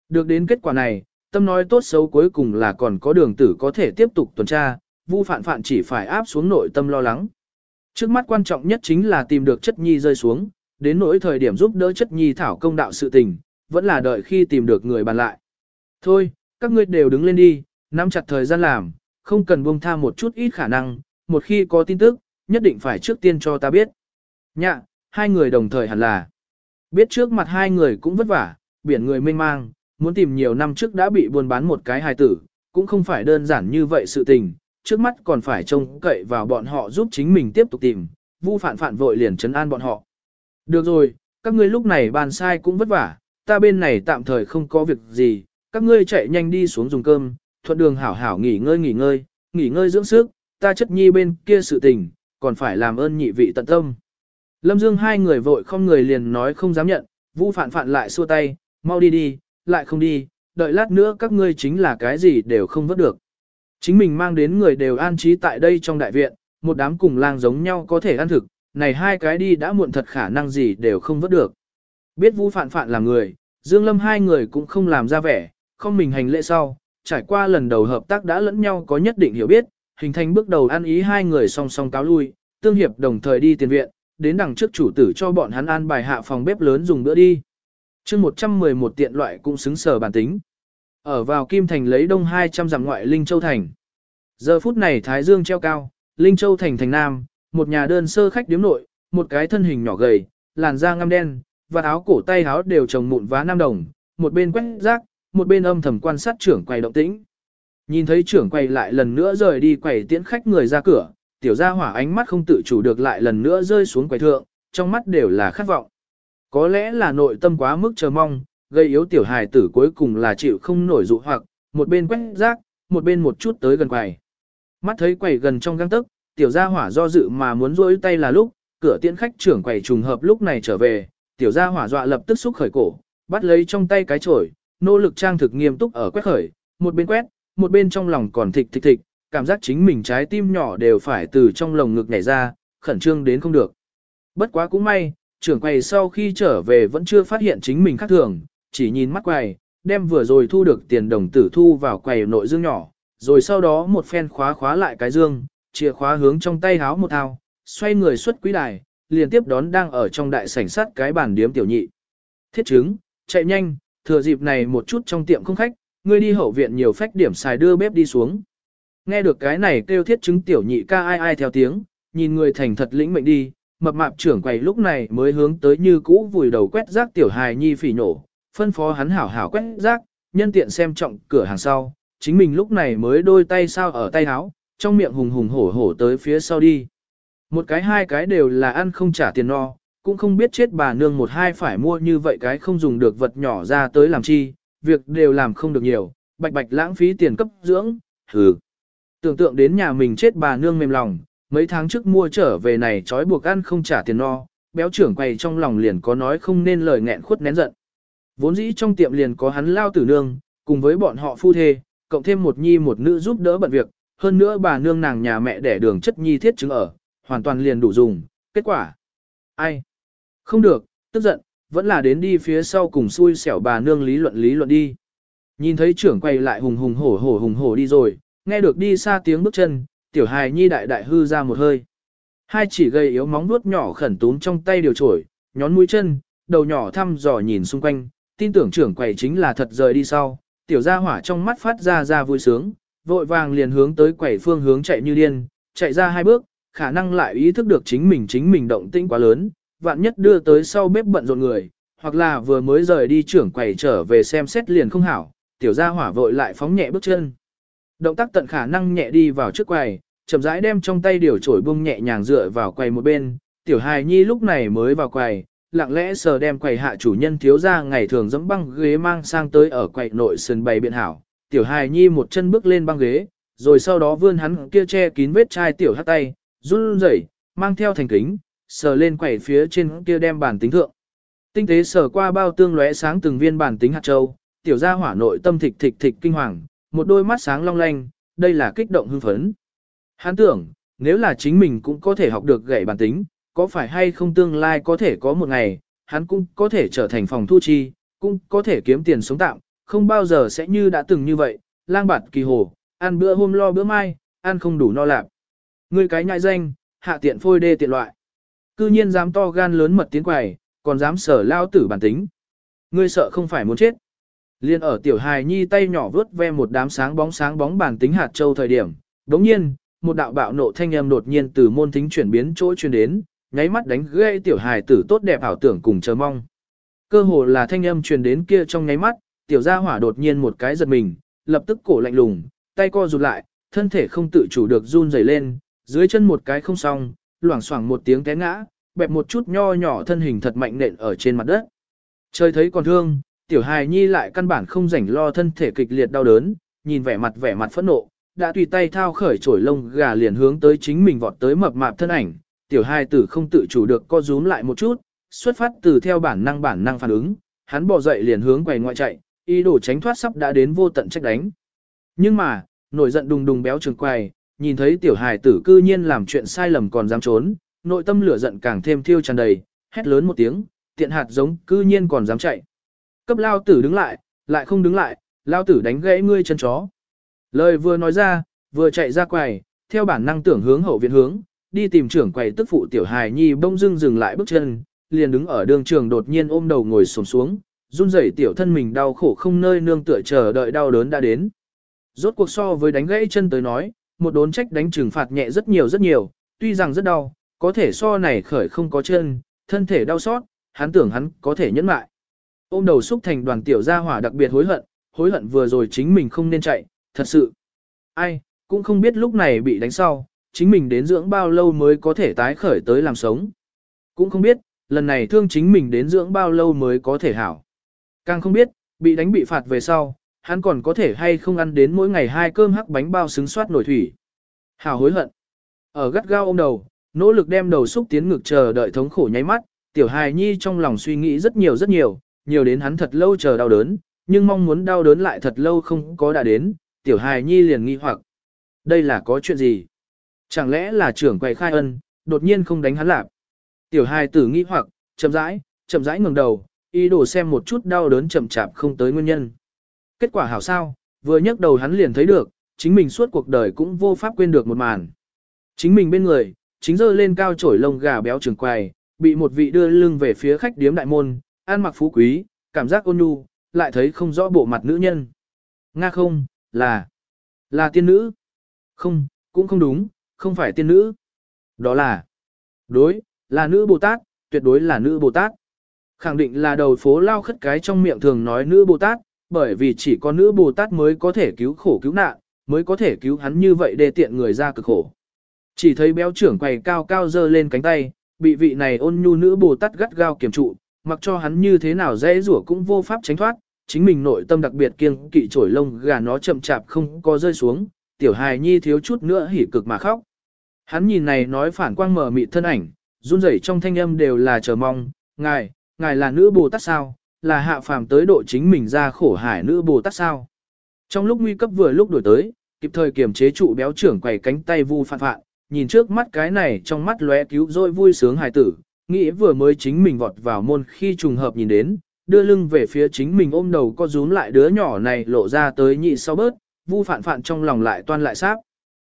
Được đến kết quả này, tâm nói tốt xấu cuối cùng là còn có đường tử có thể tiếp tục tuần tra, vu phản phản chỉ phải áp xuống nội tâm lo lắng. Trước mắt quan trọng nhất chính là tìm được chất nhi rơi xuống, đến nỗi thời điểm giúp đỡ chất nhi thảo công đạo sự tình, vẫn là đợi khi tìm được người bàn lại. Thôi, các ngươi đều đứng lên đi, nắm chặt thời gian làm, không cần buông tha một chút ít khả năng, một khi có tin tức, nhất định phải trước tiên cho ta biết. Nhạ, hai người đồng thời hẳn là. Biết trước mặt hai người cũng vất vả, biển người mênh mang, muốn tìm nhiều năm trước đã bị buôn bán một cái hài tử, cũng không phải đơn giản như vậy sự tình, trước mắt còn phải trông cậy vào bọn họ giúp chính mình tiếp tục tìm, vu phản phản vội liền chấn an bọn họ. Được rồi, các ngươi lúc này bàn sai cũng vất vả, ta bên này tạm thời không có việc gì, các ngươi chạy nhanh đi xuống dùng cơm, thuận đường hảo hảo nghỉ ngơi nghỉ ngơi, nghỉ ngơi dưỡng sức, ta chất nhi bên kia sự tình, còn phải làm ơn nhị vị tận tâm. Lâm Dương hai người vội không người liền nói không dám nhận, Vu Phạn Phạn lại xua tay, mau đi đi, lại không đi, đợi lát nữa các ngươi chính là cái gì đều không vớt được. Chính mình mang đến người đều an trí tại đây trong đại viện, một đám cùng lang giống nhau có thể ăn thực, này hai cái đi đã muộn thật khả năng gì đều không vớt được. Biết Vu Phạn Phạn là người, Dương Lâm hai người cũng không làm ra vẻ, không mình hành lễ sau, trải qua lần đầu hợp tác đã lẫn nhau có nhất định hiểu biết, hình thành bước đầu ăn ý hai người song song cáo lui, tương hiệp đồng thời đi tiền viện, đến đằng trước chủ tử cho bọn hắn an bài hạ phòng bếp lớn dùng bữa đi. chương 111 tiện loại cũng xứng sở bản tính. Ở vào Kim Thành lấy đông 200 dặm ngoại Linh Châu Thành. Giờ phút này Thái Dương treo cao, Linh Châu Thành thành Nam, một nhà đơn sơ khách điếm nội, một cái thân hình nhỏ gầy, làn da ngăm đen, và áo cổ tay áo đều trồng mụn vá nam đồng, một bên quét rác, một bên âm thầm quan sát trưởng quầy động tĩnh. Nhìn thấy trưởng quầy lại lần nữa rời đi quầy tiễn khách người ra cửa, tiểu gia hỏa ánh mắt không tự chủ được lại lần nữa rơi xuống quầy thượng, trong mắt đều là khát vọng. Có lẽ là nội tâm quá mức chờ mong, gây yếu tiểu hài tử cuối cùng là chịu không nổi dụ hoặc, một bên quét rác, một bên một chút tới gần quầy. Mắt thấy quầy gần trong găng tức, tiểu gia hỏa do dự mà muốn rỗi tay là lúc, cửa tiễn khách trưởng quầy trùng hợp lúc này trở về, tiểu gia hỏa dọa lập tức xúc khởi cổ, bắt lấy trong tay cái chổi, nỗ lực trang thực nghiêm túc ở quét khởi, một bên quét, một bên trong lòng còn thịch thịch thịch, cảm giác chính mình trái tim nhỏ đều phải từ trong lồng ngực nhảy ra, khẩn trương đến không được. Bất quá cũng may, trưởng quầy sau khi trở về vẫn chưa phát hiện chính mình khác thường, chỉ nhìn mắt quầy, đem vừa rồi thu được tiền đồng tử thu vào quầy nội dương nhỏ, rồi sau đó một phen khóa khóa lại cái dương, chìa khóa hướng trong tay háo một thao, xoay người xuất quý đài, liền tiếp đón đang ở trong đại sảnh sắt cái bàn điếm tiểu nhị. Thiết chứng, chạy nhanh, thừa dịp này một chút trong tiệm không khách, ngươi đi hậu viện nhiều phách điểm xài đưa bếp đi xuống. Nghe được cái này kêu thiết chứng tiểu nhị ca ai ai theo tiếng, nhìn người thành thật lĩnh mệnh đi, mập mạp trưởng quầy lúc này mới hướng tới như cũ vùi đầu quét rác tiểu hài nhi phỉ nổ, phân phó hắn hảo hảo quét rác, nhân tiện xem trọng cửa hàng sau, chính mình lúc này mới đôi tay sao ở tay áo, trong miệng hùng hùng hổ hổ tới phía sau đi. Một cái hai cái đều là ăn không trả tiền no, cũng không biết chết bà nương một hai phải mua như vậy cái không dùng được vật nhỏ ra tới làm chi, việc đều làm không được nhiều, bạch bạch lãng phí tiền cấp dưỡng, hừ. Tưởng tượng đến nhà mình chết bà nương mềm lòng, mấy tháng trước mua trở về này trói buộc ăn không trả tiền no, béo trưởng quầy trong lòng liền có nói không nên lời nghẹn khuất nén giận. Vốn dĩ trong tiệm liền có hắn lao tử nương, cùng với bọn họ phu thê, cộng thêm một nhi một nữ giúp đỡ bận việc, hơn nữa bà nương nàng nhà mẹ đẻ đường chất nhi thiết chứng ở, hoàn toàn liền đủ dùng, kết quả. Ai? Không được, tức giận, vẫn là đến đi phía sau cùng xui xẻo bà nương lý luận lý luận đi. Nhìn thấy trưởng quay lại hùng hùng hổ hổ hùng hổ đi rồi, nghe được đi xa tiếng bước chân, tiểu hài nhi đại đại hư ra một hơi. Hai chỉ gầy yếu móng vuốt nhỏ khẩn tún trong tay điều trổi, nhón mũi chân, đầu nhỏ thăm dò nhìn xung quanh, tin tưởng trưởng quầy chính là thật rời đi sau, tiểu gia hỏa trong mắt phát ra ra vui sướng, vội vàng liền hướng tới quầy phương hướng chạy như điên, chạy ra hai bước, khả năng lại ý thức được chính mình chính mình động tĩnh quá lớn, vạn nhất đưa tới sau bếp bận rộn người, hoặc là vừa mới rời đi trưởng quầy trở về xem xét liền không hảo, tiểu gia hỏa vội lại phóng nhẹ bước chân. Động tác tận khả năng nhẹ đi vào trước quầy, chậm rãi đem trong tay điều chổi bung nhẹ nhàng dựa vào quầy một bên, tiểu hài nhi lúc này mới vào quầy, lặng lẽ sờ đem quầy hạ chủ nhân thiếu gia ngày thường dẫm băng ghế mang sang tới ở quầy nội sườn bày biện hảo, tiểu hài nhi một chân bước lên băng ghế, rồi sau đó vươn hắn kia che kín vết chai tiểu hắt tay, run rẩy, mang theo thành kính, sờ lên quẩy phía trên kia đem bản tính thượng. Tinh tế sờ qua bao tương lóe sáng từng viên bản tính hạt châu, tiểu gia hỏa nội tâm thịch thịch thịch kinh hoàng, một đôi mắt sáng long lanh, đây là kích động hưng phấn. Hắn tưởng, nếu là chính mình cũng có thể học được gậy bản tính, có phải hay không tương lai có thể có một ngày, hắn cũng có thể trở thành phòng thu chi, cũng có thể kiếm tiền sống tạm, không bao giờ sẽ như đã từng như vậy, lang bạt kỳ hồ, ăn bữa hôm lo bữa mai, ăn không đủ no lạp. Ngươi cái nhại danh, hạ tiện phôi đê tiện loại. Cư nhiên dám to gan lớn mật tiến quầy, còn dám sở lao tử bản tính. Ngươi sợ không phải muốn chết. Liên ở tiểu hài nhi tay nhỏ vớt ve một đám sáng bóng sáng bóng bản tính hạt châu thời điểm. Đống nhiên, một đạo bạo nộ thanh âm đột nhiên từ môn tính chuyển biến chỗ truyền đến, nháy mắt đánh gây tiểu hài tử tốt đẹp ảo tưởng cùng chờ mong. Cơ hồ là thanh âm truyền đến kia trong nháy mắt, tiểu gia hỏa đột nhiên một cái giật mình, lập tức cổ lạnh lùng, tay co rụt lại, thân thể không tự chủ được run rẩy lên, dưới chân một cái không xong, loảng xoảng một tiếng té ngã, bẹp một chút nho nhỏ thân hình thật mạnh nện ở trên mặt đất. Trời thấy còn thương, tiểu hài nhi lại căn bản không rảnh lo thân thể kịch liệt đau đớn, nhìn vẻ mặt vẻ mặt phẫn nộ, đã tùy tay thao khởi chổi lông gà liền hướng tới chính mình vọt tới mập mạp thân ảnh, tiểu hài tử không tự chủ được co rúm lại một chút, xuất phát từ theo bản năng bản năng phản ứng, hắn bò dậy liền hướng quầy ngoại chạy, ý đồ tránh thoát sắp đã đến vô tận trách đánh. Nhưng mà, nổi giận đùng đùng béo trường quầy, nhìn thấy tiểu hài tử cư nhiên làm chuyện sai lầm còn dám trốn, nội tâm lửa giận càng thêm thiêu tràn đầy, hét lớn một tiếng, tiện hạt giống cư nhiên còn dám chạy. Cấp lao tử đứng lại, lại không đứng lại, lao tử đánh gãy ngươi chân chó. Lời vừa nói ra, vừa chạy ra quầy, theo bản năng tưởng hướng hậu viện hướng, đi tìm trưởng quầy tức phụ tiểu hài nhi bông dưng dừng lại bước chân, liền đứng ở đường trường đột nhiên ôm đầu ngồi xổm xuống, run rẩy tiểu thân mình đau khổ không nơi nương tựa chờ đợi đau đớn đã đến. Rốt cuộc so với đánh gãy chân tới nói, một đốn trách đánh trừng phạt nhẹ rất nhiều rất nhiều, tuy rằng rất đau, có thể so này khởi không có chân, thân thể đau xót, hắn tưởng hắn có thể nhẫn lại. Ôm đầu xúc thành đoàn tiểu gia hỏa đặc biệt hối hận, hối hận vừa rồi chính mình không nên chạy, thật sự. Ai, cũng không biết lúc này bị đánh sau, chính mình đến dưỡng bao lâu mới có thể tái khởi tới làm sống. Cũng không biết, lần này thương chính mình đến dưỡng bao lâu mới có thể hảo. Càng không biết, bị đánh bị phạt về sau, hắn còn có thể hay không ăn đến mỗi ngày hai cơm hắc bánh bao xứng soát nổi thủy. hào hối hận. Ở gắt gao ôm đầu, nỗ lực đem đầu xúc tiến ngực chờ đợi thống khổ nháy mắt, tiểu hài nhi trong lòng suy nghĩ rất nhiều rất nhiều, nhiều đến hắn thật lâu chờ đau đớn, nhưng mong muốn đau đớn lại thật lâu không có đã đến, tiểu hài nhi liền nghi hoặc. Đây là có chuyện gì? Chẳng lẽ là trưởng quầy khai ân, đột nhiên không đánh hắn lạp? Tiểu hài tử nghi hoặc, chậm rãi, chậm rãi ngẩng đầu, ý đồ xem một chút đau đớn chậm chạp không tới nguyên nhân. Kết quả hảo sao, vừa nhấc đầu hắn liền thấy được, chính mình suốt cuộc đời cũng vô pháp quên được một màn. Chính mình bên người, chính rơi lên cao trổi lông gà béo trường quài, bị một vị đưa lưng về phía khách điếm đại môn, ăn mặc phú quý, cảm giác ôn nhu, lại thấy không rõ bộ mặt nữ nhân. Nga không, là, là tiên nữ. Không, cũng không đúng, không phải tiên nữ. Đó là, đối, là nữ Bồ Tát, tuyệt đối là nữ Bồ Tát. Khẳng định là đầu phố lao khất cái trong miệng thường nói nữ Bồ Tát, bởi vì chỉ có nữ Bồ Tát mới có thể cứu khổ cứu nạn, mới có thể cứu hắn như vậy để tiện người ra cực khổ. Chỉ thấy béo trưởng quầy cao cao dơ lên cánh tay, bị vị này ôn nhu nữ Bồ Tát gắt gao kiểm trụ, mặc cho hắn như thế nào dễ rủa cũng vô pháp tránh thoát, chính mình nội tâm đặc biệt kiêng kỵ trổi lông gà nó chậm chạp không có rơi xuống, tiểu hài nhi thiếu chút nữa hỉ cực mà khóc. Hắn nhìn này nói phản quang mở mị thân ảnh, run rẩy trong thanh âm đều là chờ mong, ngài, ngài là nữ Bồ Tát sao, là hạ phàm tới độ chính mình ra khổ hải nữ Bồ Tát sao. Trong lúc nguy cấp vừa lúc đổi tới, kịp thời kiềm chế trụ béo trưởng quầy cánh tay vu phạn phạn, nhìn trước mắt cái này trong mắt lóe cứu rồi vui sướng hài tử, nghĩ vừa mới chính mình vọt vào môn khi trùng hợp nhìn đến, đưa lưng về phía chính mình ôm đầu co rúm lại đứa nhỏ này lộ ra tới nhị sau bớt, vu phạn phạn trong lòng lại toan lại sáp.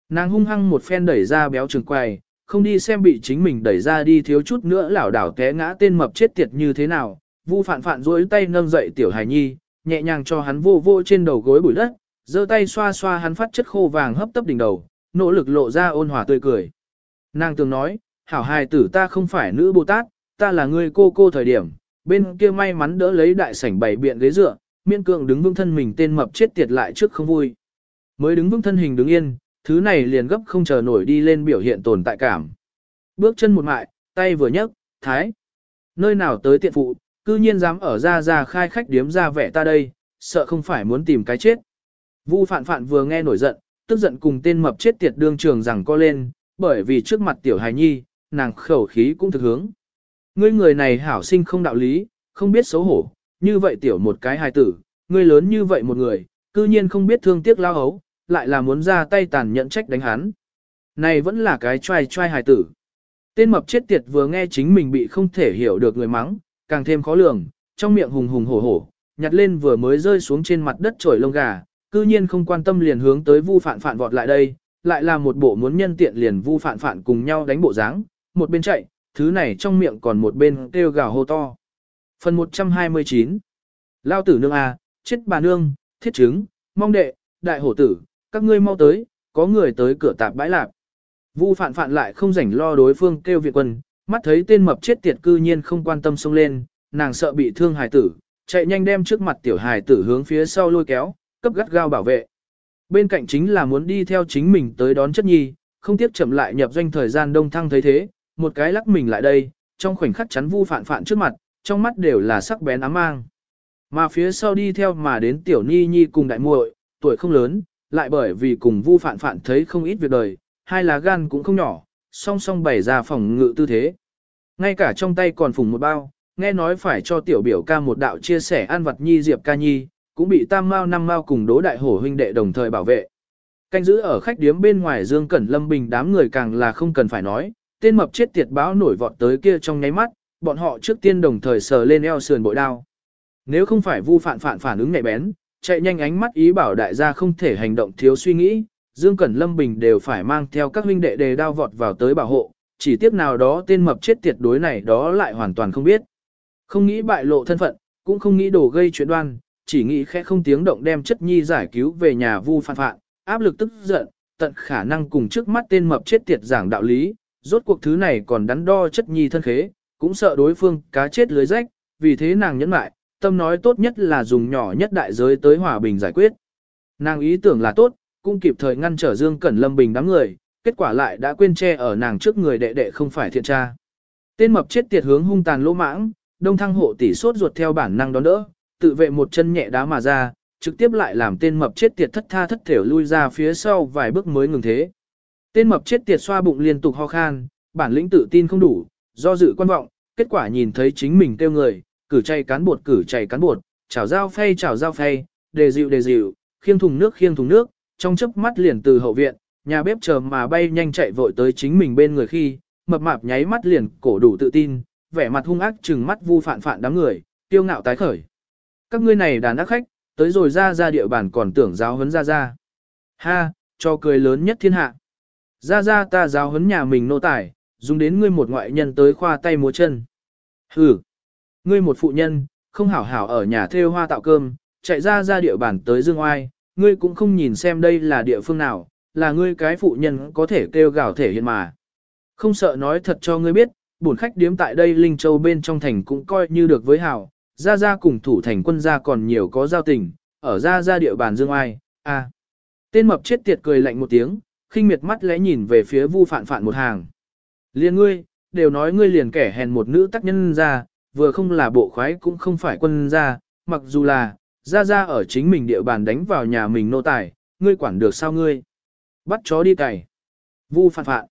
Nàng hung hăng một phen đẩy ra béo trưởng quầy, không đi xem bị chính mình đẩy ra đi thiếu chút nữa lảo đảo té ngã tên mập chết tiệt như thế nào, Vu phạn phạn duỗi tay nâng dậy tiểu hài nhi, nhẹ nhàng cho hắn vô vô trên đầu gối bụi đất, giơ tay xoa xoa hắn phát chất khô vàng hấp tấp đỉnh đầu, nỗ lực lộ ra ôn hòa tươi cười. Nàng từng nói, hảo hài tử ta không phải nữ Bồ Tát, ta là người cô cô thời điểm, bên kia may mắn đỡ lấy đại sảnh bảy biện ghế dựa, miên cường đứng vững thân mình tên mập chết tiệt lại trước không vui. Mới đứng vững thân hình đứng yên, thứ này liền gấp không chờ nổi đi lên biểu hiện tồn tại cảm. Bước chân một mại, tay vừa nhấc, thái. Nơi nào tới tiện phụ, cư nhiên dám ở ra ra khai khách điếm ra vẻ ta đây, sợ không phải muốn tìm cái chết. Vu phạn phạn vừa nghe nổi giận, tức giận cùng tên mập chết tiệt đương trường rằng co lên, bởi vì trước mặt tiểu hài nhi, nàng khẩu khí cũng thực hướng. Ngươi người này hảo sinh không đạo lý, không biết xấu hổ, như vậy tiểu một cái hài tử, ngươi lớn như vậy một người, cư nhiên không biết thương tiếc lao hấu, lại là muốn ra tay tàn nhẫn trách đánh hắn. Này vẫn là cái trai trai hài tử. Tên mập chết tiệt vừa nghe chính mình bị không thể hiểu được người mắng, càng thêm khó lường, trong miệng hùng hùng hổ hổ, nhặt lên vừa mới rơi xuống trên mặt đất trổi lông gà, cư nhiên không quan tâm liền hướng tới vu phản phản vọt lại đây, lại là một bộ muốn nhân tiện liền vu phản phản cùng nhau đánh bộ dáng, một bên chạy, thứ này trong miệng còn một bên kêu gào hô to. Phần 129 Lao tử nương A, chết bà nương, thiết chứng mong đệ, đại hổ tử, các ngươi mau tới, có người tới cửa tạp bãi lạp. Vu phản phản lại không rảnh lo đối phương kêu viện quân, mắt thấy tên mập chết tiệt cư nhiên không quan tâm xông lên, nàng sợ bị thương hài tử, chạy nhanh đem trước mặt tiểu hài tử hướng phía sau lôi kéo, cấp gắt gao bảo vệ. Bên cạnh chính là muốn đi theo chính mình tới đón chất nhi, không tiếp chậm lại nhập doanh thời gian đông thăng thấy thế, một cái lắc mình lại đây, trong khoảnh khắc chắn vu phản phản trước mặt, trong mắt đều là sắc bén ám mang. Mà phía sau đi theo mà đến tiểu ni nhi cùng đại muội, tuổi không lớn, lại bởi vì cùng vu phản phản thấy không ít việc đời, hai lá gan cũng không nhỏ, song song bày ra phòng ngự tư thế. Ngay cả trong tay còn phùng một bao, nghe nói phải cho tiểu biểu ca một đạo chia sẻ an vật nhi diệp ca nhi, cũng bị tam mao năm mao cùng đố đại hổ huynh đệ đồng thời bảo vệ. Canh giữ ở khách điếm bên ngoài Dương Cẩn Lâm Bình đám người càng là không cần phải nói, tên mập chết tiệt báo nổi vọt tới kia trong nháy mắt, bọn họ trước tiên đồng thời sờ lên eo sườn bội đao. Nếu không phải vu phản phản phản ứng nhạy bén, chạy nhanh ánh mắt ý bảo đại gia không thể hành động thiếu suy nghĩ, Dương Cẩn Lâm Bình đều phải mang theo các huynh đệ đề đao vọt vào tới bảo hộ, chỉ tiếp nào đó tên mập chết tiệt đối này đó lại hoàn toàn không biết. Không nghĩ bại lộ thân phận, cũng không nghĩ đổ gây chuyện đoan, chỉ nghĩ khẽ không tiếng động đem chất nhi giải cứu về nhà vu phản phạn, áp lực tức giận, tận khả năng cùng trước mắt tên mập chết tiệt giảng đạo lý, rốt cuộc thứ này còn đắn đo chất nhi thân khế, cũng sợ đối phương cá chết lưới rách, vì thế nàng nhẫn lại, tâm nói tốt nhất là dùng nhỏ nhất đại giới tới hòa bình giải quyết. Nàng ý tưởng là tốt, cũng kịp thời ngăn trở Dương Cẩn Lâm Bình đám người, kết quả lại đã quên che ở nàng trước người đệ đệ không phải thiện tra. Tên mập chết tiệt hướng hung tàn lỗ mãng, đông thăng hộ tỷ sốt ruột theo bản năng đón đỡ, tự vệ một chân nhẹ đá mà ra, trực tiếp lại làm tên mập chết tiệt thất tha thất thểu lui ra phía sau vài bước mới ngừng thế. Tên mập chết tiệt xoa bụng liên tục ho khan, bản lĩnh tự tin không đủ, do dự quan vọng, kết quả nhìn thấy chính mình tiêu người, cử chay cán bột cử chay cán bột, chảo dao phay chảo dao phay, đề dịu đề dịu, khiêng thùng nước khiêng thùng nước, trong chớp mắt liền từ hậu viện, nhà bếp chờ mà bay nhanh chạy vội tới chính mình bên người khi, mập mạp nháy mắt liền cổ đủ tự tin, vẻ mặt hung ác trừng mắt vu phản phản đám người, tiêu ngạo tái khởi. Các ngươi này đàn ác khách, tới rồi ra ra địa bàn còn tưởng giáo huấn ra ra. Ha, cho cười lớn nhất thiên hạ. Ra ra ta giáo huấn nhà mình nô tài, dùng đến ngươi một ngoại nhân tới khoa tay múa chân. Hừ, ngươi một phụ nhân, không hảo hảo ở nhà thêu hoa tạo cơm, chạy ra ra địa bàn tới dương oai, ngươi cũng không nhìn xem đây là địa phương nào, là ngươi cái phụ nhân có thể kêu gào thể hiện mà. Không sợ nói thật cho ngươi biết, bổn khách điếm tại đây Linh Châu bên trong thành cũng coi như được với hảo, ra ra cùng thủ thành quân gia còn nhiều có giao tình, ở ra ra địa bàn dương ai, a. Tên mập chết tiệt cười lạnh một tiếng, khinh miệt mắt lẽ nhìn về phía vu phạn phạn một hàng. Liên ngươi, đều nói ngươi liền kẻ hèn một nữ tác nhân ra, vừa không là bộ khoái cũng không phải quân gia, mặc dù là, ra ra ở chính mình địa bàn đánh vào nhà mình nô tài, ngươi quản được sao ngươi? Bắt chó đi cày. Vu phạn phạn.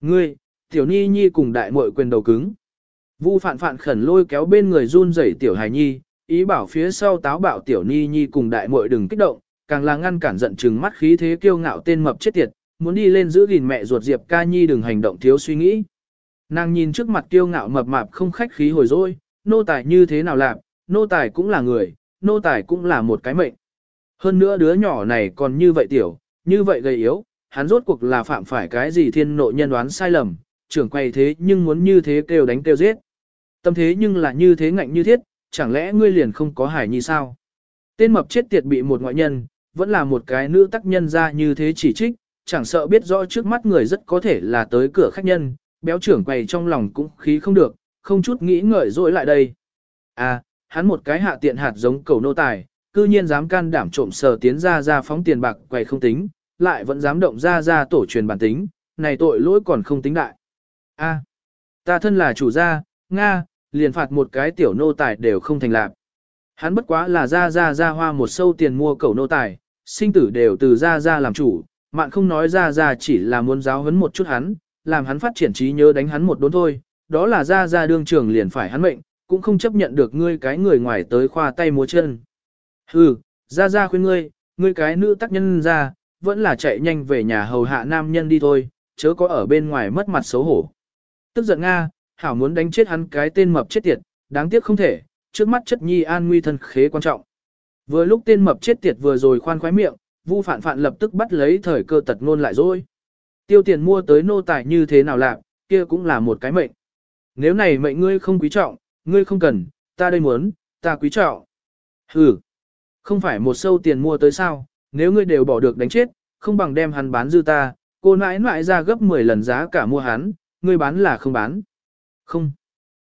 Ngươi, tiểu ni nhi cùng đại muội quyền đầu cứng. Vu phạn phạn khẩn lôi kéo bên người run rẩy tiểu hài nhi, ý bảo phía sau táo bạo tiểu ni nhi cùng đại muội đừng kích động, càng là ngăn cản giận chừng mắt khí thế kiêu ngạo tên mập chết tiệt, muốn đi lên giữ gìn mẹ ruột Diệp Ca Nhi đừng hành động thiếu suy nghĩ. Nàng nhìn trước mặt kiêu ngạo mập mạp không khách khí hồi rồi, nô tài như thế nào làm, nô tài cũng là người, nô tài cũng là một cái mệnh. Hơn nữa đứa nhỏ này còn như vậy tiểu, như vậy gầy yếu, hắn rốt cuộc là phạm phải cái gì thiên nội nhân đoán sai lầm, trưởng quay thế nhưng muốn như thế kêu đánh kêu giết. Tâm thế nhưng là như thế ngạnh như thiết, chẳng lẽ ngươi liền không có hải nhi sao? Tên mập chết tiệt bị một ngoại nhân, vẫn là một cái nữ tác nhân ra như thế chỉ trích, chẳng sợ biết rõ trước mắt người rất có thể là tới cửa khách nhân, béo trưởng quầy trong lòng cũng khí không được, không chút nghĩ ngợi dỗi lại đây. À, hắn một cái hạ tiện hạt giống cầu nô tài, cư nhiên dám can đảm trộm sờ tiến ra ra phóng tiền bạc quầy không tính, lại vẫn dám động ra ra tổ truyền bản tính, này tội lỗi còn không tính đại. A, à, ta thân là chủ gia, Nga, liền phạt một cái tiểu nô tài đều không thành lạc. Hắn bất quá là ra ra ra hoa một sâu tiền mua cầu nô tài, sinh tử đều từ ra ra làm chủ, mạn không nói ra ra chỉ là muốn giáo huấn một chút hắn, làm hắn phát triển trí nhớ đánh hắn một đốn thôi, đó là ra ra đương trường liền phải hắn mệnh, cũng không chấp nhận được ngươi cái người ngoài tới khoa tay múa chân. Hừ, ra ra khuyên ngươi, ngươi cái nữ tác nhân ra, vẫn là chạy nhanh về nhà hầu hạ nam nhân đi thôi, chớ có ở bên ngoài mất mặt xấu hổ. Tức giận Nga, hảo muốn đánh chết hắn cái tên mập chết tiệt, đáng tiếc không thể, trước mắt chất nhi an nguy thân khế quan trọng. Vừa lúc tên mập chết tiệt vừa rồi khoan khoái miệng, Vu Phạn Phạn lập tức bắt lấy thời cơ tật ngôn lại rồi. Tiêu tiền mua tới nô tài như thế nào lạc, kia cũng là một cái mệnh. Nếu này mệnh ngươi không quý trọng, ngươi không cần, ta đây muốn, ta quý trọng. Hừ, không phải một sâu tiền mua tới sao, nếu ngươi đều bỏ được đánh chết, không bằng đem hắn bán dư ta, cô nãi nãi ra gấp 10 lần giá cả mua hắn, ngươi bán là không bán. Không.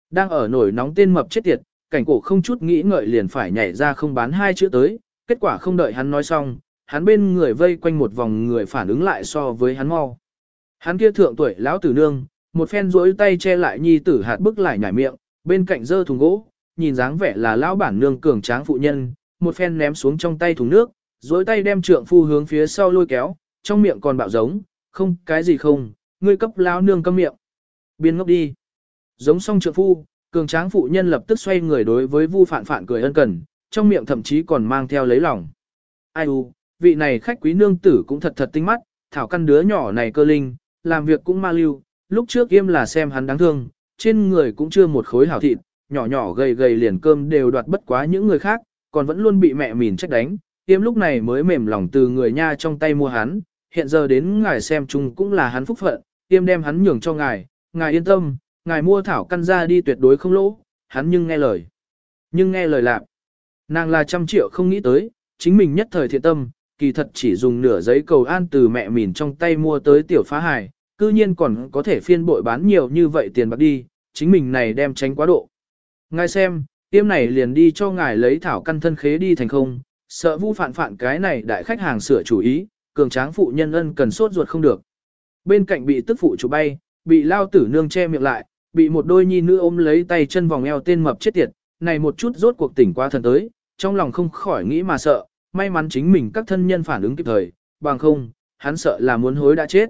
Đang ở nổi nóng tên mập chết tiệt, cảnh cổ không chút nghĩ ngợi liền phải nhảy ra không bán hai chữ tới, kết quả không đợi hắn nói xong, hắn bên người vây quanh một vòng người phản ứng lại so với hắn mau. Hắn kia thượng tuổi lão tử nương, một phen rỗi tay che lại nhi tử hạt bức lại nhảy miệng, bên cạnh dơ thùng gỗ, nhìn dáng vẻ là lão bản nương cường tráng phụ nhân, một phen ném xuống trong tay thùng nước, dối tay đem trượng phu hướng phía sau lôi kéo, trong miệng còn bạo giống, không, cái gì không, ngươi cấp lão nương câm miệng. Biên ngốc đi. Giống xong trượng phu, cường tráng phụ nhân lập tức xoay người đối với Vu Phạn Phạn cười ân cần, trong miệng thậm chí còn mang theo lấy lòng. Ai u, vị này khách quý nương tử cũng thật thật tinh mắt, thảo căn đứa nhỏ này cơ linh, làm việc cũng ma lưu, lúc trước im là xem hắn đáng thương, trên người cũng chưa một khối hảo thịt, nhỏ nhỏ gầy gầy liền cơm đều đoạt bất quá những người khác, còn vẫn luôn bị mẹ mìn trách đánh, tiêm lúc này mới mềm lòng từ người nha trong tay mua hắn, hiện giờ đến ngài xem chung cũng là hắn phúc phận, tiêm đem hắn nhường cho ngài, ngài yên tâm, ngài mua thảo căn ra đi tuyệt đối không lỗ, hắn nhưng nghe lời. Nhưng nghe lời lạc, nàng là trăm triệu không nghĩ tới, chính mình nhất thời thiện tâm, kỳ thật chỉ dùng nửa giấy cầu an từ mẹ mìn trong tay mua tới tiểu phá hài, cư nhiên còn có thể phiên bội bán nhiều như vậy tiền bạc đi, chính mình này đem tránh quá độ. Ngài xem, tiêm này liền đi cho ngài lấy thảo căn thân khế đi thành không, sợ vu phản phản cái này đại khách hàng sửa chủ ý, cường tráng phụ nhân ân cần sốt ruột không được. Bên cạnh bị tức phụ chủ bay, bị lao tử nương che miệng lại, bị một đôi nhi nữ ôm lấy tay chân vòng eo tên mập chết tiệt, này một chút rốt cuộc tỉnh qua thần tới, trong lòng không khỏi nghĩ mà sợ, may mắn chính mình các thân nhân phản ứng kịp thời, bằng không, hắn sợ là muốn hối đã chết.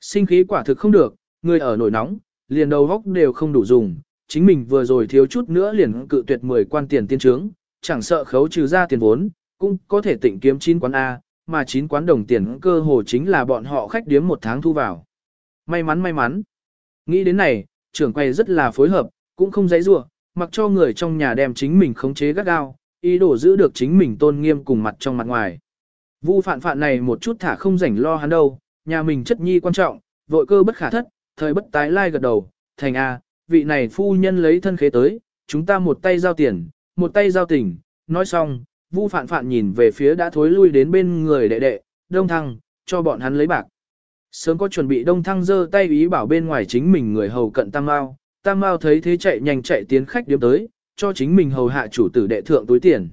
Sinh khí quả thực không được, người ở nổi nóng, liền đầu góc đều không đủ dùng, chính mình vừa rồi thiếu chút nữa liền cự tuyệt 10 quan tiền tiên trướng, chẳng sợ khấu trừ ra tiền vốn, cũng có thể tịnh kiếm 9 quán A, mà 9 quán đồng tiền cơ hồ chính là bọn họ khách điếm một tháng thu vào. May mắn may mắn. Nghĩ đến này, trưởng quay rất là phối hợp, cũng không dãy rủa, mặc cho người trong nhà đem chính mình khống chế gắt gao, ý đồ giữ được chính mình tôn nghiêm cùng mặt trong mặt ngoài. Vu phạn phạn này một chút thả không rảnh lo hắn đâu, nhà mình chất nhi quan trọng, vội cơ bất khả thất, thời bất tái lai gật đầu, thành a, vị này phu nhân lấy thân khế tới, chúng ta một tay giao tiền, một tay giao tình, nói xong, Vu phạn phạn nhìn về phía đã thối lui đến bên người đệ đệ, đông thăng, cho bọn hắn lấy bạc. Sớm có chuẩn bị đông thăng giơ tay ý bảo bên ngoài chính mình người hầu cận tam mao, tam mao thấy thế chạy nhanh chạy tiến khách điếm tới, cho chính mình hầu hạ chủ tử đệ thượng túi tiền.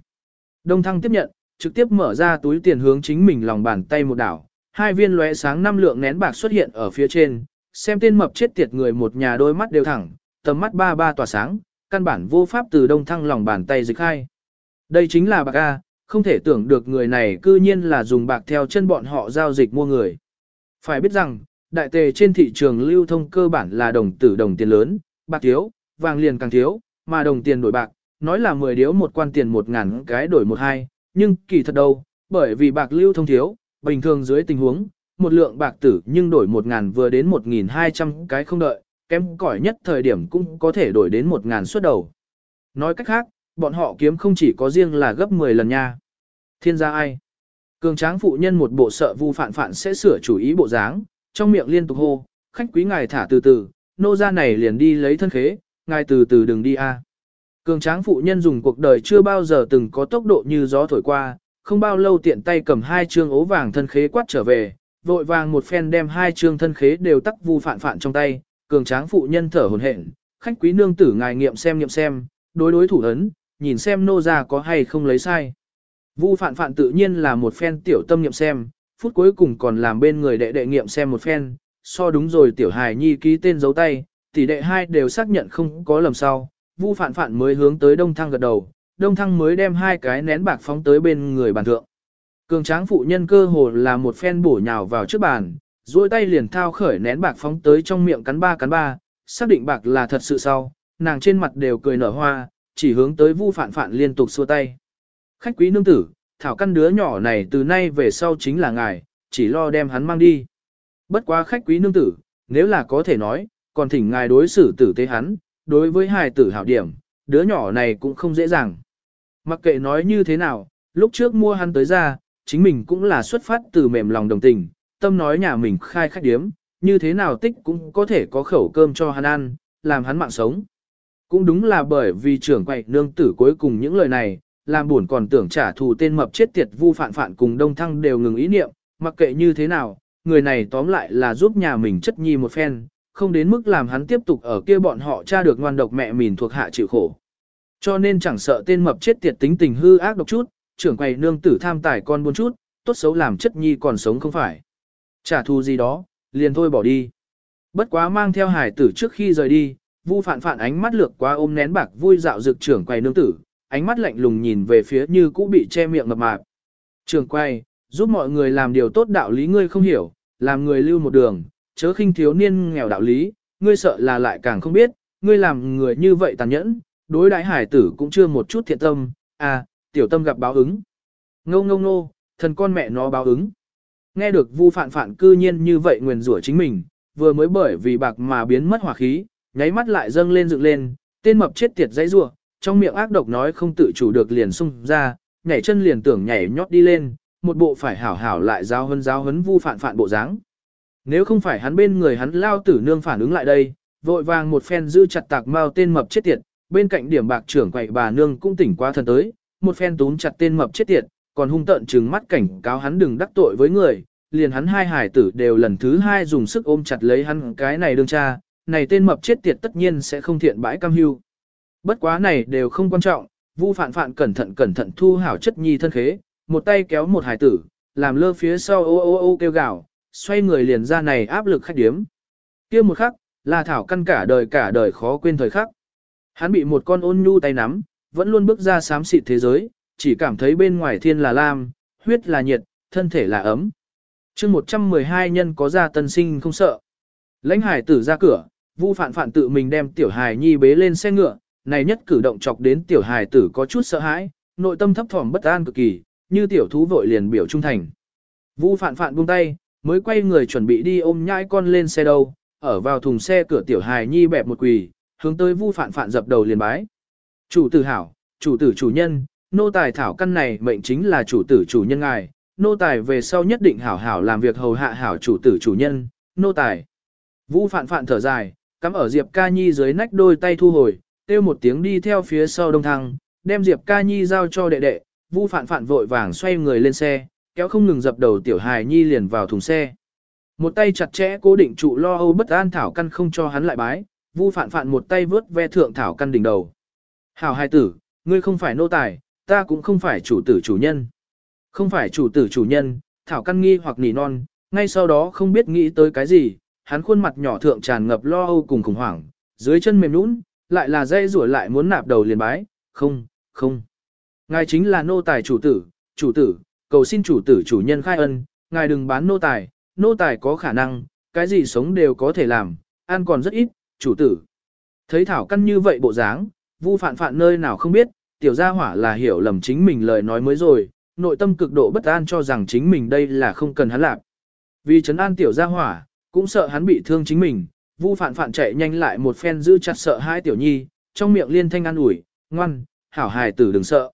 Đông thăng tiếp nhận, trực tiếp mở ra túi tiền hướng chính mình lòng bàn tay một đảo, hai viên lóe sáng năm lượng nén bạc xuất hiện ở phía trên, xem tên mập chết tiệt người một nhà đôi mắt đều thẳng, tầm mắt ba ba tỏa sáng, căn bản vô pháp từ đông thăng lòng bàn tay dịch khai. Đây chính là bạc A, không thể tưởng được người này cư nhiên là dùng bạc theo chân bọn họ giao dịch mua người. Phải biết rằng, đại tề trên thị trường lưu thông cơ bản là đồng tử đồng tiền lớn, bạc thiếu, vàng liền càng thiếu, mà đồng tiền đổi bạc, nói là 10 điếu một quan tiền một ngàn cái đổi một hai, nhưng kỳ thật đâu, bởi vì bạc lưu thông thiếu, bình thường dưới tình huống, một lượng bạc tử nhưng đổi một ngàn vừa đến một nghìn hai trăm cái không đợi, kém cỏi nhất thời điểm cũng có thể đổi đến một ngàn suốt đầu. Nói cách khác, bọn họ kiếm không chỉ có riêng là gấp 10 lần nha. Thiên gia ai? Cường tráng phụ nhân một bộ sợ vu phản phản sẽ sửa chủ ý bộ dáng, trong miệng liên tục hô, khách quý ngài thả từ từ, nô gia này liền đi lấy thân khế, ngài từ từ đừng đi a. Cường tráng phụ nhân dùng cuộc đời chưa bao giờ từng có tốc độ như gió thổi qua, không bao lâu tiện tay cầm hai trương ố vàng thân khế quát trở về, vội vàng một phen đem hai trương thân khế đều tắc vu phản phản trong tay, cường tráng phụ nhân thở hổn hển, khách quý nương tử ngài nghiệm xem nghiệm xem, đối đối thủ ấn, nhìn xem nô gia có hay không lấy sai. Vu phản phản tự nhiên là một phen tiểu tâm nghiệm xem, phút cuối cùng còn làm bên người đệ đệ nghiệm xem một phen, so đúng rồi tiểu hài nhi ký tên dấu tay, tỷ đệ hai đều xác nhận không có lầm sau, Vu Phạn Phạn mới hướng tới Đông Thăng gật đầu, Đông Thăng mới đem hai cái nén bạc phóng tới bên người bàn thượng. Cường tráng phụ nhân cơ hồ là một phen bổ nhào vào trước bàn, duỗi tay liền thao khởi nén bạc phóng tới trong miệng cắn ba cắn ba, xác định bạc là thật sự sau, nàng trên mặt đều cười nở hoa, chỉ hướng tới vu phản phản liên tục xua tay. Khách quý nương tử, thảo căn đứa nhỏ này từ nay về sau chính là ngài, chỉ lo đem hắn mang đi. Bất quá khách quý nương tử, nếu là có thể nói, còn thỉnh ngài đối xử tử tế hắn, đối với hài tử hảo điểm, đứa nhỏ này cũng không dễ dàng. Mặc kệ nói như thế nào, lúc trước mua hắn tới ra, chính mình cũng là xuất phát từ mềm lòng đồng tình, tâm nói nhà mình khai khách điếm, như thế nào tích cũng có thể có khẩu cơm cho hắn ăn, làm hắn mạng sống. Cũng đúng là bởi vì trưởng quậy nương tử cuối cùng những lời này, làm buồn còn tưởng trả thù tên mập chết tiệt vu phản phản cùng đông thăng đều ngừng ý niệm, mặc kệ như thế nào, người này tóm lại là giúp nhà mình chất nhi một phen, không đến mức làm hắn tiếp tục ở kia bọn họ tra được ngoan độc mẹ mình thuộc hạ chịu khổ. Cho nên chẳng sợ tên mập chết tiệt tính tình hư ác độc chút, trưởng quầy nương tử tham tài con buôn chút, tốt xấu làm chất nhi còn sống không phải. Trả thù gì đó, liền thôi bỏ đi. Bất quá mang theo hải tử trước khi rời đi, vu phản phản ánh mắt lược qua ôm nén bạc vui dạo dược trưởng quầy nương tử, ánh mắt lạnh lùng nhìn về phía như cũ bị che miệng mập mạp. Trưởng quầy, giúp mọi người làm điều tốt đạo lý ngươi không hiểu, làm người lưu một đường, chớ khinh thiếu niên nghèo đạo lý, ngươi sợ là lại càng không biết, ngươi làm người như vậy tàn nhẫn, đối đại hải tử cũng chưa một chút thiện tâm, à, tiểu tâm gặp báo ứng. Ngô ngô ngô, thần con mẹ nó báo ứng. Nghe được vu phạn phạn cư nhiên như vậy nguyền rủa chính mình, vừa mới bởi vì bạc mà biến mất hỏa khí, nháy mắt lại dâng lên dựng lên, tên mập chết tiệt dãy rủa, trong miệng ác độc nói không tự chủ được liền xung ra, nhảy chân liền tưởng nhảy nhót đi lên, một bộ phải hảo hảo lại giao hấn giao hấn vu phạn phạn bộ dáng. Nếu không phải hắn bên người hắn lao tử nương phản ứng lại đây, vội vàng một phen giữ chặt tạc mao tên mập chết tiệt, bên cạnh điểm bạc trưởng quậy bà nương cũng tỉnh qua thần tới, một phen túm chặt tên mập chết tiệt, còn hung tợn trừng mắt cảnh cáo hắn đừng đắc tội với người, liền hắn hai hải tử đều lần thứ hai dùng sức ôm chặt lấy hắn cái này đương cha, này tên mập chết tiệt tất nhiên sẽ không thiện bãi cam hưu. Bất quá này đều không quan trọng, Vu Phạn Phạn cẩn thận cẩn thận thu hảo chất nhi thân khế, một tay kéo một hải tử, làm lơ phía sau ô ô ô kêu gào, xoay người liền ra này áp lực khách điếm. Kia một khắc, là thảo căn cả đời cả đời khó quên thời khắc. Hắn bị một con ôn nhu tay nắm, vẫn luôn bước ra xám xịt thế giới, chỉ cảm thấy bên ngoài thiên là lam, huyết là nhiệt, thân thể là ấm. chương 112 nhân có ra tân sinh không sợ. Lãnh hải tử ra cửa, vu phản phản tự mình đem tiểu hài nhi bế lên xe ngựa, này nhất cử động chọc đến tiểu hài tử có chút sợ hãi, nội tâm thấp thỏm bất an cực kỳ, như tiểu thú vội liền biểu trung thành. Vu phản phản buông tay, mới quay người chuẩn bị đi ôm nhãi con lên xe đâu, ở vào thùng xe cửa tiểu hài nhi bẹp một quỳ, hướng tới vu phản phản dập đầu liền bái. Chủ tử hảo, chủ tử chủ nhân, nô tài thảo căn này mệnh chính là chủ tử chủ nhân ngài, nô tài về sau nhất định hảo hảo làm việc hầu hạ hảo chủ tử chủ nhân, nô tài. Vũ phạn phạn thở dài, cắm ở Diệp Ca Nhi dưới nách đôi tay thu hồi, kêu một tiếng đi theo phía sau đông thăng, đem Diệp Ca Nhi giao cho đệ đệ, Vũ phạn phạn vội vàng xoay người lên xe, kéo không ngừng dập đầu tiểu hài nhi liền vào thùng xe. Một tay chặt chẽ cố định trụ lo âu bất an thảo căn không cho hắn lại bái, Vu phạn phạn một tay vớt ve thượng thảo căn đỉnh đầu. Hảo hai tử, ngươi không phải nô tài, ta cũng không phải chủ tử chủ nhân. Không phải chủ tử chủ nhân, thảo căn nghi hoặc nỉ non, ngay sau đó không biết nghĩ tới cái gì, hắn khuôn mặt nhỏ thượng tràn ngập lo âu cùng khủng hoảng, dưới chân mềm nũng, lại là dây rủa lại muốn nạp đầu liền bái, không, không. Ngài chính là nô tài chủ tử, chủ tử, cầu xin chủ tử chủ nhân khai ân, ngài đừng bán nô tài, nô tài có khả năng, cái gì sống đều có thể làm, ăn còn rất ít, chủ tử. Thấy thảo căn như vậy bộ dáng, vu phạn phạn nơi nào không biết, tiểu gia hỏa là hiểu lầm chính mình lời nói mới rồi, nội tâm cực độ bất an cho rằng chính mình đây là không cần hắn làm. Vì trấn an tiểu gia hỏa, cũng sợ hắn bị thương chính mình, Vu Phạn Phạn chạy nhanh lại một phen giữ chặt sợ hai tiểu nhi, trong miệng liên thanh an ủi, ngoan, hảo hài tử đừng sợ.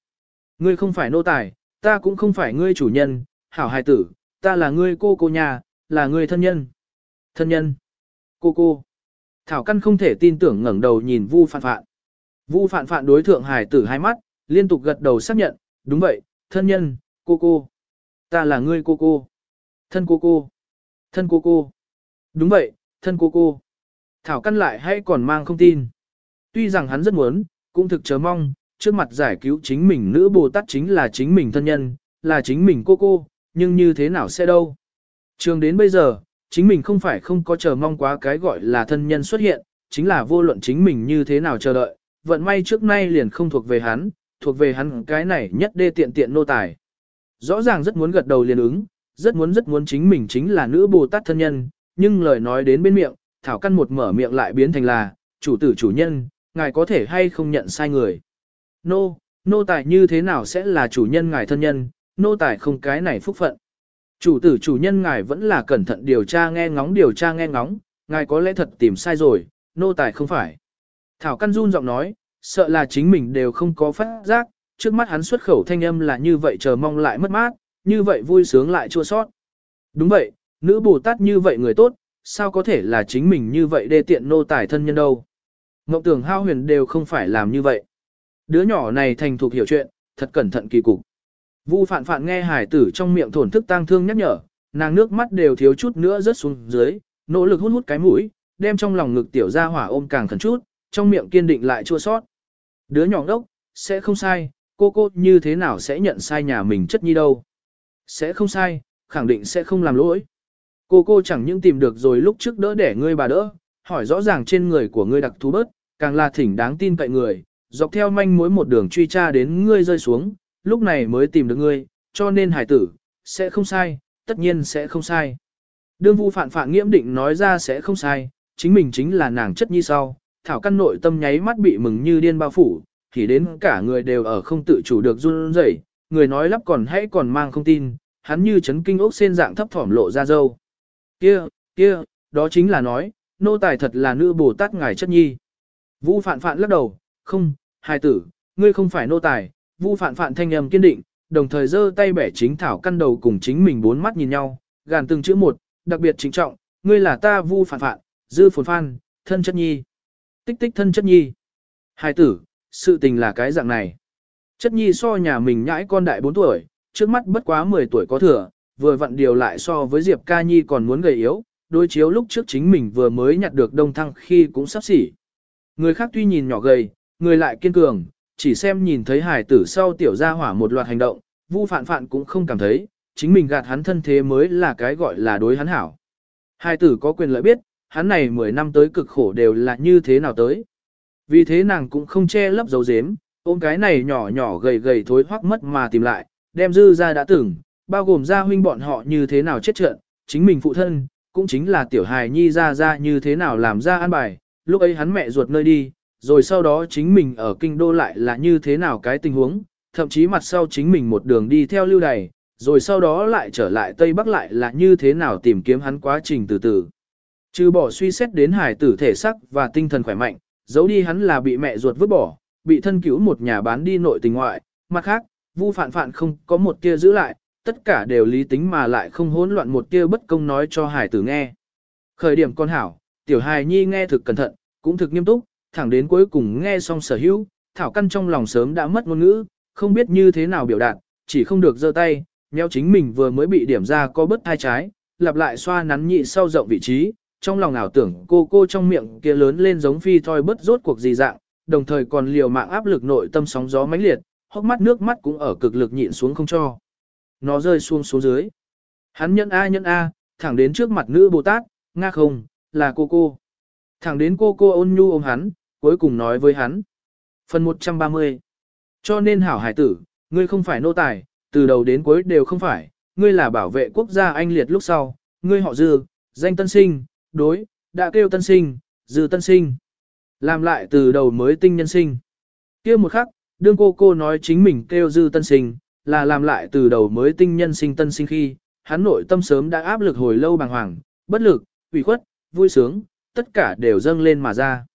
Ngươi không phải nô tài, ta cũng không phải ngươi chủ nhân, hảo hài tử, ta là ngươi cô cô nhà, là ngươi thân nhân. Thân nhân. Cô cô. Thảo Căn không thể tin tưởng ngẩng đầu nhìn Vu Phạn Phạn. Vu Phạn Phạn đối thượng hài tử hai mắt, liên tục gật đầu xác nhận, đúng vậy, thân nhân, cô cô. Ta là ngươi cô cô. Thân cô cô. Thân cô cô. Đúng vậy, thân cô cô. Thảo căn lại hay còn mang không tin. Tuy rằng hắn rất muốn, cũng thực chớ mong, trước mặt giải cứu chính mình nữ Bồ Tát chính là chính mình thân nhân, là chính mình cô cô, nhưng như thế nào sẽ đâu. Trường đến bây giờ, chính mình không phải không có chờ mong quá cái gọi là thân nhân xuất hiện, chính là vô luận chính mình như thế nào chờ đợi, vận may trước nay liền không thuộc về hắn, thuộc về hắn cái này nhất đê tiện tiện nô tài. Rõ ràng rất muốn gật đầu liền ứng, rất muốn rất muốn chính mình chính là nữ Bồ Tát thân nhân, nhưng lời nói đến bên miệng, Thảo Căn một mở miệng lại biến thành là, chủ tử chủ nhân, ngài có thể hay không nhận sai người. Nô, nô tài như thế nào sẽ là chủ nhân ngài thân nhân, nô tài không cái này phúc phận. Chủ tử chủ nhân ngài vẫn là cẩn thận điều tra nghe ngóng điều tra nghe ngóng, ngài có lẽ thật tìm sai rồi, nô tài không phải. Thảo Căn run giọng nói, sợ là chính mình đều không có phát giác, trước mắt hắn xuất khẩu thanh âm là như vậy chờ mong lại mất mát, như vậy vui sướng lại chua sót. Đúng vậy, nữ Bồ Tát như vậy người tốt, sao có thể là chính mình như vậy đê tiện nô tài thân nhân đâu. Ngộng tưởng hao huyền đều không phải làm như vậy. Đứa nhỏ này thành thục hiểu chuyện, thật cẩn thận kỳ cục. Vu phạn phạn nghe hải tử trong miệng thổn thức tang thương nhắc nhở, nàng nước mắt đều thiếu chút nữa rớt xuống dưới, nỗ lực hút hút cái mũi, đem trong lòng ngực tiểu ra hỏa ôm càng khẩn chút, trong miệng kiên định lại chua sót. Đứa nhỏ đốc, sẽ không sai, cô cô như thế nào sẽ nhận sai nhà mình chất nhi đâu. Sẽ không sai, khẳng định sẽ không làm lỗi. Cô cô chẳng những tìm được rồi lúc trước đỡ để ngươi bà đỡ, hỏi rõ ràng trên người của ngươi đặc thú bớt, càng là thỉnh đáng tin cậy người, dọc theo manh mối một đường truy tra đến ngươi rơi xuống, lúc này mới tìm được ngươi, cho nên hải tử, sẽ không sai, tất nhiên sẽ không sai. Đương vu phản phản nghiễm định nói ra sẽ không sai, chính mình chính là nàng chất nhi sau, thảo căn nội tâm nháy mắt bị mừng như điên bao phủ, thì đến cả người đều ở không tự chủ được run rẩy, người nói lắp còn hãy còn mang không tin, hắn như chấn kinh ốc sen dạng thấp thỏm lộ ra dâu. Kia, kia, đó chính là nói, nô tài thật là nữ Bồ Tát ngài chất nhi. Vu phạn phạn lắc đầu, không, hài tử, ngươi không phải nô tài, vu phạn phạn thanh âm kiên định, đồng thời giơ tay bẻ chính thảo căn đầu cùng chính mình bốn mắt nhìn nhau, gàn từng chữ một, đặc biệt chính trọng, ngươi là ta vu phạn phạn, dư phồn phan, thân chất nhi. Tích tích thân chất nhi. Hai tử, sự tình là cái dạng này. Chất nhi so nhà mình nhãi con đại 4 tuổi, trước mắt bất quá 10 tuổi có thừa, vừa vặn điều lại so với Diệp Ca Nhi còn muốn gầy yếu, đối chiếu lúc trước chính mình vừa mới nhặt được đông thăng khi cũng sắp xỉ. Người khác tuy nhìn nhỏ gầy, người lại kiên cường, chỉ xem nhìn thấy hải tử sau tiểu gia hỏa một loạt hành động, vu phạn phạn cũng không cảm thấy, chính mình gạt hắn thân thế mới là cái gọi là đối hắn hảo. Hải tử có quyền lợi biết, hắn này 10 năm tới cực khổ đều là như thế nào tới. Vì thế nàng cũng không che lấp dấu dếm, ôm cái này nhỏ nhỏ gầy gầy thối hoắc mất mà tìm lại, đem dư ra đã từng, bao gồm gia huynh bọn họ như thế nào chết trận, chính mình phụ thân, cũng chính là tiểu hài nhi ra ra như thế nào làm ra an bài, lúc ấy hắn mẹ ruột nơi đi, rồi sau đó chính mình ở kinh đô lại là như thế nào cái tình huống, thậm chí mặt sau chính mình một đường đi theo lưu đày, rồi sau đó lại trở lại Tây Bắc lại là như thế nào tìm kiếm hắn quá trình từ từ. Trừ bỏ suy xét đến hải tử thể sắc và tinh thần khỏe mạnh, giấu đi hắn là bị mẹ ruột vứt bỏ, bị thân cứu một nhà bán đi nội tình ngoại, mặt khác, vu phản phản không có một tia giữ lại, tất cả đều lý tính mà lại không hỗn loạn một tia bất công nói cho hải tử nghe. Khởi điểm con hảo, tiểu hài nhi nghe thực cẩn thận, cũng thực nghiêm túc, thẳng đến cuối cùng nghe xong sở hữu, thảo căn trong lòng sớm đã mất ngôn ngữ, không biết như thế nào biểu đạt, chỉ không được giơ tay, nheo chính mình vừa mới bị điểm ra có bớt hai trái, lặp lại xoa nắn nhị sau rộng vị trí, trong lòng ảo tưởng cô cô trong miệng kia lớn lên giống phi thoi bớt rốt cuộc gì dạng, đồng thời còn liều mạng áp lực nội tâm sóng gió mãnh liệt, hốc mắt nước mắt cũng ở cực lực nhịn xuống không cho. Nó rơi xuống xuống dưới. Hắn nhân A nhân A, thẳng đến trước mặt nữ Bồ Tát, nga không, là cô cô. Thẳng đến cô cô ôn nhu ôm hắn, cuối cùng nói với hắn. Phần 130 Cho nên hảo hải tử, ngươi không phải nô tài, từ đầu đến cuối đều không phải, ngươi là bảo vệ quốc gia anh liệt lúc sau, ngươi họ dư, danh tân sinh, đối, đã kêu tân sinh, dư tân sinh. Làm lại từ đầu mới tinh nhân sinh. kia một khắc, đương cô cô nói chính mình kêu dư tân sinh, là làm lại từ đầu mới tinh nhân sinh tân sinh khi, hắn nội tâm sớm đã áp lực hồi lâu bàng hoàng, bất lực, ủy khuất, vui sướng, tất cả đều dâng lên mà ra.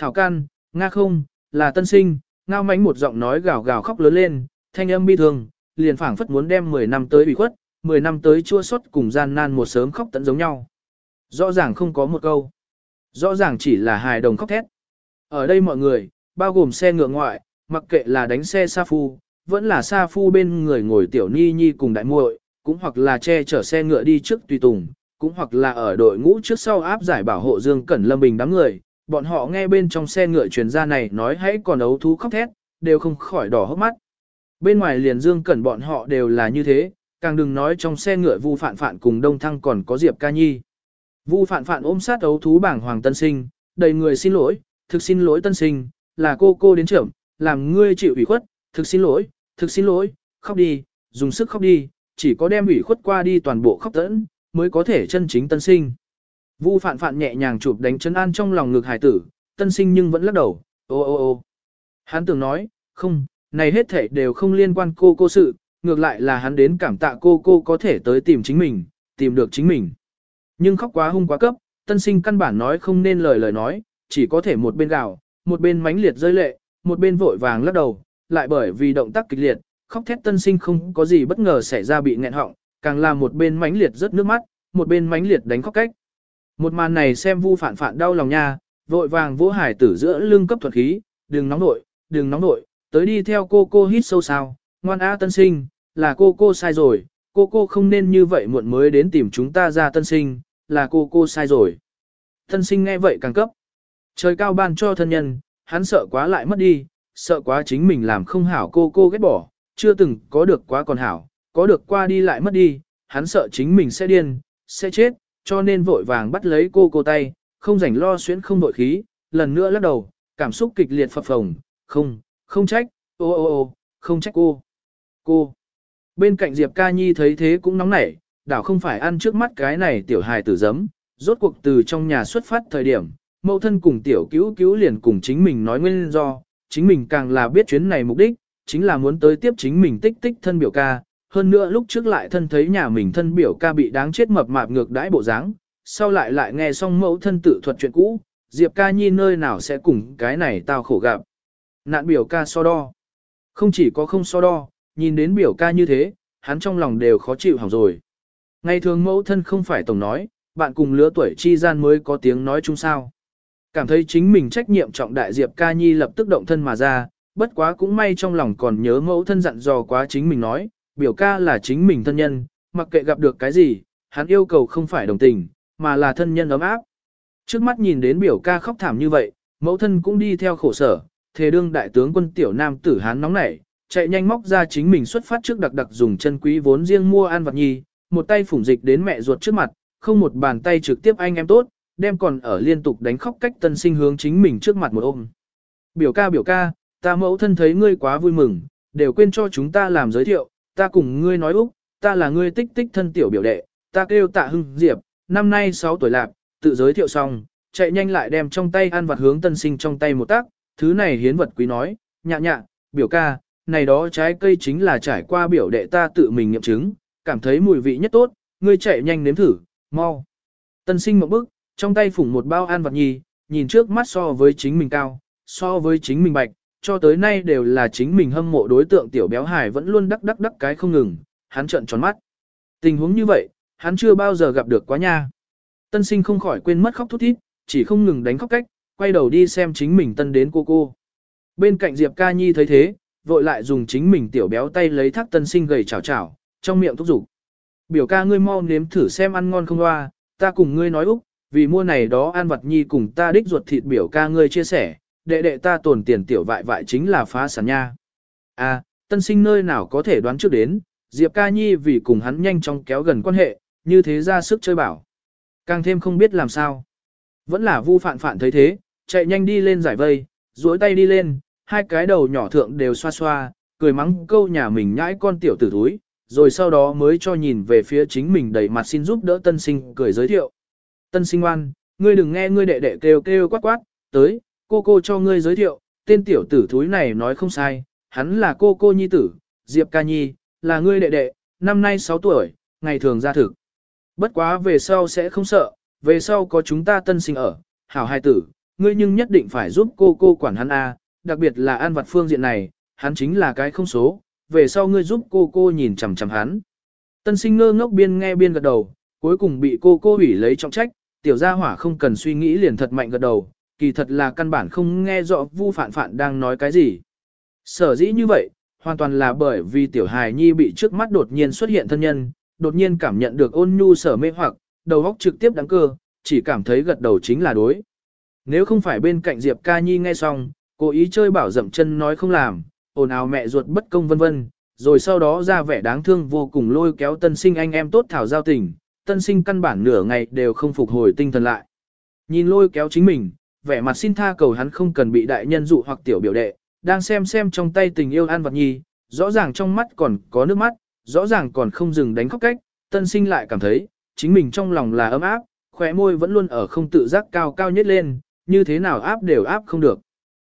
Thảo can, nga không, là tân sinh, ngao mánh một giọng nói gào gào khóc lớn lên, thanh âm bi thương, liền phảng phất muốn đem 10 năm tới ủy khuất, 10 năm tới chua xót cùng gian nan một sớm khóc tận giống nhau. Rõ ràng không có một câu. Rõ ràng chỉ là hài đồng khóc thét. Ở đây mọi người, bao gồm xe ngựa ngoại, mặc kệ là đánh xe sa phu, vẫn là sa phu bên người ngồi tiểu ni nhi cùng đại muội, cũng hoặc là che chở xe ngựa đi trước tùy tùng, cũng hoặc là ở đội ngũ trước sau áp giải bảo hộ Dương Cẩn Lâm Bình đám người, bọn họ nghe bên trong xe ngựa truyền ra này nói hãy còn ấu thú khóc thét, đều không khỏi đỏ hốc mắt. Bên ngoài liền Dương Cẩn bọn họ đều là như thế, càng đừng nói trong xe ngựa Vu Phạn Phạn cùng Đông Thăng còn có Diệp Ca Nhi. Vu Phạn Phạn ôm sát ấu thú bảng Hoàng Tân Sinh, đầy người xin lỗi, thực xin lỗi Tân Sinh, là cô cô đến trưởng, làm ngươi chịu ủy khuất, thực xin lỗi, thực xin lỗi, khóc đi, dùng sức khóc đi, chỉ có đem ủy khuất qua đi toàn bộ khóc tẫn, mới có thể chân chính tân sinh. Vu phạn phạn nhẹ nhàng chụp đánh chân an trong lòng ngực hải tử, tân sinh nhưng vẫn lắc đầu, ô ô ô. Hắn tưởng nói, không, này hết thể đều không liên quan cô cô sự, ngược lại là hắn đến cảm tạ cô cô có thể tới tìm chính mình, tìm được chính mình. Nhưng khóc quá hung quá cấp, tân sinh căn bản nói không nên lời lời nói, chỉ có thể một bên gào, một bên mánh liệt rơi lệ, một bên vội vàng lắc đầu, lại bởi vì động tác kịch liệt, khóc thét tân sinh không có gì bất ngờ xảy ra bị nghẹn họng, càng là một bên mánh liệt rớt nước mắt, một bên mánh liệt đánh khóc cách. Một màn này xem vu phản phản đau lòng nha, vội vàng vỗ hải tử giữa lưng cấp thuật khí, đừng nóng nội, đừng nóng nội, tới đi theo cô cô hít sâu sao, ngoan á tân sinh, là cô cô sai rồi, cô cô không nên như vậy muộn mới đến tìm chúng ta ra tân sinh, là cô cô sai rồi. Tân sinh nghe vậy càng cấp. Trời cao ban cho thân nhân, hắn sợ quá lại mất đi, sợ quá chính mình làm không hảo cô cô ghét bỏ, chưa từng có được quá còn hảo, có được qua đi lại mất đi, hắn sợ chính mình sẽ điên, sẽ chết, cho nên vội vàng bắt lấy cô cô tay, không rảnh lo xuyến không đội khí, lần nữa lắc đầu, cảm xúc kịch liệt phập phồng, không, không trách, ô ô ô, không trách cô. Cô. Bên cạnh Diệp Ca Nhi thấy thế cũng nóng nảy, đảo không phải ăn trước mắt cái này tiểu hài tử giấm, rốt cuộc từ trong nhà xuất phát thời điểm, mẫu thân cùng tiểu cứu cứu liền cùng chính mình nói nguyên do, chính mình càng là biết chuyến này mục đích, chính là muốn tới tiếp chính mình tích tích thân biểu ca, hơn nữa lúc trước lại thân thấy nhà mình thân biểu ca bị đáng chết mập mạp ngược đãi bộ dáng, sau lại lại nghe xong mẫu thân tự thuật chuyện cũ, Diệp ca nhi nơi nào sẽ cùng cái này tao khổ gặp. Nạn biểu ca so đo. Không chỉ có không so đo, nhìn đến biểu ca như thế, hắn trong lòng đều khó chịu hỏng rồi. Ngày thường mẫu thân không phải tổng nói, bạn cùng lứa tuổi chi gian mới có tiếng nói chung sao. Cảm thấy chính mình trách nhiệm trọng đại Diệp ca nhi lập tức động thân mà ra, bất quá cũng may trong lòng còn nhớ mẫu thân dặn dò quá chính mình nói, biểu ca là chính mình thân nhân, mặc kệ gặp được cái gì, hắn yêu cầu không phải đồng tình, mà là thân nhân ấm áp. Trước mắt nhìn đến biểu ca khóc thảm như vậy, mẫu thân cũng đi theo khổ sở, thề đương đại tướng quân tiểu nam tử hán nóng nảy, chạy nhanh móc ra chính mình xuất phát trước đặc đặc dùng chân quý vốn riêng mua ăn vật nhi, một tay phủng dịch đến mẹ ruột trước mặt, không một bàn tay trực tiếp anh em tốt, đem còn ở liên tục đánh khóc cách tân sinh hướng chính mình trước mặt một ôm. Biểu ca biểu ca, ta mẫu thân thấy ngươi quá vui mừng, đều quên cho chúng ta làm giới thiệu, ta cùng ngươi nói Úc, ta là ngươi tích tích thân tiểu biểu đệ, ta kêu tạ hưng diệp, năm nay 6 tuổi lạc, tự giới thiệu xong, chạy nhanh lại đem trong tay ăn vặt hướng tân sinh trong tay một tác, thứ này hiến vật quý nói, nhạ nhạ, biểu ca, này đó trái cây chính là trải qua biểu đệ ta tự mình nghiệm chứng, cảm thấy mùi vị nhất tốt, ngươi chạy nhanh nếm thử, mau. Tân sinh một bước, trong tay phủng một bao ăn vặt nhì, nhìn trước mắt so với chính mình cao, so với chính mình bạch, cho tới nay đều là chính mình hâm mộ đối tượng tiểu béo hải vẫn luôn đắc đắc đắc cái không ngừng, hắn trợn tròn mắt. Tình huống như vậy, hắn chưa bao giờ gặp được quá nha. Tân sinh không khỏi quên mất khóc thút thít, chỉ không ngừng đánh khóc cách, quay đầu đi xem chính mình tân đến cô cô. Bên cạnh Diệp Ca Nhi thấy thế, vội lại dùng chính mình tiểu béo tay lấy thác tân sinh gầy chảo chảo, trong miệng thúc giục. Biểu ca ngươi mau nếm thử xem ăn ngon không hoa, ta cùng ngươi nói úc, vì mua này đó ăn vật nhi cùng ta đích ruột thịt biểu ca ngươi chia sẻ, đệ đệ ta tổn tiền tiểu vại vại chính là phá sản nha. À, tân sinh nơi nào có thể đoán trước đến, Diệp ca nhi vì cùng hắn nhanh chóng kéo gần quan hệ, như thế ra sức chơi bảo. Càng thêm không biết làm sao. Vẫn là vu phạn phạn thấy thế, chạy nhanh đi lên giải vây, duỗi tay đi lên, hai cái đầu nhỏ thượng đều xoa xoa, cười mắng câu nhà mình nhãi con tiểu tử thúi, rồi sau đó mới cho nhìn về phía chính mình đầy mặt xin giúp đỡ tân sinh cười giới thiệu. Tân sinh ngoan, ngươi đừng nghe ngươi đệ đệ kêu kêu quát quát, tới, cô cô cho ngươi giới thiệu, tên tiểu tử thúi này nói không sai, hắn là cô cô nhi tử, Diệp ca nhi, là ngươi đệ đệ, năm nay 6 tuổi, ngày thường ra thực. Bất quá về sau sẽ không sợ, về sau có chúng ta tân sinh ở, hảo hai tử, ngươi nhưng nhất định phải giúp cô cô quản hắn A, đặc biệt là an vật phương diện này, hắn chính là cái không số, về sau ngươi giúp cô cô nhìn chằm chằm hắn. Tân sinh ngơ ngốc biên nghe biên gật đầu, cuối cùng bị cô cô ủy lấy trọng trách, tiểu gia hỏa không cần suy nghĩ liền thật mạnh gật đầu, kỳ thật là căn bản không nghe rõ vu phản phản đang nói cái gì. Sở dĩ như vậy, hoàn toàn là bởi vì tiểu hài nhi bị trước mắt đột nhiên xuất hiện thân nhân, đột nhiên cảm nhận được ôn nhu sở mê hoặc, đầu óc trực tiếp đáng cơ, chỉ cảm thấy gật đầu chính là đối. Nếu không phải bên cạnh Diệp ca nhi nghe xong, cố ý chơi bảo dậm chân nói không làm, ồn ào mẹ ruột bất công vân vân, rồi sau đó ra vẻ đáng thương vô cùng lôi kéo tân sinh anh em tốt thảo giao tình, tân sinh căn bản nửa ngày đều không phục hồi tinh thần lại. Nhìn lôi kéo chính mình, vẻ mặt xin tha cầu hắn không cần bị đại nhân dụ hoặc tiểu biểu đệ, đang xem xem trong tay tình yêu an vật nhi, rõ ràng trong mắt còn có nước mắt, rõ ràng còn không dừng đánh khóc cách, tân sinh lại cảm thấy, chính mình trong lòng là ấm áp, khỏe môi vẫn luôn ở không tự giác cao cao nhất lên, như thế nào áp đều áp không được.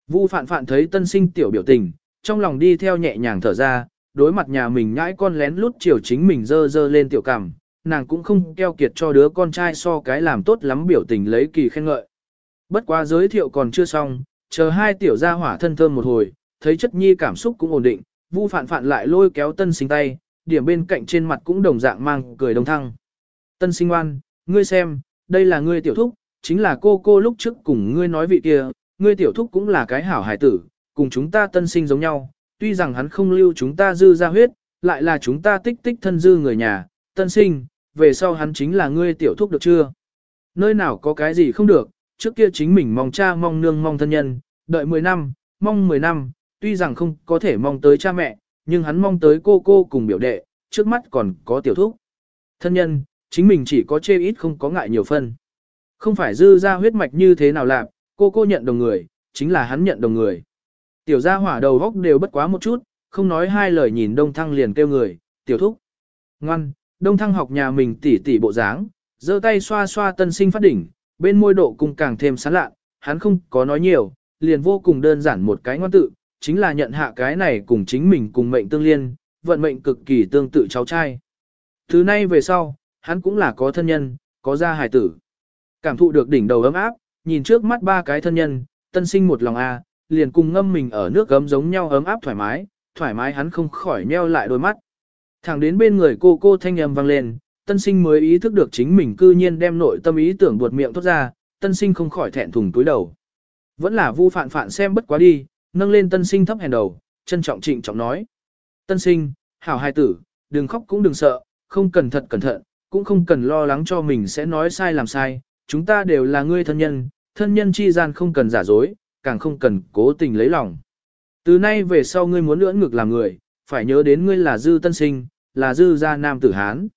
Vu phạn phạn thấy tân sinh tiểu biểu tình, trong lòng đi theo nhẹ nhàng thở ra, đối mặt nhà mình nhãi con lén lút chiều chính mình dơ dơ lên tiểu cảm, nàng cũng không keo kiệt cho đứa con trai so cái làm tốt lắm biểu tình lấy kỳ khen ngợi. Bất quá giới thiệu còn chưa xong, chờ hai tiểu gia hỏa thân thơm một hồi, thấy chất nhi cảm xúc cũng ổn định, vu phạn phạn lại lôi kéo tân sinh tay, điểm bên cạnh trên mặt cũng đồng dạng mang cười đồng thăng. Tân sinh ngoan, ngươi xem, đây là ngươi tiểu thúc, chính là cô cô lúc trước cùng ngươi nói vị kia, ngươi tiểu thúc cũng là cái hảo hải tử, cùng chúng ta tân sinh giống nhau, tuy rằng hắn không lưu chúng ta dư ra huyết, lại là chúng ta tích tích thân dư người nhà, tân sinh, về sau hắn chính là ngươi tiểu thúc được chưa? Nơi nào có cái gì không được, trước kia chính mình mong cha mong nương mong thân nhân, đợi 10 năm, mong 10 năm, tuy rằng không có thể mong tới cha mẹ, nhưng hắn mong tới cô cô cùng biểu đệ, trước mắt còn có tiểu thúc. Thân nhân, chính mình chỉ có chê ít không có ngại nhiều phân. Không phải dư ra huyết mạch như thế nào làm, cô cô nhận đồng người, chính là hắn nhận đồng người. Tiểu gia hỏa đầu góc đều bất quá một chút, không nói hai lời nhìn đông thăng liền kêu người, tiểu thúc. Ngoan, đông thăng học nhà mình tỉ tỉ bộ dáng, giơ tay xoa xoa tân sinh phát đỉnh, bên môi độ cùng càng thêm sán lạ, hắn không có nói nhiều, liền vô cùng đơn giản một cái ngoan tự, chính là nhận hạ cái này cùng chính mình cùng mệnh tương liên, vận mệnh cực kỳ tương tự cháu trai. Thứ nay về sau, hắn cũng là có thân nhân, có gia hài tử. Cảm thụ được đỉnh đầu ấm áp, nhìn trước mắt ba cái thân nhân, tân sinh một lòng a, liền cùng ngâm mình ở nước gấm giống nhau ấm áp thoải mái, thoải mái hắn không khỏi nheo lại đôi mắt. Thẳng đến bên người cô cô thanh âm vang lên, tân sinh mới ý thức được chính mình cư nhiên đem nội tâm ý tưởng buột miệng thốt ra, tân sinh không khỏi thẹn thùng túi đầu. Vẫn là vu phạn phạn xem bất quá đi, nâng lên tân sinh thấp hèn đầu, trân trọng trịnh trọng nói. Tân sinh, hảo hài tử, đừng khóc cũng đừng sợ, không cần thật cẩn thận, cũng không cần lo lắng cho mình sẽ nói sai làm sai, chúng ta đều là ngươi thân nhân, thân nhân chi gian không cần giả dối, càng không cần cố tình lấy lòng. Từ nay về sau ngươi muốn lưỡng ngược làm người, phải nhớ đến ngươi là dư tân sinh, là dư gia nam tử Hán.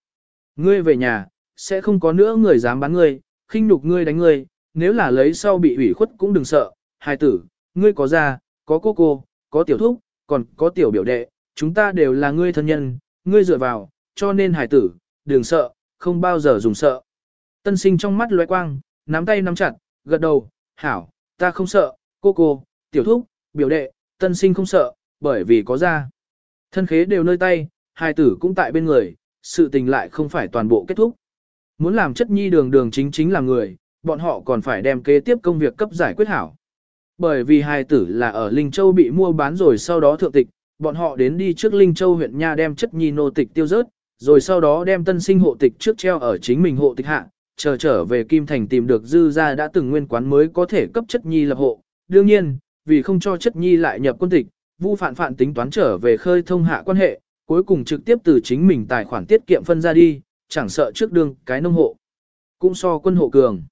Ngươi về nhà, sẽ không có nữa người dám bán ngươi, khinh nhục ngươi đánh ngươi, nếu là lấy sau bị ủy khuất cũng đừng sợ, hài tử, ngươi có gia, có cô cô, có tiểu thúc, còn có tiểu biểu đệ, chúng ta đều là ngươi thân nhân, ngươi dựa vào, cho nên hài tử, đừng sợ, không bao giờ dùng sợ. Tân sinh trong mắt lóe quang, nắm tay nắm chặt, gật đầu, hảo, ta không sợ, cô cô, tiểu thúc, biểu đệ, tân sinh không sợ, bởi vì có ra. Thân khế đều nơi tay, hài tử cũng tại bên người, sự tình lại không phải toàn bộ kết thúc. Muốn làm chất nhi đường đường chính chính là người, bọn họ còn phải đem kế tiếp công việc cấp giải quyết hảo. Bởi vì hai tử là ở Linh Châu bị mua bán rồi sau đó thượng tịch, bọn họ đến đi trước Linh Châu huyện Nha đem chất nhi nô tịch tiêu rớt, rồi sau đó đem tân sinh hộ tịch trước treo ở chính mình hộ tịch hạ, chờ trở về Kim Thành tìm được dư ra đã từng nguyên quán mới có thể cấp chất nhi lập hộ. Đương nhiên, vì không cho chất nhi lại nhập quân tịch, Vu Phạn Phạn tính toán trở về khơi thông hạ quan hệ, cuối cùng trực tiếp từ chính mình tài khoản tiết kiệm phân ra đi, chẳng sợ trước đương cái nông hộ. Cũng so quân hộ cường.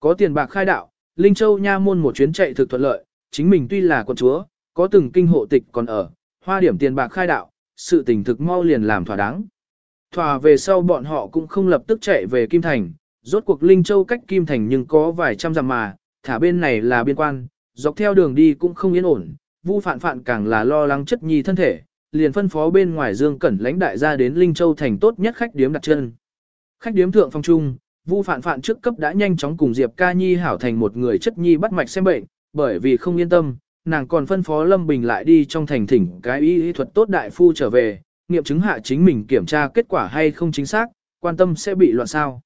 Có tiền bạc khai đạo, Linh Châu nha môn một chuyến chạy thực thuận lợi, chính mình tuy là quân chúa, có từng kinh hộ tịch còn ở, hoa điểm tiền bạc khai đạo, sự tình thực mau liền làm thỏa đáng. Thỏa về sau bọn họ cũng không lập tức chạy về Kim Thành, rốt cuộc Linh Châu cách Kim Thành nhưng có vài trăm dặm mà, thả bên này là biên quan, dọc theo đường đi cũng không yên ổn, Vu Phạn Phạn càng là lo lắng chất nhi thân thể, liền phân phó bên ngoài Dương Cẩn lãnh đại gia đến Linh Châu thành tốt nhất khách điếm đặt chân. Khách điếm thượng phong trung, Vu Phạn Phạn trước cấp đã nhanh chóng cùng Diệp Ca Nhi hảo thành một người chất nhi bắt mạch xem bệnh, bởi vì không yên tâm, nàng còn phân phó Lâm Bình lại đi trong thành thỉnh cái y y thuật tốt đại phu trở về, nghiệm chứng hạ chính mình kiểm tra kết quả hay không chính xác, quan tâm sẽ bị loạn sao.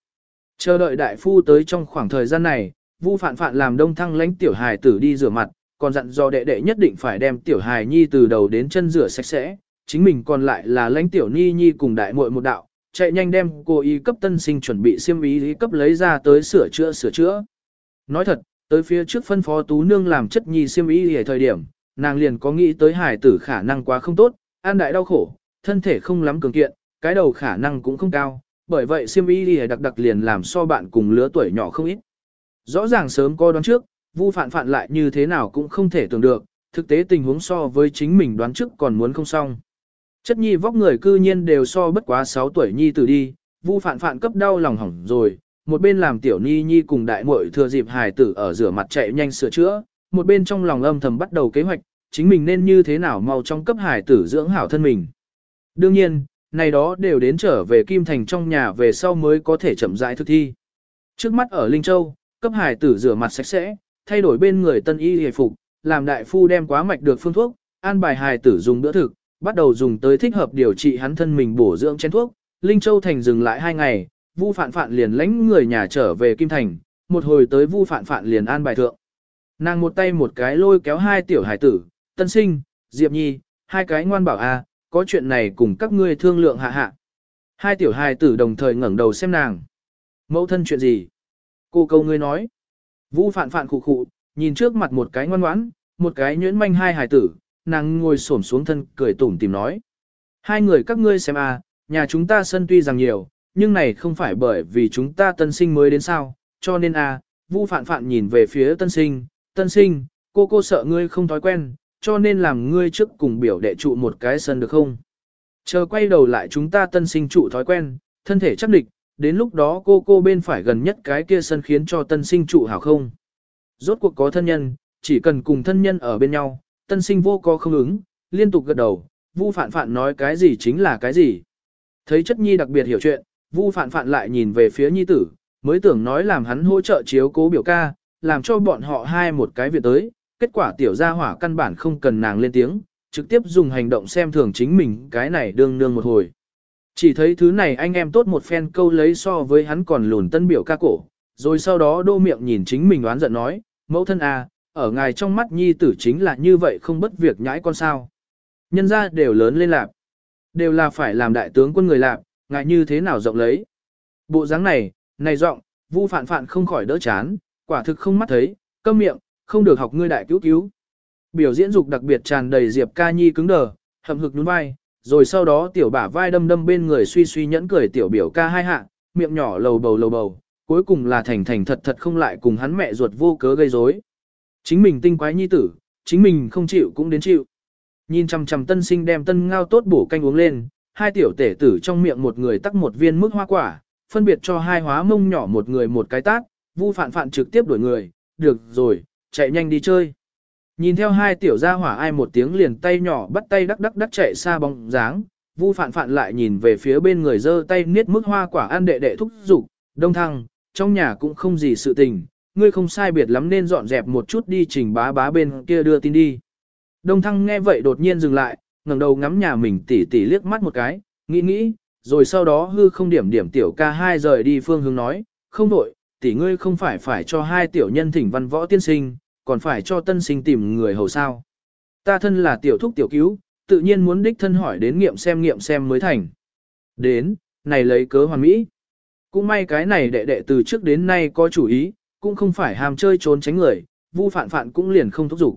Chờ đợi đại phu tới trong khoảng thời gian này, Vu Phạn Phạn làm đông thăng lãnh tiểu hài tử đi rửa mặt, còn dặn dò đệ đệ nhất định phải đem tiểu hài nhi từ đầu đến chân rửa sạch sẽ, chính mình còn lại là lãnh tiểu ni nhi cùng đại muội một đạo, chạy nhanh đem cô y cấp tân sinh chuẩn bị xiêm y cấp lấy ra tới sửa chữa sửa chữa. Nói thật, tới phía trước phân phó tú nương làm chất nhi xiêm y ở thời điểm, nàng liền có nghĩ tới hài tử khả năng quá không tốt, an đại đau khổ, thân thể không lắm cường kiện, cái đầu khả năng cũng không cao, bởi vậy xiêm y lý đặc đặc liền làm so bạn cùng lứa tuổi nhỏ không ít. Rõ ràng sớm có đoán trước, vu phạn phạn lại như thế nào cũng không thể tưởng được, thực tế tình huống so với chính mình đoán trước còn muốn không xong. Chất nhi vóc người cư nhiên đều so bất quá 6 tuổi nhi tử đi, vu phạn phạn cấp đau lòng hỏng rồi, một bên làm tiểu ni nhi cùng đại muội thừa dịp hài tử ở rửa mặt chạy nhanh sửa chữa, một bên trong lòng âm thầm bắt đầu kế hoạch, chính mình nên như thế nào mau trong cấp hài tử dưỡng hảo thân mình. Đương nhiên, này đó đều đến trở về Kim Thành trong nhà về sau mới có thể chậm rãi thực thi. Trước mắt ở Linh Châu, cấp hải tử rửa mặt sạch sẽ, thay đổi bên người tân y hề phục, làm đại phu đem quá mạch được phương thuốc, an bài hài tử dùng bữa thực, bắt đầu dùng tới thích hợp điều trị hắn thân mình bổ dưỡng chén thuốc. Linh Châu Thành dừng lại hai ngày, Vu Phạn Phạn liền lãnh người nhà trở về Kim Thành, một hồi tới Vu Phạn Phạn liền an bài thượng. Nàng một tay một cái lôi kéo hai tiểu hải tử, Tân Sinh, Diệp Nhi, hai cái ngoan bảo a, có chuyện này cùng các ngươi thương lượng hạ hạ. Hai tiểu hài tử đồng thời ngẩng đầu xem nàng. Mẫu thân chuyện gì? Cô câu ngươi nói. Vũ phạn phạn khụ khụ, nhìn trước mặt một cái ngoan ngoãn, một cái nhuyễn manh hai hài tử, nàng ngồi xổm xuống thân, cười tủm tìm nói. Hai người các ngươi xem a, nhà chúng ta sân tuy rằng nhiều, nhưng này không phải bởi vì chúng ta tân sinh mới đến sao, cho nên à, a, Vu phạn phạn nhìn về phía tân sinh, tân sinh, cô cô sợ ngươi không thói quen, cho nên làm ngươi trước cùng biểu đệ trụ một cái sân được không? Chờ quay đầu lại chúng ta tân sinh trụ thói quen, thân thể chắc địch, đến lúc đó cô cô bên phải gần nhất cái kia sân khiến cho tân sinh trụ hảo không? Rốt cuộc có thân nhân, chỉ cần cùng thân nhân ở bên nhau, tân sinh vô có không ứng, liên tục gật đầu, Vu Phạn Phạn nói cái gì chính là cái gì. Thấy chất nhi đặc biệt hiểu chuyện, Vu Phạn Phạn lại nhìn về phía nhi tử, mới tưởng nói làm hắn hỗ trợ chiếu cố biểu ca, làm cho bọn họ hai một cái việc tới, kết quả tiểu gia hỏa căn bản không cần nàng lên tiếng, trực tiếp dùng hành động xem thường chính mình cái này đương nương một hồi. Chỉ thấy thứ này anh em tốt một phen câu lấy so với hắn còn lùn tân biểu ca cổ, rồi sau đó đô miệng nhìn chính mình oán giận nói, mẫu thân à, ở ngài trong mắt nhi tử chính là như vậy không bất việc nhãi con sao. Nhân ra đều lớn lên lạp, đều là phải làm đại tướng quân người lạp, ngài như thế nào rộng lấy. Bộ dáng này, này rộng, vu phạn phạn không khỏi đỡ chán, quả thực không mắt thấy, câm miệng, không được học ngươi đại cứu cứu. Biểu diễn dục đặc biệt tràn đầy Diệp Ca Nhi cứng đờ, hậm hực nhún vai, rồi sau đó tiểu bả vai đâm đâm bên người suy suy nhẫn cười tiểu biểu ca hai hạ, miệng nhỏ lầu bầu lầu bầu, cuối cùng là thành thành thật thật không lại cùng hắn mẹ ruột vô cớ gây rối. Chính mình tinh quái nhi tử, chính mình không chịu cũng đến chịu. Nhìn chằm chằm tân sinh đem tân ngao tốt bổ canh uống lên, hai tiểu tể tử trong miệng một người tắc một viên mức hoa quả, phân biệt cho hai hóa mông nhỏ một người một cái tát, vu phạn phạn trực tiếp đuổi người, được rồi, chạy nhanh đi chơi. Nhìn theo hai tiểu gia hỏa ai một tiếng liền tay nhỏ bắt tay đắc đắc đắc chạy xa bóng dáng, Vu Phạn Phạn lại nhìn về phía bên người giơ tay niết mức hoa quả ăn đệ đệ thúc dục, đông thăng, trong nhà cũng không gì sự tình, ngươi không sai biệt lắm nên dọn dẹp một chút đi trình bá bá bên kia đưa tin đi. Đông thăng nghe vậy đột nhiên dừng lại, ngẩng đầu ngắm nhà mình tỉ tỉ liếc mắt một cái, nghĩ nghĩ, rồi sau đó hư không điểm điểm tiểu ca hai rời đi phương hướng nói, không đổi, tỷ ngươi không phải phải cho hai tiểu nhân thỉnh văn võ tiên sinh, còn phải cho tân sinh tìm người hầu sao. Ta thân là tiểu thúc tiểu cứu, tự nhiên muốn đích thân hỏi đến nghiệm xem nghiệm xem mới thành. Đến, này lấy cớ hoàn mỹ. Cũng may cái này đệ đệ từ trước đến nay có chủ ý, cũng không phải ham chơi trốn tránh người, vu phạn phạn cũng liền không thúc giục.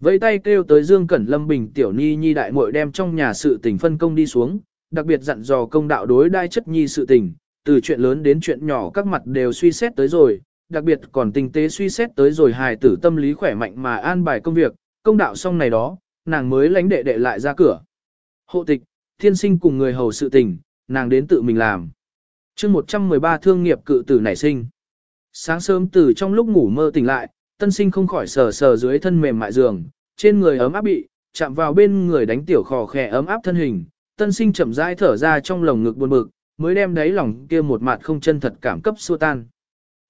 Vẫy tay kêu tới Dương Cẩn Lâm Bình tiểu ni nhi đại muội đem trong nhà sự tình phân công đi xuống, đặc biệt dặn dò công đạo đối đai chất nhi sự tình, từ chuyện lớn đến chuyện nhỏ các mặt đều suy xét tới rồi, đặc biệt còn tinh tế suy xét tới rồi hài tử tâm lý khỏe mạnh mà an bài công việc, công đạo xong này đó, nàng mới lánh đệ đệ lại ra cửa. Hộ tịch, thiên sinh cùng người hầu sự tình, nàng đến tự mình làm. chương 113 thương nghiệp cự tử nảy sinh. Sáng sớm từ trong lúc ngủ mơ tỉnh lại, tân sinh không khỏi sờ sờ dưới thân mềm mại giường, trên người ấm áp bị, chạm vào bên người đánh tiểu khò khè ấm áp thân hình, tân sinh chậm rãi thở ra trong lồng ngực buồn bực, mới đem đáy lòng kia một mặt không chân thật cảm cấp xua tan.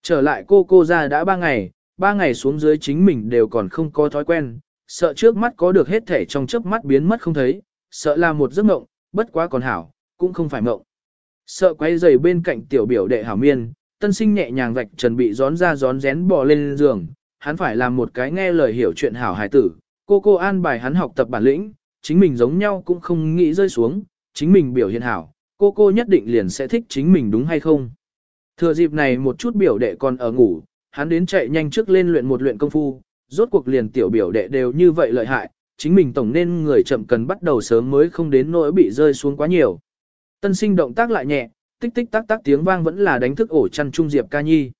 Trở lại cô cô ra đã ba ngày, ba ngày xuống dưới chính mình đều còn không có thói quen, sợ trước mắt có được hết thể trong chớp mắt biến mất không thấy, sợ là một giấc mộng, bất quá còn hảo, cũng không phải mộng. Sợ quay giày bên cạnh tiểu biểu đệ hảo miên, tân sinh nhẹ nhàng vạch trần bị gión ra gión rén bò lên giường, hắn phải làm một cái nghe lời hiểu chuyện hảo hài tử, cô cô an bài hắn học tập bản lĩnh, chính mình giống nhau cũng không nghĩ rơi xuống, chính mình biểu hiện hảo, cô cô nhất định liền sẽ thích chính mình đúng hay không. Thừa dịp này một chút biểu đệ còn ở ngủ, hắn đến chạy nhanh trước lên luyện một luyện công phu, rốt cuộc liền tiểu biểu đệ đều như vậy lợi hại, chính mình tổng nên người chậm cần bắt đầu sớm mới không đến nỗi bị rơi xuống quá nhiều. Tân sinh động tác lại nhẹ, tích tích tắc tắc tiếng vang vẫn là đánh thức ổ chăn trung Diệp Ca Nhi.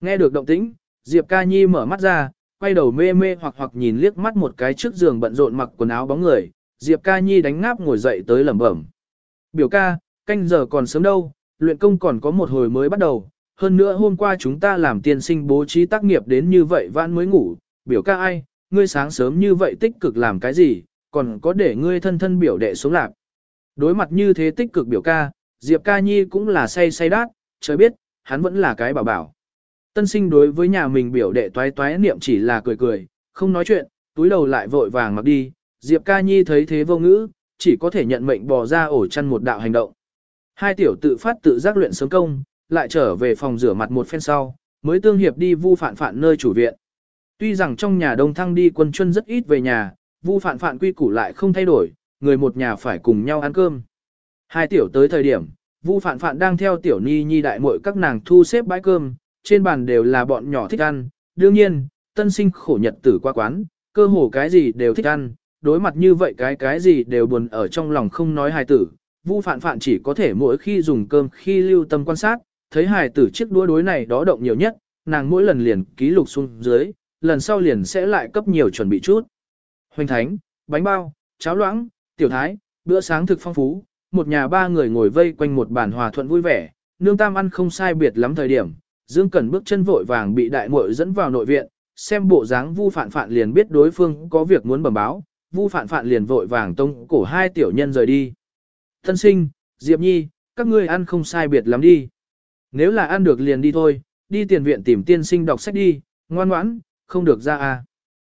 Nghe được động tĩnh, Diệp Ca Nhi mở mắt ra, quay đầu mê mê hoặc hoặc nhìn liếc mắt một cái trước giường bận rộn mặc quần áo bóng người, Diệp Ca Nhi đánh ngáp ngồi dậy tới lẩm bẩm. Biểu ca, canh giờ còn sớm đâu, luyện công còn có một hồi mới bắt đầu, hơn nữa hôm qua chúng ta làm tiên sinh bố trí tác nghiệp đến như vậy vãn mới ngủ, biểu ca ai, ngươi sáng sớm như vậy tích cực làm cái gì, còn có để ngươi thân thân biểu đệ xuống lạc. Đối mặt như thế tích cực biểu ca, Diệp ca nhi cũng là say say đát, trời biết, hắn vẫn là cái bảo bảo. Tân sinh đối với nhà mình biểu đệ toái toái niệm chỉ là cười cười, không nói chuyện, túi đầu lại vội vàng mặc đi, Diệp ca nhi thấy thế vô ngữ, chỉ có thể nhận mệnh bò ra ổ chăn một đạo hành động. Hai tiểu tự phát tự giác luyện sớm công, lại trở về phòng rửa mặt một phen sau, mới tương hiệp đi vu phản phản nơi chủ viện. Tuy rằng trong nhà đông thăng đi quân chuân rất ít về nhà, vu phản phản quy củ lại không thay đổi, người một nhà phải cùng nhau ăn cơm. Hai tiểu tới thời điểm, vu phản phản đang theo tiểu ni nhi đại muội các nàng thu xếp bãi cơm, trên bàn đều là bọn nhỏ thích ăn, đương nhiên, tân sinh khổ nhật tử qua quán, cơ hồ cái gì đều thích ăn, đối mặt như vậy cái cái gì đều buồn ở trong lòng không nói hài tử, Vu Phạn Phạn chỉ có thể mỗi khi dùng cơm khi lưu tâm quan sát, thấy hài tử chiếc đũa đối này đó động nhiều nhất, nàng mỗi lần liền ký lục xuống dưới, lần sau liền sẽ lại cấp nhiều chuẩn bị chút. Hoành thánh, bánh bao, cháo loãng, tiểu thái, bữa sáng thực phong phú, một nhà ba người ngồi vây quanh một bàn hòa thuận vui vẻ, nương tam ăn không sai biệt lắm thời điểm, Dương Cẩn bước chân vội vàng bị đại muội dẫn vào nội viện, xem bộ dáng Vu Phạn Phạn liền biết đối phương có việc muốn bẩm báo, Vu Phạn Phạn liền vội vàng tông cổ hai tiểu nhân rời đi. Thân sinh, Diệp Nhi, các ngươi ăn không sai biệt lắm đi. Nếu là ăn được liền đi thôi, đi tiền viện tìm tiên sinh đọc sách đi, ngoan ngoãn, không được ra à.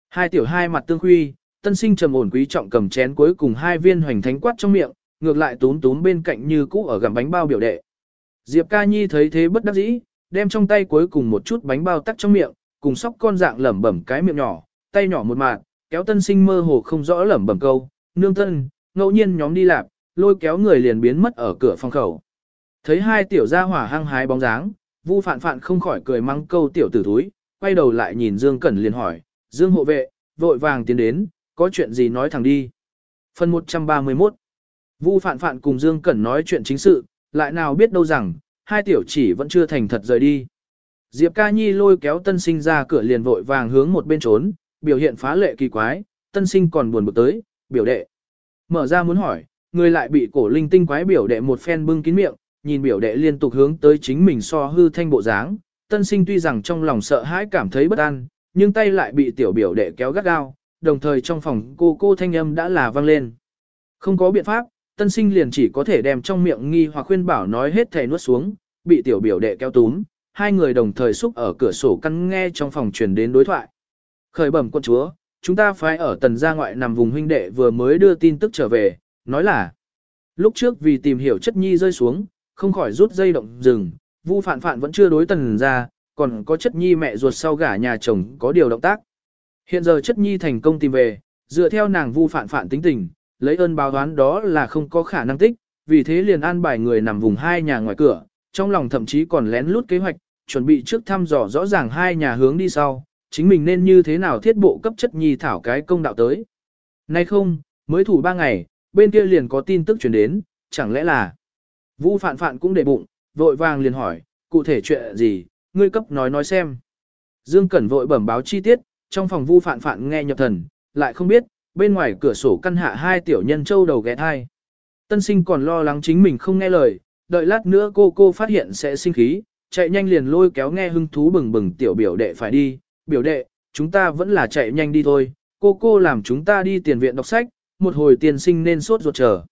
Hai tiểu hai mặt tương khuy, tân sinh trầm ổn quý trọng cầm chén cuối cùng hai viên hoành thánh quát trong miệng, ngược lại tún tún bên cạnh như cũ ở gặm bánh bao biểu đệ. Diệp ca nhi thấy thế bất đắc dĩ, đem trong tay cuối cùng một chút bánh bao tắc trong miệng, cùng sóc con dạng lẩm bẩm cái miệng nhỏ, tay nhỏ một mạng, kéo tân sinh mơ hồ không rõ lẩm bẩm câu, nương tân, ngẫu nhiên nhóm đi lạp, lôi kéo người liền biến mất ở cửa phòng khẩu. Thấy hai tiểu gia hỏa hăng hái bóng dáng, Vu Phạn Phạn không khỏi cười mắng câu tiểu tử thúi, quay đầu lại nhìn Dương Cẩn liền hỏi, Dương hộ vệ, vội vàng tiến đến, có chuyện gì nói thẳng đi. Phần 131 Vu Phạn Phạn cùng Dương Cẩn nói chuyện chính sự, lại nào biết đâu rằng, hai tiểu chỉ vẫn chưa thành thật rời đi. Diệp Ca Nhi lôi kéo tân sinh ra cửa liền vội vàng hướng một bên trốn, biểu hiện phá lệ kỳ quái, tân sinh còn buồn bực tới, biểu đệ. Mở ra muốn hỏi, người lại bị cổ linh tinh quái biểu đệ một phen bưng kín miệng, nhìn biểu đệ liên tục hướng tới chính mình so hư thanh bộ dáng. Tân sinh tuy rằng trong lòng sợ hãi cảm thấy bất an, nhưng tay lại bị tiểu biểu đệ kéo gắt gao, đồng thời trong phòng cô cô thanh âm đã là vang lên. Không có biện pháp, tân sinh liền chỉ có thể đem trong miệng nghi hoặc khuyên bảo nói hết thầy nuốt xuống, bị tiểu biểu đệ kéo túm, hai người đồng thời xúc ở cửa sổ căn nghe trong phòng truyền đến đối thoại. Khởi bẩm quân chúa, chúng ta phải ở tần gia ngoại nằm vùng huynh đệ vừa mới đưa tin tức trở về, nói là lúc trước vì tìm hiểu chất nhi rơi xuống, không khỏi rút dây động rừng, vu phạn phạn vẫn chưa đối tần ra, còn có chất nhi mẹ ruột sau gả nhà chồng có điều động tác. Hiện giờ chất nhi thành công tìm về, dựa theo nàng vu phạn phạn tính tình, lấy ơn báo đoán đó là không có khả năng tích, vì thế liền an bài người nằm vùng hai nhà ngoài cửa, trong lòng thậm chí còn lén lút kế hoạch, chuẩn bị trước thăm dò rõ ràng hai nhà hướng đi sau, chính mình nên như thế nào thiết bộ cấp chất nhi thảo cái công đạo tới. Nay không, mới thủ ba ngày, bên kia liền có tin tức truyền đến, chẳng lẽ là Vu Phạn Phạn cũng để bụng, vội vàng liền hỏi, cụ thể chuyện gì, ngươi cấp nói nói xem. Dương Cẩn vội bẩm báo chi tiết, trong phòng Vu Phạn Phạn nghe nhập thần, lại không biết, bên ngoài cửa sổ căn hạ hai tiểu nhân châu đầu ghé thai. Tân sinh còn lo lắng chính mình không nghe lời, đợi lát nữa cô cô phát hiện sẽ sinh khí, chạy nhanh liền lôi kéo nghe hưng thú bừng bừng tiểu biểu đệ phải đi, biểu đệ, chúng ta vẫn là chạy nhanh đi thôi, cô cô làm chúng ta đi tiền viện đọc sách, một hồi tiên sinh nên sốt ruột chờ.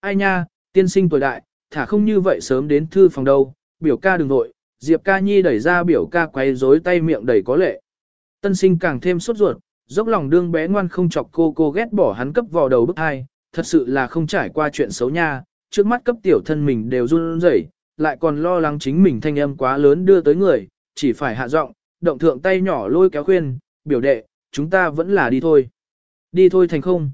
Ai nha, tiên sinh tuổi đại, thả không như vậy sớm đến thư phòng đâu, biểu ca đừng vội, Diệp ca nhi đẩy ra biểu ca quay rối tay miệng đầy có lệ. Tân sinh càng thêm sốt ruột, dốc lòng đương bé ngoan không chọc cô cô ghét bỏ hắn cấp vào đầu bức hai, thật sự là không trải qua chuyện xấu nha, trước mắt cấp tiểu thân mình đều run rẩy, lại còn lo lắng chính mình thanh âm quá lớn đưa tới người, chỉ phải hạ giọng, động thượng tay nhỏ lôi kéo khuyên, biểu đệ, chúng ta vẫn là đi thôi. Đi thôi thành không.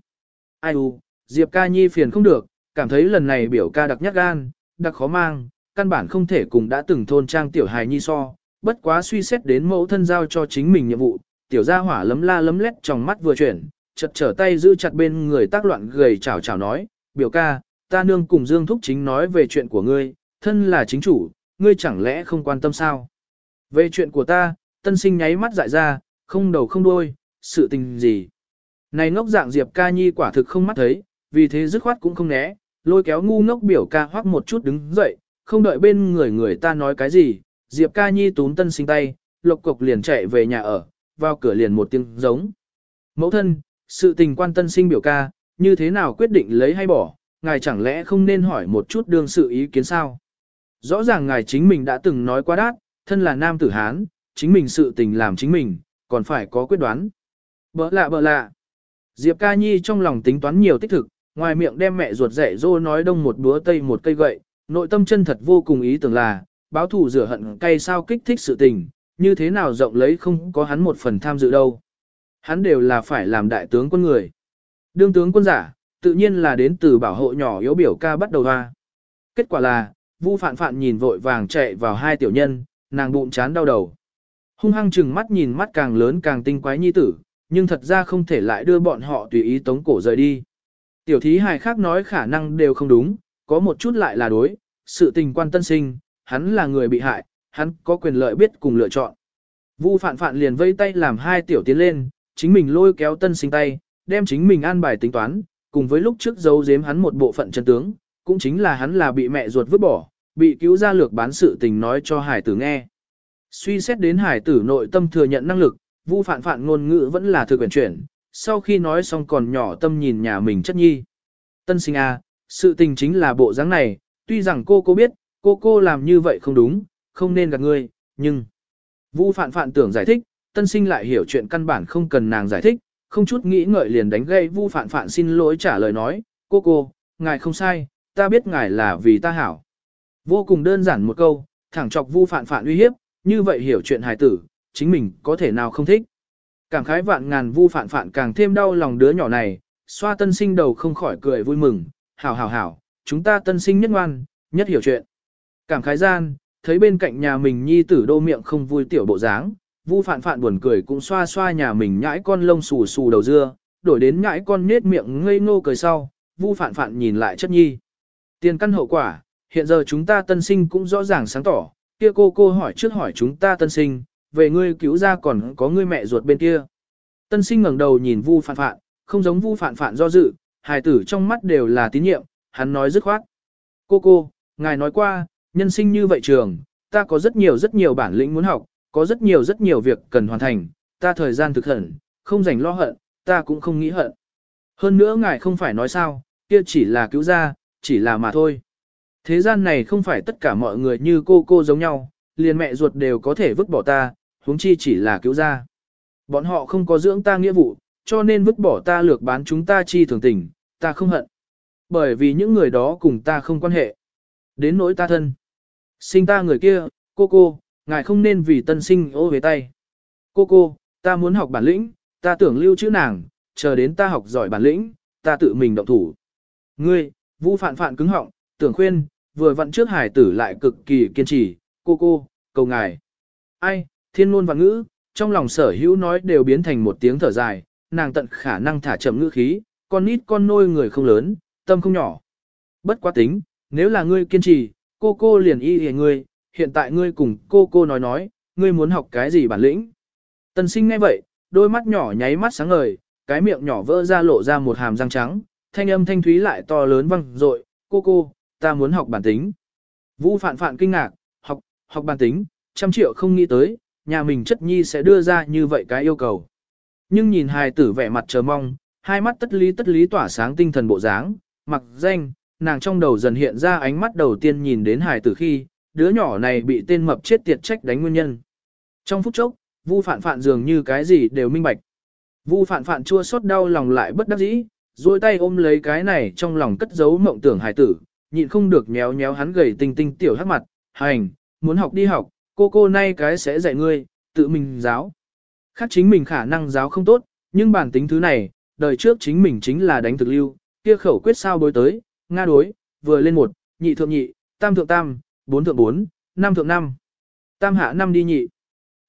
Ai u, Diệp ca nhi phiền không được, cảm thấy lần này biểu ca đặc nhắc gan, đặc khó mang, căn bản không thể cùng đã từng thôn trang tiểu hài nhi so, bất quá suy xét đến mẫu thân giao cho chính mình nhiệm vụ, tiểu gia hỏa lấm la lấm lét trong mắt vừa chuyển, chật trở tay giữ chặt bên người tác loạn gầy chào chào nói, biểu ca, ta nương cùng Dương Thúc chính nói về chuyện của ngươi, thân là chính chủ, ngươi chẳng lẽ không quan tâm sao? Về chuyện của ta, tân sinh nháy mắt dại ra, không đầu không đuôi, sự tình gì? Này ngốc dạng Diệp ca nhi quả thực không mắt thấy, vì thế dứt khoát cũng không né, lôi kéo ngu ngốc biểu ca hoắc một chút đứng dậy, không đợi bên người người ta nói cái gì, Diệp ca nhi tún tân sinh tay, lộc cục liền chạy về nhà ở, vào cửa liền một tiếng giống. Mẫu thân, sự tình quan tân sinh biểu ca, như thế nào quyết định lấy hay bỏ, ngài chẳng lẽ không nên hỏi một chút đương sự ý kiến sao? Rõ ràng ngài chính mình đã từng nói quá đát, thân là nam tử Hán, chính mình sự tình làm chính mình, còn phải có quyết đoán. Bỡ lạ bỡ lạ. Diệp ca nhi trong lòng tính toán nhiều tích thực, ngoài miệng đem mẹ ruột dạy dô nói đông một búa tây một cây gậy, nội tâm chân thật vô cùng ý tưởng là, báo thù rửa hận cay sao kích thích sự tình, như thế nào rộng lấy không có hắn một phần tham dự đâu. Hắn đều là phải làm đại tướng quân người. Đương tướng quân giả, tự nhiên là đến từ bảo hộ nhỏ yếu biểu ca bắt đầu hoa. Kết quả là, Vu Phạn Phạn nhìn vội vàng chạy vào hai tiểu nhân, nàng bụng chán đau đầu. Hung hăng chừng mắt nhìn mắt càng lớn càng tinh quái nhi tử, nhưng thật ra không thể lại đưa bọn họ tùy ý tống cổ rời đi. Tiểu thí hài khác nói khả năng đều không đúng, có một chút lại là đối, sự tình quan tân sinh, hắn là người bị hại, hắn có quyền lợi biết cùng lựa chọn. Vu phạn phạn liền vây tay làm hai tiểu tiến lên, chính mình lôi kéo tân sinh tay, đem chính mình an bài tính toán, cùng với lúc trước giấu giếm hắn một bộ phận chân tướng, cũng chính là hắn là bị mẹ ruột vứt bỏ, bị cứu ra lược bán sự tình nói cho hải tử nghe. Suy xét đến hải tử nội tâm thừa nhận năng lực, Vu phạn phạn ngôn ngữ vẫn là thực quyền chuyển, sau khi nói xong còn nhỏ tâm nhìn nhà mình chất nhi. Tân sinh A, à, sự tình chính là bộ dáng này, tuy rằng cô cô biết, cô cô làm như vậy không đúng, không nên gạt ngươi, nhưng... Vu phạn phạn tưởng giải thích, tân sinh lại hiểu chuyện căn bản không cần nàng giải thích, không chút nghĩ ngợi liền đánh gây Vu phạn phạn xin lỗi trả lời nói, cô cô, ngài không sai, ta biết ngài là vì ta hảo. Vô cùng đơn giản một câu, thẳng chọc Vu phạn phạn uy hiếp, như vậy hiểu chuyện hài tử, chính mình có thể nào không thích. Cảm khái vạn ngàn vu phản phản càng thêm đau lòng đứa nhỏ này, xoa tân sinh đầu không khỏi cười vui mừng, hảo hảo hảo, chúng ta tân sinh nhất ngoan, nhất hiểu chuyện. Cảm khái gian, thấy bên cạnh nhà mình nhi tử đô miệng không vui tiểu bộ dáng, vu phản phản buồn cười cũng xoa xoa nhà mình nhãi con lông xù xù đầu dưa, đổi đến nhãi con nết miệng ngây ngô cười sau, vu phản phản nhìn lại chất nhi. Tiền căn hậu quả, hiện giờ chúng ta tân sinh cũng rõ ràng sáng tỏ, kia cô cô hỏi trước hỏi chúng ta tân sinh, về ngươi cứu ra còn có ngươi mẹ ruột bên kia. Tân sinh ngẩng đầu nhìn Vu Phạn Phạn, không giống Vu Phạn Phạn do dự, hài tử trong mắt đều là tín nhiệm, hắn nói dứt khoát. Cô cô, ngài nói qua, nhân sinh như vậy trường, ta có rất nhiều rất nhiều bản lĩnh muốn học, có rất nhiều rất nhiều việc cần hoàn thành, ta thời gian thực hận, không dành lo hận, ta cũng không nghĩ hận. Hơn nữa ngài không phải nói sao, kia chỉ là cứu ra, chỉ là mà thôi. Thế gian này không phải tất cả mọi người như cô cô giống nhau, liền mẹ ruột đều có thể vứt bỏ ta, huống chi chỉ là cứu ra. Bọn họ không có dưỡng ta nghĩa vụ, cho nên vứt bỏ ta lược bán chúng ta chi thường tình, ta không hận. Bởi vì những người đó cùng ta không quan hệ. Đến nỗi ta thân. Sinh ta người kia, cô cô, ngài không nên vì tân sinh ô về tay. Cô cô, ta muốn học bản lĩnh, ta tưởng lưu chữ nàng, chờ đến ta học giỏi bản lĩnh, ta tự mình động thủ. Ngươi, vũ phạn phạn cứng họng, tưởng khuyên, vừa vặn trước hải tử lại cực kỳ kiên trì, cô cô, cầu ngài. Ai, thiên ngôn và ngữ, trong lòng sở hữu nói đều biến thành một tiếng thở dài, nàng tận khả năng thả chậm ngữ khí, con nít con nôi người không lớn, tâm không nhỏ. Bất quá tính, nếu là ngươi kiên trì, cô cô liền y hề ngươi, hiện tại ngươi cùng cô cô nói nói, ngươi muốn học cái gì bản lĩnh. Tần sinh nghe vậy, đôi mắt nhỏ nháy mắt sáng ngời, cái miệng nhỏ vỡ ra lộ ra một hàm răng trắng, thanh âm thanh thúy lại to lớn vang dội, cô cô, ta muốn học bản tính. Vũ phạn phạn kinh ngạc, học, học bản tính, trăm triệu không nghĩ tới, nhà mình chất nhi sẽ đưa ra như vậy cái yêu cầu. Nhưng nhìn hài tử vẻ mặt chờ mong, hai mắt tất lý tất lý tỏa sáng tinh thần bộ dáng, mặc danh, nàng trong đầu dần hiện ra ánh mắt đầu tiên nhìn đến hài tử khi, đứa nhỏ này bị tên mập chết tiệt trách đánh nguyên nhân. Trong phút chốc, Vu Phạn Phạn dường như cái gì đều minh bạch. Vu Phạn Phạn chua xót đau lòng lại bất đắc dĩ, duỗi tay ôm lấy cái này trong lòng cất giấu mộng tưởng hài tử, nhịn không được nhéo nhéo hắn gầy tinh tinh tiểu hắc mặt, hành, muốn học đi học, cô cô nay cái sẽ dạy ngươi, tự mình giáo. Khác chính mình khả năng giáo không tốt, nhưng bản tính thứ này, đời trước chính mình chính là đánh thực lưu, kia khẩu quyết sao bối tới, nga đối, vừa lên một, nhị thượng nhị, tam thượng tam, bốn thượng bốn, năm thượng năm. Tam hạ năm đi nhị.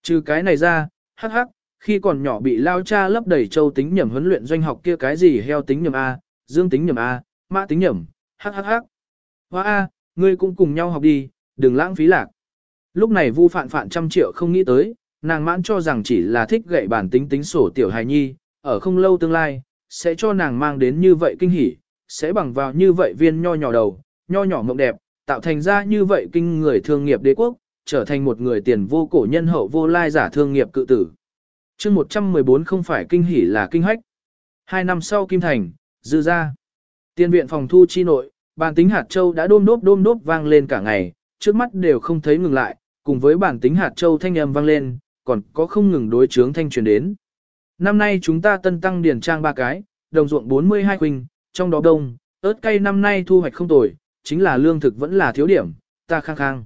Trừ cái này ra, hắc hắc, khi còn nhỏ bị lao cha lấp đầy châu tính nhầm huấn luyện doanh học kia cái gì heo tính nhầm A, dương tính nhầm A, mã tính nhầm, hắc hắc hắc. Hoa A, ngươi cũng cùng nhau học đi, đừng lãng phí lạc. Lúc này Vu Phạn Phạn trăm triệu không nghĩ tới, nàng mãn cho rằng chỉ là thích gậy bản tính tính sổ tiểu hài nhi, ở không lâu tương lai, sẽ cho nàng mang đến như vậy kinh hỉ, sẽ bằng vào như vậy viên nho nhỏ đầu, nho nhỏ mộng đẹp, tạo thành ra như vậy kinh người thương nghiệp đế quốc, trở thành một người tiền vô cổ nhân hậu vô lai giả thương nghiệp cự tử. chương 114 không phải kinh hỉ là kinh hách. Hai năm sau Kim Thành, dư ra. Tiên viện phòng thu chi nội, bản tính hạt châu đã đôm đốp đôm đốp vang lên cả ngày, trước mắt đều không thấy ngừng lại, cùng với bản tính hạt châu thanh âm vang lên, còn có không ngừng đối chướng thanh truyền đến. Năm nay chúng ta tân tăng điển trang ba cái, đồng ruộng 42 huynh, trong đó đông, ớt cây năm nay thu hoạch không tồi, chính là lương thực vẫn là thiếu điểm, ta khang khang.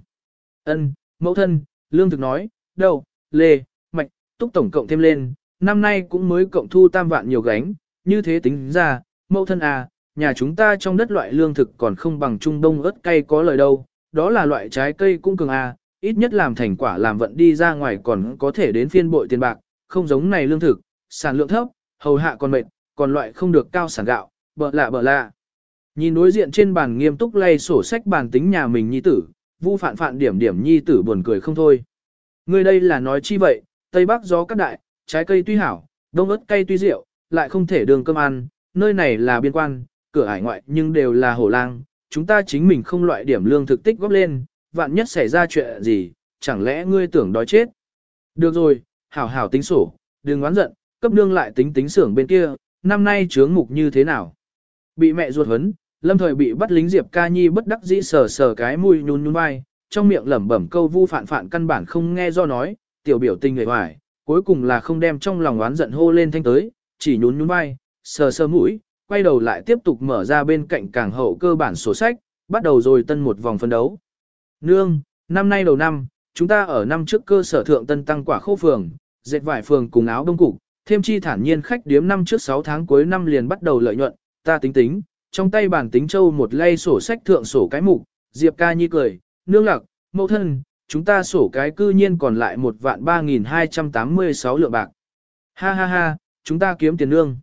Ân, mẫu thân, lương thực nói, đâu, lê, mạch, túc tổng cộng thêm lên, năm nay cũng mới cộng thu tam vạn nhiều gánh, như thế tính ra, mẫu thân à, nhà chúng ta trong đất loại lương thực còn không bằng trung đông ớt cây có lời đâu, đó là loại trái cây cũng cường à, ít nhất làm thành quả làm vận đi ra ngoài còn có thể đến phiên bội tiền bạc, không giống này lương thực, sản lượng thấp, hầu hạ còn mệt, còn loại không được cao sản gạo, bợ lạ bợ lạ. Nhìn đối diện trên bàn nghiêm túc lay sổ sách bàn tính nhà mình nhi tử, vu phạn phạn điểm điểm nhi tử buồn cười không thôi. Người đây là nói chi vậy, Tây Bắc gió cắt đại, trái cây tuy hảo, đông ớt cây tuy rượu, lại không thể đường cơm ăn, nơi này là biên quan, cửa hải ngoại nhưng đều là hổ lang, chúng ta chính mình không loại điểm lương thực tích góp lên, vạn nhất xảy ra chuyện gì, chẳng lẽ ngươi tưởng đói chết. Được rồi, hảo hảo tính sổ, đừng oán giận, cấp nương lại tính tính xưởng bên kia, năm nay chướng mục như thế nào. Bị mẹ ruột hấn, lâm thời bị bắt lính Diệp Ca Nhi bất đắc dĩ sờ sờ cái mùi nhún nhún vai, trong miệng lẩm bẩm câu vu phản phản căn bản không nghe do nói, tiểu biểu tình người hoài, cuối cùng là không đem trong lòng oán giận hô lên thanh tới, chỉ nhún nhún vai, sờ sờ mũi, quay đầu lại tiếp tục mở ra bên cạnh càng hậu cơ bản sổ sách, bắt đầu rồi tân một vòng phân đấu. Nương, năm nay đầu năm, chúng ta ở năm trước cơ sở thượng tân tăng quả khô phường, dệt vải phường cùng áo đông cục, thêm chi thản nhiên khách điếm năm trước 6 tháng cuối năm liền bắt đầu lợi nhuận, ta tính tính, trong tay bản tính châu một lay sổ sách thượng sổ cái mục, Diệp ca nhi cười, nương lạc, mẫu thân, chúng ta sổ cái cư nhiên còn lại một vạn 3.286 lượng bạc. Ha ha ha, chúng ta kiếm tiền nương.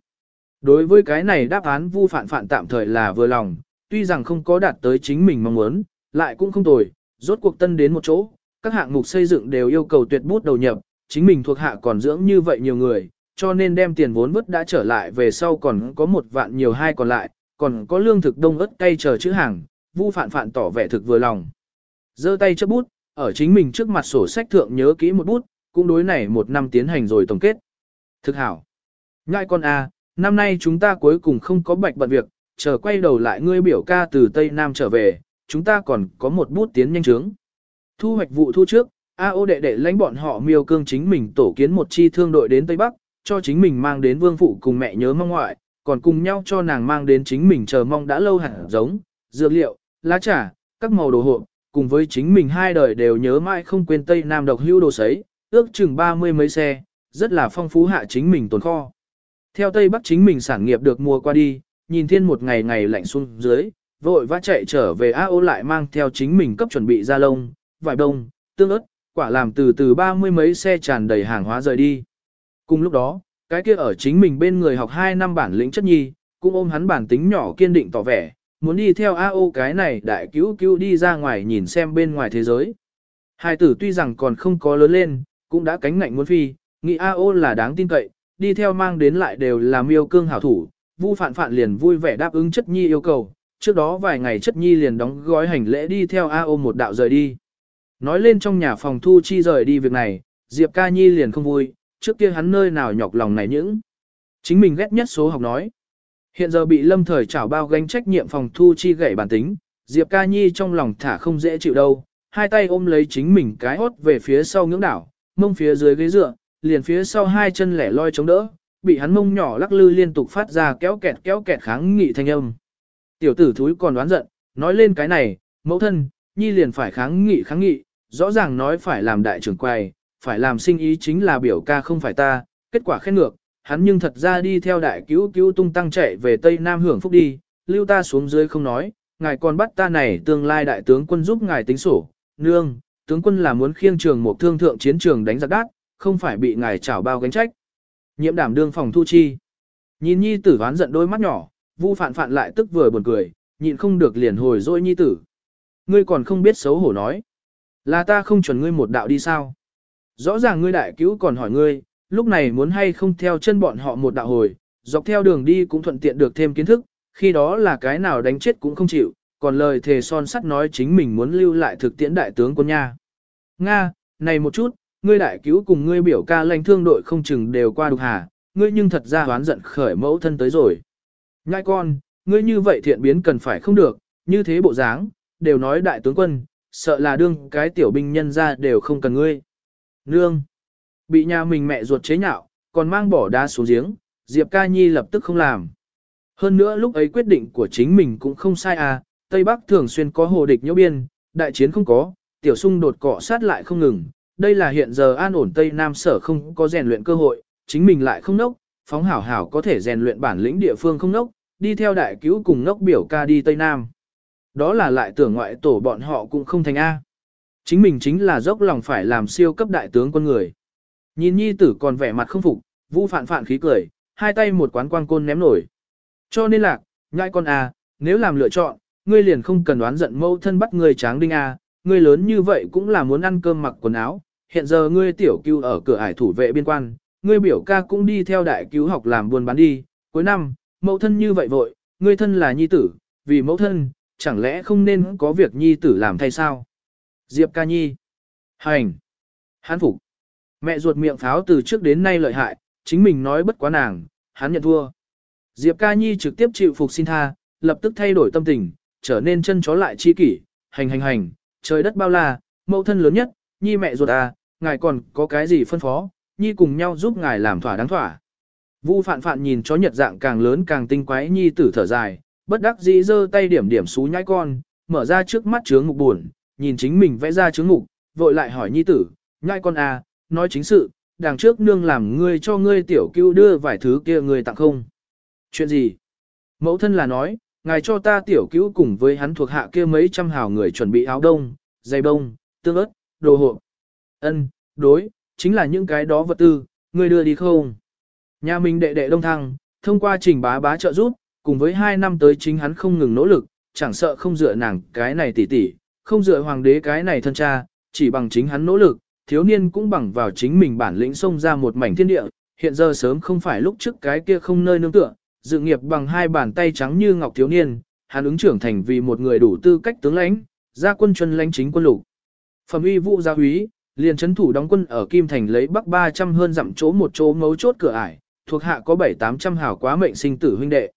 Đối với cái này đáp án vu phản phản tạm thời là vừa lòng, tuy rằng không có đạt tới chính mình mong muốn, lại cũng không tồi, rốt cuộc tân đến một chỗ, các hạng mục xây dựng đều yêu cầu tuyệt bút đầu nhập, chính mình thuộc hạ còn dưỡng như vậy nhiều người, cho nên đem tiền vốn vứt đã trở lại về sau còn có một vạn nhiều hai còn lại, còn có lương thực đông ớt cay chờ chữ hàng, vu phản phản tỏ vẻ thực vừa lòng. giơ tay chấp bút, ở chính mình trước mặt sổ sách thượng nhớ kỹ một bút, cũng đối này một năm tiến hành rồi tổng kết. Thực hảo. Ngại con A, năm nay chúng ta cuối cùng không có bạch bận việc, chờ quay đầu lại ngươi biểu ca từ Tây Nam trở về, chúng ta còn có một bút tiến nhanh chóng Thu hoạch vụ thu trước, A ô đệ đệ lãnh bọn họ miêu cương chính mình tổ kiến một chi thương đội đến Tây Bắc, cho chính mình mang đến vương phụ cùng mẹ nhớ mong ngoại, còn cùng nhau cho nàng mang đến chính mình chờ mong đã lâu hẳn giống, dược liệu, lá trà, các màu đồ hộp, cùng với chính mình hai đời đều nhớ mãi không quên Tây Nam độc hưu đồ sấy, ước chừng ba mươi mấy xe, rất là phong phú hạ chính mình tồn kho. Theo Tây Bắc chính mình sản nghiệp được mua qua đi, nhìn thiên một ngày ngày lạnh xuống dưới, vội vã chạy trở về A ô lại mang theo chính mình cấp chuẩn bị ra lông, vải đông, tương ớt, quả làm từ từ ba mươi mấy xe tràn đầy hàng hóa rời đi. Cùng lúc đó, cái kia ở chính mình bên người học 2 năm bản lĩnh chất nhi, cũng ôm hắn bản tính nhỏ kiên định tỏ vẻ, muốn đi theo AO cái này đại cứu cứu đi ra ngoài nhìn xem bên ngoài thế giới. Hai tử tuy rằng còn không có lớn lên, cũng đã cánh ngạnh muốn phi, nghĩ AO là đáng tin cậy, đi theo mang đến lại đều là miêu cương hảo thủ, Vu Phạn Phạn liền vui vẻ đáp ứng chất nhi yêu cầu, trước đó vài ngày chất nhi liền đóng gói hành lễ đi theo AO một đạo rời đi. Nói lên trong nhà phòng thu chi rời đi việc này, Diệp Ca Nhi liền không vui, trước kia hắn nơi nào nhọc lòng này những. Chính mình ghét nhất số học nói. Hiện giờ bị lâm thời trảo bao gánh trách nhiệm phòng thu chi gãy bản tính, Diệp Ca Nhi trong lòng thả không dễ chịu đâu, hai tay ôm lấy chính mình cái hốt về phía sau ngưỡng đảo, mông phía dưới ghế dựa, liền phía sau hai chân lẻ loi chống đỡ, bị hắn mông nhỏ lắc lư liên tục phát ra kéo kẹt kéo kẹt kháng nghị thanh âm. Tiểu tử thúi còn đoán giận, nói lên cái này, mẫu thân, Nhi liền phải kháng nghị kháng nghị, rõ ràng nói phải làm đại trưởng quầy, phải làm sinh ý chính là biểu ca không phải ta, kết quả khen ngược, hắn nhưng thật ra đi theo đại cứu cứu tung tăng chạy về Tây Nam hưởng phúc đi, lưu ta xuống dưới không nói, ngài còn bắt ta này tương lai đại tướng quân giúp ngài tính sổ, nương, tướng quân là muốn khiêng trường một thương thượng chiến trường đánh giặc đát, không phải bị ngài trảo bao gánh trách. Nhiệm đảm đương phòng thu chi. Nhìn nhi tử ván giận đôi mắt nhỏ, vu phạn phạn lại tức vừa buồn cười, nhịn không được liền hồi dỗi nhi tử. Ngươi còn không biết xấu hổ nói. Là ta không chuẩn ngươi một đạo đi sao? Rõ ràng ngươi đại cứu còn hỏi ngươi, lúc này muốn hay không theo chân bọn họ một đạo hồi, dọc theo đường đi cũng thuận tiện được thêm kiến thức, khi đó là cái nào đánh chết cũng không chịu, còn lời thề son sắt nói chính mình muốn lưu lại thực tiễn đại tướng quân nha. Nga, này một chút, ngươi đại cứu cùng ngươi biểu ca lãnh thương đội không chừng đều qua đục hà, ngươi nhưng thật ra hoán giận khởi mẫu thân tới rồi. Nhai con, ngươi như vậy thiện biến cần phải không được, như thế bộ dáng, đều nói đại tướng quân, sợ là đương cái tiểu binh nhân ra đều không cần ngươi. Nương, bị nhà mình mẹ ruột chế nhạo, còn mang bỏ đá xuống giếng, Diệp Ca Nhi lập tức không làm. Hơn nữa lúc ấy quyết định của chính mình cũng không sai à, Tây Bắc thường xuyên có hồ địch nhiễu biên, đại chiến không có, tiểu xung đột cọ sát lại không ngừng. Đây là hiện giờ an ổn Tây Nam sở không có rèn luyện cơ hội, chính mình lại không nốc, phóng hảo hảo có thể rèn luyện bản lĩnh địa phương không nốc, đi theo đại cứu cùng nốc biểu ca đi Tây Nam. Đó là lại tưởng ngoại tổ bọn họ cũng không thành A. Chính mình chính là dốc lòng phải làm siêu cấp đại tướng quân người. Nhìn nhi tử còn vẻ mặt không phục, vu phản phản khí cười, hai tay một quán quang côn ném nổi. Cho nên là, nhãi con A, nếu làm lựa chọn, ngươi liền không cần đoán giận mâu thân bắt ngươi tráng đinh A, ngươi lớn như vậy cũng là muốn ăn cơm mặc quần áo, hiện giờ ngươi tiểu cưu ở cửa ải thủ vệ biên quan, ngươi biểu ca cũng đi theo đại cứu học làm buôn bán đi, cuối năm, mẫu thân như vậy vội, ngươi thân là nhi tử, vì mẫu thân, chẳng lẽ không nên có việc nhi tử làm thay sao? Diệp ca nhi. Hành. Hán phục. Mẹ ruột miệng pháo từ trước đến nay lợi hại, chính mình nói bất quá nàng, hắn nhận thua. Diệp ca nhi trực tiếp chịu phục xin tha, lập tức thay đổi tâm tình, trở nên chân chó lại chi kỷ, hành hành hành, trời đất bao la, mẫu thân lớn nhất, nhi mẹ ruột à, ngài còn có cái gì phân phó, nhi cùng nhau giúp ngài làm thỏa đáng thỏa. Vu phạn phạn nhìn chó nhật dạng càng lớn càng tinh quái nhi tử thở dài, bất đắc dĩ giơ tay điểm điểm xú nhãi con, mở ra trước mắt chướng ngục buồn, nhìn chính mình vẽ ra chướng ngục, vội lại hỏi nhi tử, nhãi con à, nói chính sự, đằng trước nương làm ngươi cho ngươi tiểu cứu đưa vài thứ kia ngươi tặng không. Chuyện gì? Mẫu thân là nói, ngài cho ta tiểu cứu cùng với hắn thuộc hạ kia mấy trăm hào người chuẩn bị áo đông, giày bông, tương ớt, đồ hộp. Ân, đối, chính là những cái đó vật tư, ngươi đưa đi không? Nhà mình đệ đệ đông thăng, thông qua trình bá bá trợ giúp, cùng với hai năm tới chính hắn không ngừng nỗ lực, chẳng sợ không dựa nàng cái này tỉ tỉ, không dựa hoàng đế cái này thân cha, chỉ bằng chính hắn nỗ lực, thiếu niên cũng bằng vào chính mình bản lĩnh xông ra một mảnh thiên địa, hiện giờ sớm không phải lúc trước cái kia không nơi nương tựa, dự nghiệp bằng hai bàn tay trắng như ngọc thiếu niên, hắn ứng trưởng thành vì một người đủ tư cách tướng lãnh, ra quân chân lãnh chính quân lục. Phẩm uy vụ gia úy, liền chấn thủ đóng quân ở Kim Thành lấy bắc 300 hơn dặm chỗ một chỗ mấu chốt cửa ải, thuộc hạ có 7-800 hào quá mệnh sinh tử huynh đệ.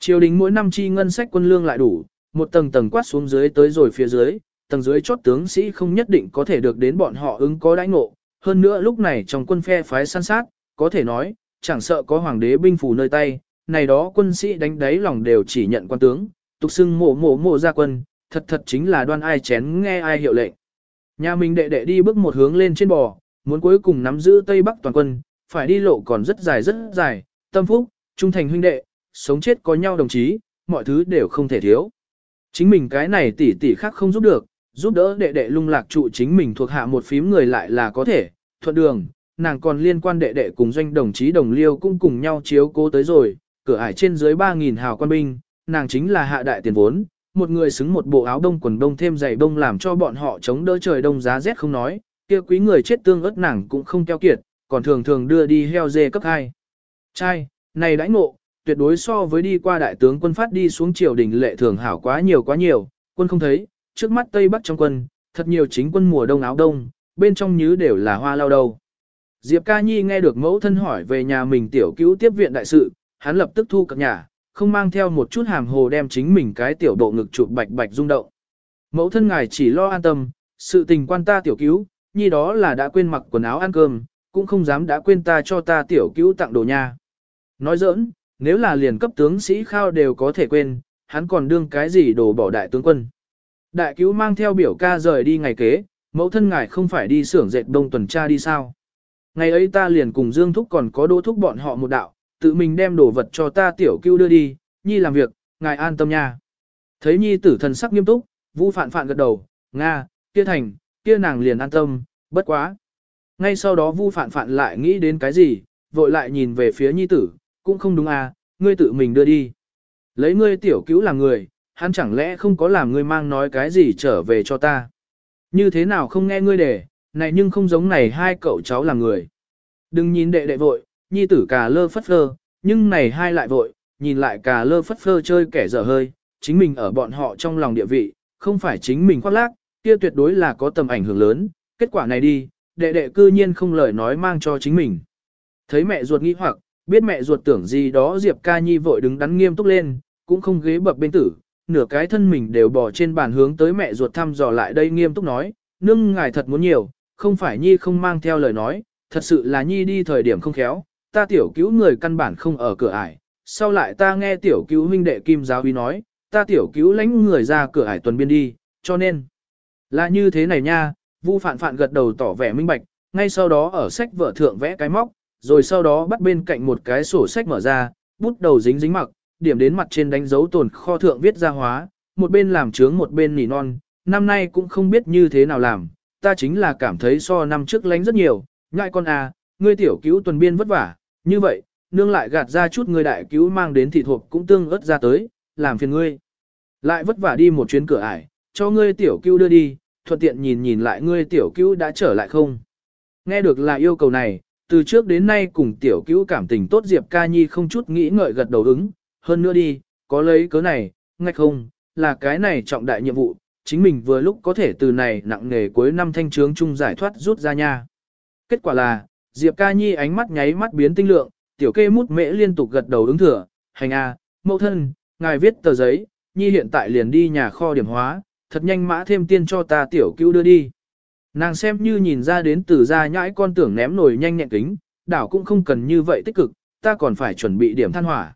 Triều đình mỗi năm chi ngân sách quân lương lại đủ, một tầng tầng quát xuống dưới tới rồi phía dưới, tầng dưới chốt tướng sĩ không nhất định có thể được đến bọn họ ứng có đãi ngộ. Hơn nữa lúc này trong quân phe phái săn sát, có thể nói, chẳng sợ có hoàng đế binh phủ nơi tay, này đó quân sĩ đánh đáy lòng đều chỉ nhận quan tướng, tục xưng mộ mộ mộ ra quân, thật thật chính là đoan ai chén nghe ai hiệu lệnh. Nhà mình đệ đệ đi bước một hướng lên trên bò, muốn cuối cùng nắm giữ Tây Bắc toàn quân, phải đi lộ còn rất dài rất dài, tâm phúc, trung thành huynh đệ, sống chết có nhau đồng chí, mọi thứ đều không thể thiếu. Chính mình cái này tỷ tỷ khác không giúp được, giúp đỡ đệ đệ lung lạc trụ chính mình thuộc hạ một phím người lại là có thể, thuận đường, nàng còn liên quan đệ đệ cùng doanh đồng chí đồng liêu cũng cùng nhau chiếu cố tới rồi, cửa ải trên dưới 3.000 hào quan binh, nàng chính là hạ đại tiền vốn, một người xứng một bộ áo đông quần đông thêm giày đông làm cho bọn họ chống đỡ trời đông giá rét không nói, kia quý người chết tương ớt nàng cũng không keo kiệt, còn thường thường đưa đi heo dê cấp 2. Trai, này đãi ngộ, tuyệt đối so với đi qua đại tướng quân phát đi xuống triều đình lệ thường hảo quá nhiều quá nhiều, quân không thấy, trước mắt Tây Bắc trong quân, thật nhiều chính quân mùa đông áo đông, bên trong nhứ đều là hoa lao đầu. Diệp Ca Nhi nghe được mẫu thân hỏi về nhà mình tiểu cứu tiếp viện đại sự, hắn lập tức thu cập nhà, không mang theo một chút hàm hồ đem chính mình cái tiểu độ ngực chụp bạch bạch rung động. Mẫu thân ngài chỉ lo an tâm, sự tình quan ta tiểu cứu, nhi đó là đã quên mặc quần áo ăn cơm, cũng không dám đã quên ta cho ta tiểu cứu tặng đồ nha. Nói giỡn, nếu là liền cấp tướng sĩ khao đều có thể quên, hắn còn đương cái gì đồ bỏ đại tướng quân. Đại cứu mang theo biểu ca rời đi ngày kế, mẫu thân ngài không phải đi xưởng dệt đông tuần tra đi sao. Ngày ấy ta liền cùng Dương Thúc còn có đỗ thúc bọn họ một đạo, tự mình đem đồ vật cho ta tiểu cưu đưa đi, nhi làm việc, ngài an tâm nha. Thấy nhi tử thần sắc nghiêm túc, vu phạn phạn gật đầu, Nga, kia thành, kia nàng liền an tâm, bất quá. Ngay sau đó vu phạn phạn lại nghĩ đến cái gì, vội lại nhìn về phía nhi tử, cũng không đúng à, ngươi tự mình đưa đi. Lấy ngươi tiểu cứu làm người, hắn chẳng lẽ không có làm ngươi mang nói cái gì trở về cho ta. Như thế nào không nghe ngươi để, này nhưng không giống này hai cậu cháu là người. Đừng nhìn đệ đệ vội, nhi tử cà lơ phất phơ, nhưng này hai lại vội, nhìn lại cà lơ phất phơ chơi kẻ dở hơi, chính mình ở bọn họ trong lòng địa vị, không phải chính mình khoác lác, kia tuyệt đối là có tầm ảnh hưởng lớn, kết quả này đi, đệ đệ cư nhiên không lời nói mang cho chính mình. Thấy mẹ ruột nghĩ hoặc, biết mẹ ruột tưởng gì đó Diệp Ca Nhi vội đứng đắn nghiêm túc lên, cũng không ghế bập bên tử, nửa cái thân mình đều bỏ trên bàn hướng tới mẹ ruột thăm dò lại đây nghiêm túc nói, nương ngài thật muốn nhiều, không phải nhi không mang theo lời nói, thật sự là nhi đi thời điểm không khéo, ta tiểu cứu người căn bản không ở cửa ải, sau lại ta nghe tiểu cứu huynh đệ kim giáo uy nói, ta tiểu cứu lãnh người ra cửa ải tuần biên đi, cho nên là như thế này nha, Vu Phạn Phạn gật đầu tỏ vẻ minh bạch, ngay sau đó ở sách vợ thượng vẽ cái móc, rồi sau đó bắt bên cạnh một cái sổ sách mở ra, bút đầu dính dính mặc, điểm đến mặt trên đánh dấu tồn kho thượng viết ra hóa, một bên làm trướng một bên nỉ non, năm nay cũng không biết như thế nào làm, ta chính là cảm thấy so năm trước lánh rất nhiều, ngại con à, ngươi tiểu cứu tuần biên vất vả, như vậy, nương lại gạt ra chút người đại cứu mang đến thịt hộp cũng tương ớt ra tới, làm phiền ngươi. Lại vất vả đi một chuyến cửa ải, cho ngươi tiểu cứu đưa đi, thuận tiện nhìn nhìn lại ngươi tiểu cứu đã trở lại không. Nghe được là yêu cầu này, từ trước đến nay cùng tiểu cứu cảm tình tốt Diệp Ca Nhi không chút nghĩ ngợi gật đầu ứng, hơn nữa đi, có lấy cớ này, ngạch không, là cái này trọng đại nhiệm vụ, chính mình vừa lúc có thể từ này nặng nghề cuối năm thanh trướng chung giải thoát rút ra nha. Kết quả là, Diệp Ca Nhi ánh mắt nháy mắt biến tinh lượng, tiểu kê mút mễ liên tục gật đầu ứng thừa, hành a, mẫu thân, ngài viết tờ giấy, Nhi hiện tại liền đi nhà kho điểm hóa, thật nhanh mã thêm tiên cho ta tiểu cứu đưa đi. Nàng xem như nhìn ra đến từ ra nhãi con tưởng ném nồi nhanh nhẹn kính, đảo cũng không cần như vậy tích cực, ta còn phải chuẩn bị điểm than hỏa.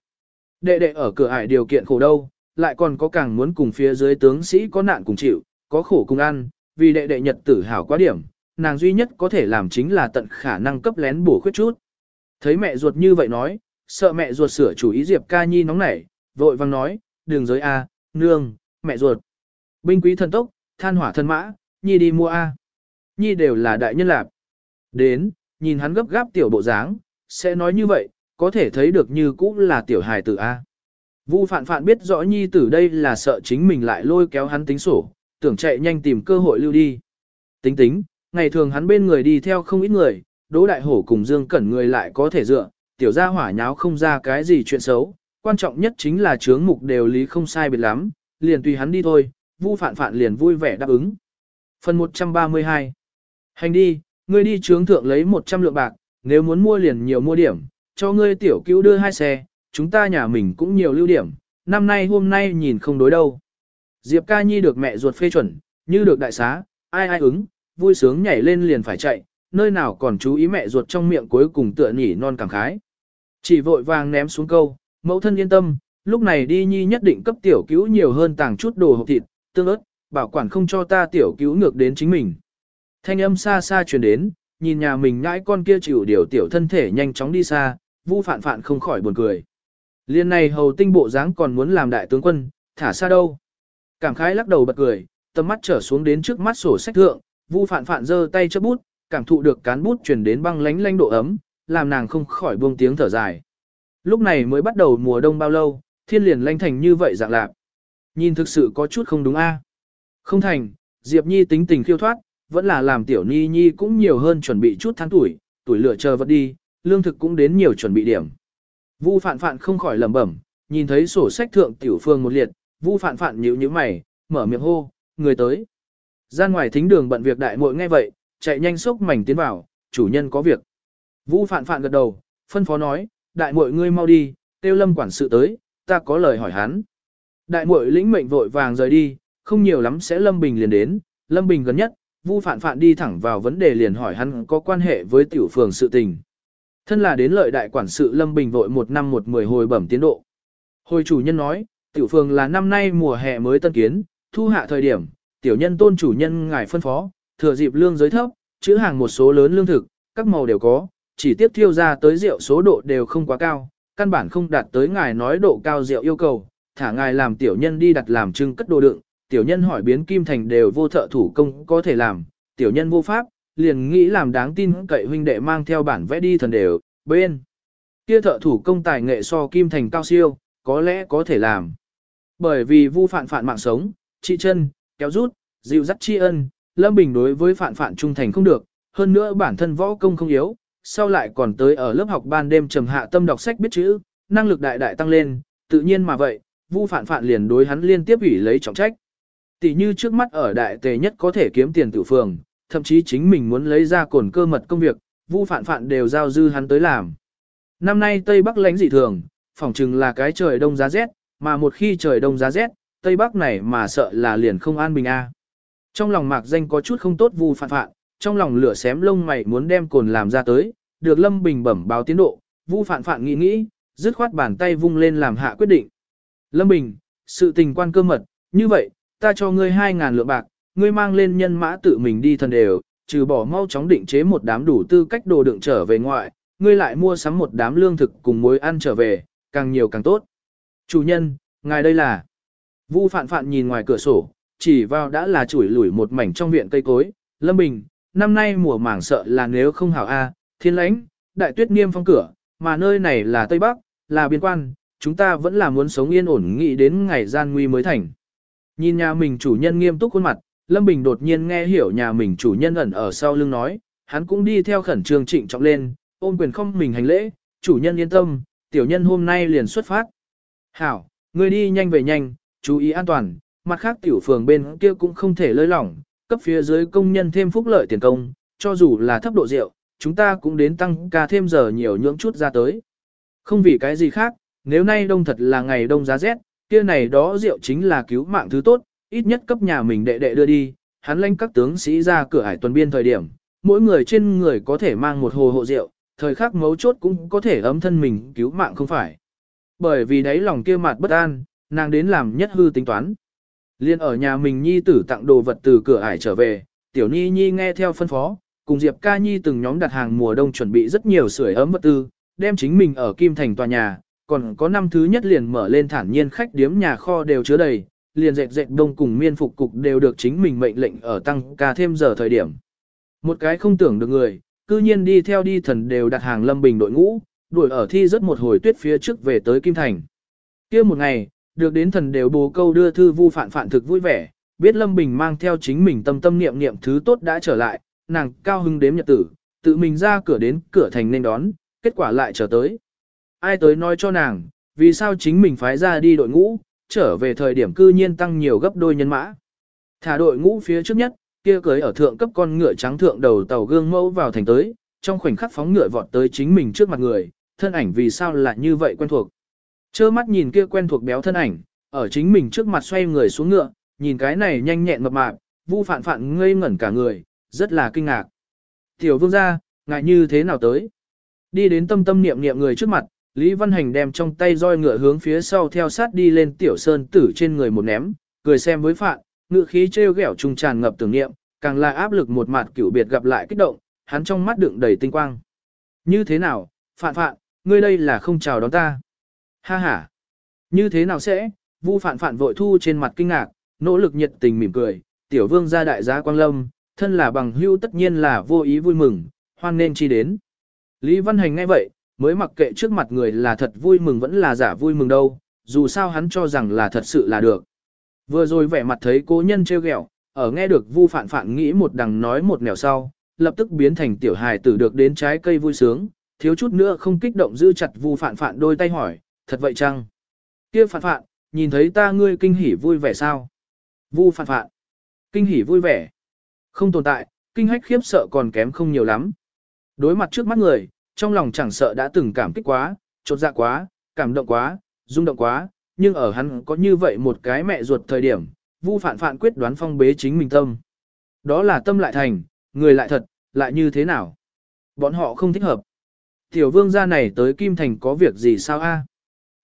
Đệ đệ ở cửa ải điều kiện khổ đâu, lại còn có càng muốn cùng phía dưới tướng sĩ có nạn cùng chịu, có khổ cùng ăn, vì đệ đệ nhật tử hảo quá điểm, nàng duy nhất có thể làm chính là tận khả năng cấp lén bổ khuyết chút. Thấy mẹ ruột như vậy nói, sợ mẹ ruột sửa chủ ý Diệp ca nhi nóng nảy, vội vang nói, đường giới A, nương, mẹ ruột. Binh quý thần tốc, than hỏa thân mã, nhi đi mua A. Nhi đều là đại nhân lạc. Đến, nhìn hắn gấp gáp tiểu bộ dáng, sẽ nói như vậy, có thể thấy được như cũng là tiểu hài tử A. Vu phạn phạn biết rõ nhi tử đây là sợ chính mình lại lôi kéo hắn tính sổ, tưởng chạy nhanh tìm cơ hội lưu đi. Tính tính, ngày thường hắn bên người đi theo không ít người, Đỗ Đại Hổ cùng Dương Cẩn người lại có thể dựa, tiểu gia hỏa nháo không ra cái gì chuyện xấu, quan trọng nhất chính là chướng mục đều lý không sai biệt lắm, liền tùy hắn đi thôi, Vu Phạn Phạn liền vui vẻ đáp ứng. Phần 132 Hành đi, ngươi đi chướng thượng lấy 100 lượng bạc, nếu muốn mua liền nhiều mua điểm, cho ngươi tiểu cứu đưa hai xe, chúng ta nhà mình cũng nhiều lưu điểm, năm nay hôm nay nhìn không đối đâu. Diệp ca nhi được mẹ ruột phê chuẩn, như được đại xá, ai ai ứng, vui sướng nhảy lên liền phải chạy, nơi nào còn chú ý mẹ ruột trong miệng cuối cùng tựa nhỉ non cảm khái. Chỉ vội vàng ném xuống câu, mẫu thân yên tâm, lúc này đi nhi nhất định cấp tiểu cứu nhiều hơn tàng chút đồ hộp thịt, tương ớt, bảo quản không cho ta tiểu cứu ngược đến chính mình. Thanh âm xa xa truyền đến, nhìn nhà mình ngãi con kia chịu điều tiểu thân thể nhanh chóng đi xa, vu phạn phạn không khỏi buồn cười. Liên này hầu tinh bộ dáng còn muốn làm đại tướng quân, thả xa đâu. Cảm khái lắc đầu bật cười, tầm mắt trở xuống đến trước mắt sổ sách thượng, vu phạn phạn giơ tay chớp bút, cảm thụ được cán bút truyền đến băng lánh lánh độ ấm, làm nàng không khỏi buông tiếng thở dài. Lúc này mới bắt đầu mùa đông bao lâu, thiên liền lanh thành như vậy dạng lạc. Nhìn thực sự có chút không đúng a. Không thành, Diệp Nhi tính tình khiêu thoát, vẫn là làm tiểu Nhi Nhi cũng nhiều hơn chuẩn bị chút tháng tuổi, tuổi lửa chờ vật đi, lương thực cũng đến nhiều chuẩn bị điểm. Vu phạn phạn không khỏi lẩm bẩm, nhìn thấy sổ sách thượng tiểu phương một liệt, vu phạn phạn nhíu nhíu mày, mở miệng hô, người tới. Gian ngoài thính đường bận việc đại muội nghe vậy, chạy nhanh sốc mảnh tiến vào, chủ nhân có việc. vũ phạn phạn gật đầu, phân phó nói, đại muội ngươi mau đi, tiêu lâm quản sự tới, ta có lời hỏi hắn. Đại muội lĩnh mệnh vội vàng rời đi, không nhiều lắm sẽ Lâm Bình liền đến, Lâm Bình gần nhất, Vu Phạn Phạn đi thẳng vào vấn đề liền hỏi hắn có quan hệ với tiểu phường sự tình. Thân là đến lợi đại quản sự Lâm Bình vội một năm một mười hồi bẩm tiến độ. Hồi chủ nhân nói, tiểu phường là năm nay mùa hè mới tân kiến, thu hạ thời điểm, tiểu nhân tôn chủ nhân ngài phân phó, thừa dịp lương giới thấp, chữ hàng một số lớn lương thực, các màu đều có, chỉ tiếp thiêu ra tới rượu số độ đều không quá cao, căn bản không đạt tới ngài nói độ cao rượu yêu cầu, thả ngài làm tiểu nhân đi đặt làm trưng cất đồ đựng, tiểu nhân hỏi biến kim thành đều vô thợ thủ công có thể làm, tiểu nhân vô pháp, liền nghĩ làm đáng tin cậy huynh đệ mang theo bản vẽ đi thần đều, bên. Kia thợ thủ công tài nghệ so kim thành cao siêu, có lẽ có thể làm. Bởi vì vu phạn phạn mạng sống, chị chân, kéo rút, dịu dắt tri ân, Lâm Bình đối với phạn phạn trung thành không được, hơn nữa bản thân võ công không yếu, sau lại còn tới ở lớp học ban đêm trầm hạ tâm đọc sách biết chữ, năng lực đại đại tăng lên, tự nhiên mà vậy, Vu Phạn Phạn liền đối hắn liên tiếp ủy lấy trọng trách. Tỷ như trước mắt ở đại tề nhất có thể kiếm tiền tự phường, thậm chí chính mình muốn lấy ra cồn cơ mật công việc, Vu Phạn Phạn đều giao dư hắn tới làm. Năm nay Tây Bắc lánh dị thường, phỏng chừng là cái trời đông giá rét, mà một khi trời đông giá rét, tây bắc này mà sợ là liền không an bình a. Trong lòng mạc danh có chút không tốt vu phản phạn, trong lòng lửa xém lông mày muốn đem cồn làm ra tới, được Lâm Bình bẩm báo tiến độ, vu phản phạn nghĩ nghĩ, dứt khoát bàn tay vung lên làm hạ quyết định. Lâm Bình, sự tình quan cơ mật, như vậy, ta cho ngươi 2.000 lượng bạc, ngươi mang lên nhân mã tự mình đi thần đều, trừ bỏ mau chóng định chế một đám đủ tư cách đồ đựng trở về ngoại, ngươi lại mua sắm một đám lương thực cùng muối ăn trở về, càng nhiều càng tốt. Chủ nhân, ngài đây là... Vu phạn phạn nhìn ngoài cửa sổ, chỉ vào đã là chủi lủi một mảnh trong viện cây cối. Lâm Bình, năm nay mùa màng sợ là nếu không hảo A, thiên lãnh, đại tuyết niêm phong cửa, mà nơi này là Tây Bắc, là biên quan, chúng ta vẫn là muốn sống yên ổn nghĩ đến ngày gian nguy mới thành. Nhìn nhà mình chủ nhân nghiêm túc khuôn mặt, Lâm Bình đột nhiên nghe hiểu nhà mình chủ nhân ẩn ở sau lưng nói, hắn cũng đi theo khẩn trương trịnh trọng lên, ôm quyền không mình hành lễ, chủ nhân yên tâm, tiểu nhân hôm nay liền xuất phát. Hảo, người đi nhanh về nhanh, chú ý an toàn, mặt khác tiểu phường bên kia cũng không thể lơi lỏng, cấp phía dưới công nhân thêm phúc lợi tiền công, cho dù là thấp độ rượu, chúng ta cũng đến tăng ca thêm giờ nhiều nhưỡng chút ra tới. Không vì cái gì khác, nếu nay đông thật là ngày đông giá rét, kia này đó rượu chính là cứu mạng thứ tốt, ít nhất cấp nhà mình đệ đệ đưa đi, hắn lãnh các tướng sĩ ra cửa hải tuần biên thời điểm, mỗi người trên người có thể mang một hồ hộ rượu, thời khắc mấu chốt cũng có thể ấm thân mình cứu mạng không phải. Bởi vì đấy lòng kia mặt bất an, nàng đến làm nhất hư tính toán. Liên ở nhà mình nhi tử tặng đồ vật từ cửa ải trở về, tiểu nhi nhi nghe theo phân phó, cùng Diệp ca nhi từng nhóm đặt hàng mùa đông chuẩn bị rất nhiều sưởi ấm vật tư, đem chính mình ở Kim Thành tòa nhà, còn có năm thứ nhất liền mở lên thản nhiên khách điếm nhà kho đều chứa đầy, liền dệt dệt đông cùng miên phục cục đều được chính mình mệnh lệnh ở tăng ca thêm giờ thời điểm. Một cái không tưởng được người, cư nhiên đi theo đi thần đều đặt hàng lâm bình đội ngũ, đuổi ở thi rất một hồi tuyết phía trước về tới Kim Thành. kia một ngày, được đến thần đều bố câu đưa thư vu phản phản thực vui vẻ, biết Lâm Bình mang theo chính mình tâm tâm niệm niệm thứ tốt đã trở lại, nàng cao hưng đếm nhật tử, tự mình ra cửa đến cửa thành nên đón, kết quả lại trở tới. Ai tới nói cho nàng, vì sao chính mình phái ra đi đội ngũ, trở về thời điểm cư nhiên tăng nhiều gấp đôi nhân mã. Thả đội ngũ phía trước nhất, kia cưới ở thượng cấp con ngựa trắng thượng đầu tàu gương mẫu vào thành tới, trong khoảnh khắc phóng ngựa vọt tới chính mình trước mặt người, thân ảnh vì sao lại như vậy quen thuộc. Chơ mắt nhìn kia quen thuộc béo thân ảnh, ở chính mình trước mặt xoay người xuống ngựa, nhìn cái này nhanh nhẹn mập mạp, vu phạn phạn ngây ngẩn cả người, rất là kinh ngạc. Tiểu vương gia, ngại như thế nào tới? Đi đến tâm tâm niệm niệm người trước mặt, Lý Văn Hành đem trong tay roi ngựa hướng phía sau theo sát đi lên tiểu sơn tử trên người một ném, cười xem với phạn, ngựa khí trêu ghẹo trung tràn ngập tưởng niệm, càng là áp lực một mặt cửu biệt gặp lại kích động, hắn trong mắt đựng đầy tinh quang. Như thế nào, phạn phạn, ngươi đây là không chào đón ta. Ha ha. Như thế nào sẽ, vu Phản Phản vội thu trên mặt kinh ngạc, nỗ lực nhiệt tình mỉm cười, tiểu vương gia đại gia quang lâm, thân là bằng hưu tất nhiên là vô ý vui mừng, hoan nên chi đến. Lý Văn Hành ngay vậy, mới mặc kệ trước mặt người là thật vui mừng vẫn là giả vui mừng đâu, dù sao hắn cho rằng là thật sự là được. Vừa rồi vẻ mặt thấy cố nhân trêu ghẹo, ở nghe được Vu Phạn Phạn nghĩ một đằng nói một nẻo sau, lập tức biến thành tiểu hài tử được đến trái cây vui sướng, thiếu chút nữa không kích động giữ chặt Vu Phạn Phạn đôi tay hỏi, thật vậy chăng? Kia Phạn Phạn, nhìn thấy ta ngươi kinh hỉ vui vẻ sao? Vu Phạn Phạn, kinh hỉ vui vẻ. Không tồn tại, kinh hách khiếp sợ còn kém không nhiều lắm. Đối mặt trước mắt người, trong lòng chẳng sợ đã từng cảm kích quá, chột dạ quá, cảm động quá, rung động quá, nhưng ở hắn có như vậy một cái mẹ ruột thời điểm, Vu Phạn Phạn quyết đoán phong bế chính mình tâm. Đó là tâm lại thành, người lại thật, lại như thế nào? Bọn họ không thích hợp. Tiểu vương gia này tới Kim Thành có việc gì sao a?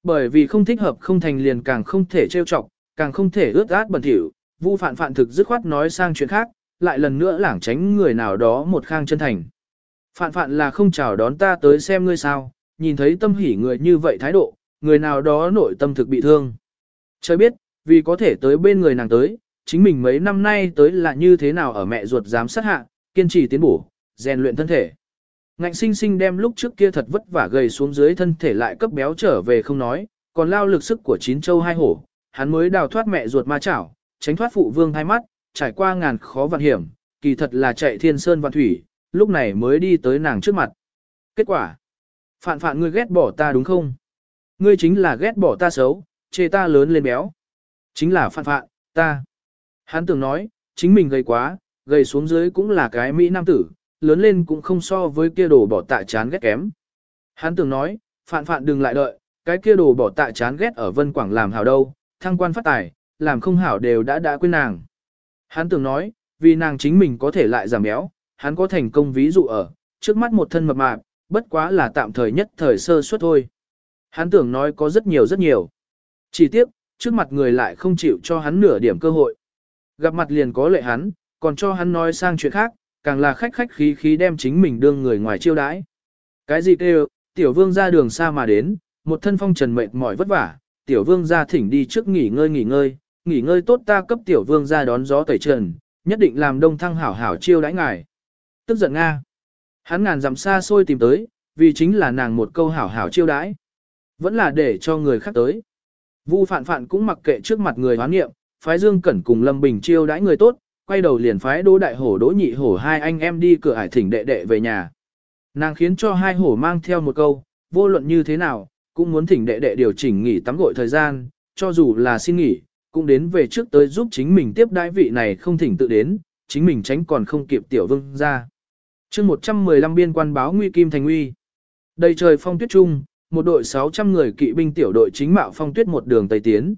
Bởi vì không thích hợp không thành liền càng không thể trêu chọc, càng không thể ướt át bẩn thỉu. Vu Phạn Phạn thực dứt khoát nói sang chuyện khác, lại lần nữa lảng tránh người nào đó một khang chân thành. Phạn Phạn là không chào đón ta tới xem ngươi sao, nhìn thấy tâm hỉ người như vậy thái độ, người nào đó nội tâm thực bị thương. Trời biết, vì có thể tới bên người nàng tới, chính mình mấy năm nay tới là như thế nào ở mẹ ruột dám sát hạ, kiên trì tiến bổ, rèn luyện thân thể. Ngạnh sinh sinh đem lúc trước kia thật vất vả gầy xuống dưới thân thể lại cấp béo trở về không nói, còn lao lực sức của chín châu hai hổ, hắn mới đào thoát mẹ ruột ma chảo, tránh thoát phụ vương hai mắt, trải qua ngàn khó vạn hiểm, kỳ thật là chạy thiên sơn vạn thủy, lúc này mới đi tới nàng trước mặt. Kết quả, phạn phạn ngươi ghét bỏ ta đúng không? Ngươi chính là ghét bỏ ta xấu, chê ta lớn lên béo. Chính là phạn phạn, ta. Hắn tưởng nói, chính mình gầy quá, gầy xuống dưới cũng là cái Mỹ nam tử, lớn lên cũng không so với kia đồ bỏ tạ chán ghét kém. Hắn tưởng nói, phạn phạn đừng lại đợi, cái kia đồ bỏ tạ chán ghét ở Vân Quảng làm hảo đâu, thăng quan phát tài, làm không hảo đều đã đã quên nàng. Hắn tưởng nói, vì nàng chính mình có thể lại giảm béo, hắn có thành công ví dụ ở, trước mắt một thân mập mạp, bất quá là tạm thời nhất thời sơ suất thôi. Hắn tưởng nói có rất nhiều rất nhiều. Chỉ tiếc trước mặt người lại không chịu cho hắn nửa điểm cơ hội. Gặp mặt liền có lệ hắn, còn cho hắn nói sang chuyện khác, càng là khách khách khí khí đem chính mình đương người ngoài chiêu đãi. Cái gì kêu, tiểu vương ra đường xa mà đến, một thân phong trần mệt mỏi vất vả, tiểu vương ra thỉnh đi trước nghỉ ngơi nghỉ ngơi, nghỉ ngơi tốt ta cấp tiểu vương ra đón gió tẩy trần, nhất định làm đông thăng hảo hảo chiêu đãi ngài. Tức giận Nga. Hắn ngàn dặm xa xôi tìm tới, vì chính là nàng một câu hảo hảo chiêu đãi. Vẫn là để cho người khác tới. Vu phạn phạn cũng mặc kệ trước mặt người hoán nghiệm, phái Dương Cẩn cùng Lâm Bình chiêu đãi người tốt, quay đầu liền phái Đỗ Đại Hổ Đỗ Nhị Hổ hai anh em đi cửa ải thỉnh đệ đệ về nhà. Nàng khiến cho hai hổ mang theo một câu, vô luận như thế nào, cũng muốn thỉnh đệ đệ điều chỉnh nghỉ tắm gội thời gian, cho dù là xin nghỉ, cũng đến về trước tới giúp chính mình tiếp đãi vị này không thỉnh tự đến, chính mình tránh còn không kịp tiểu vương ra. chương 115 biên quan báo nguy kim thành nguy. Đầy trời phong tuyết trung, một đội 600 người kỵ binh tiểu đội chính mạo phong tuyết một đường tây tiến.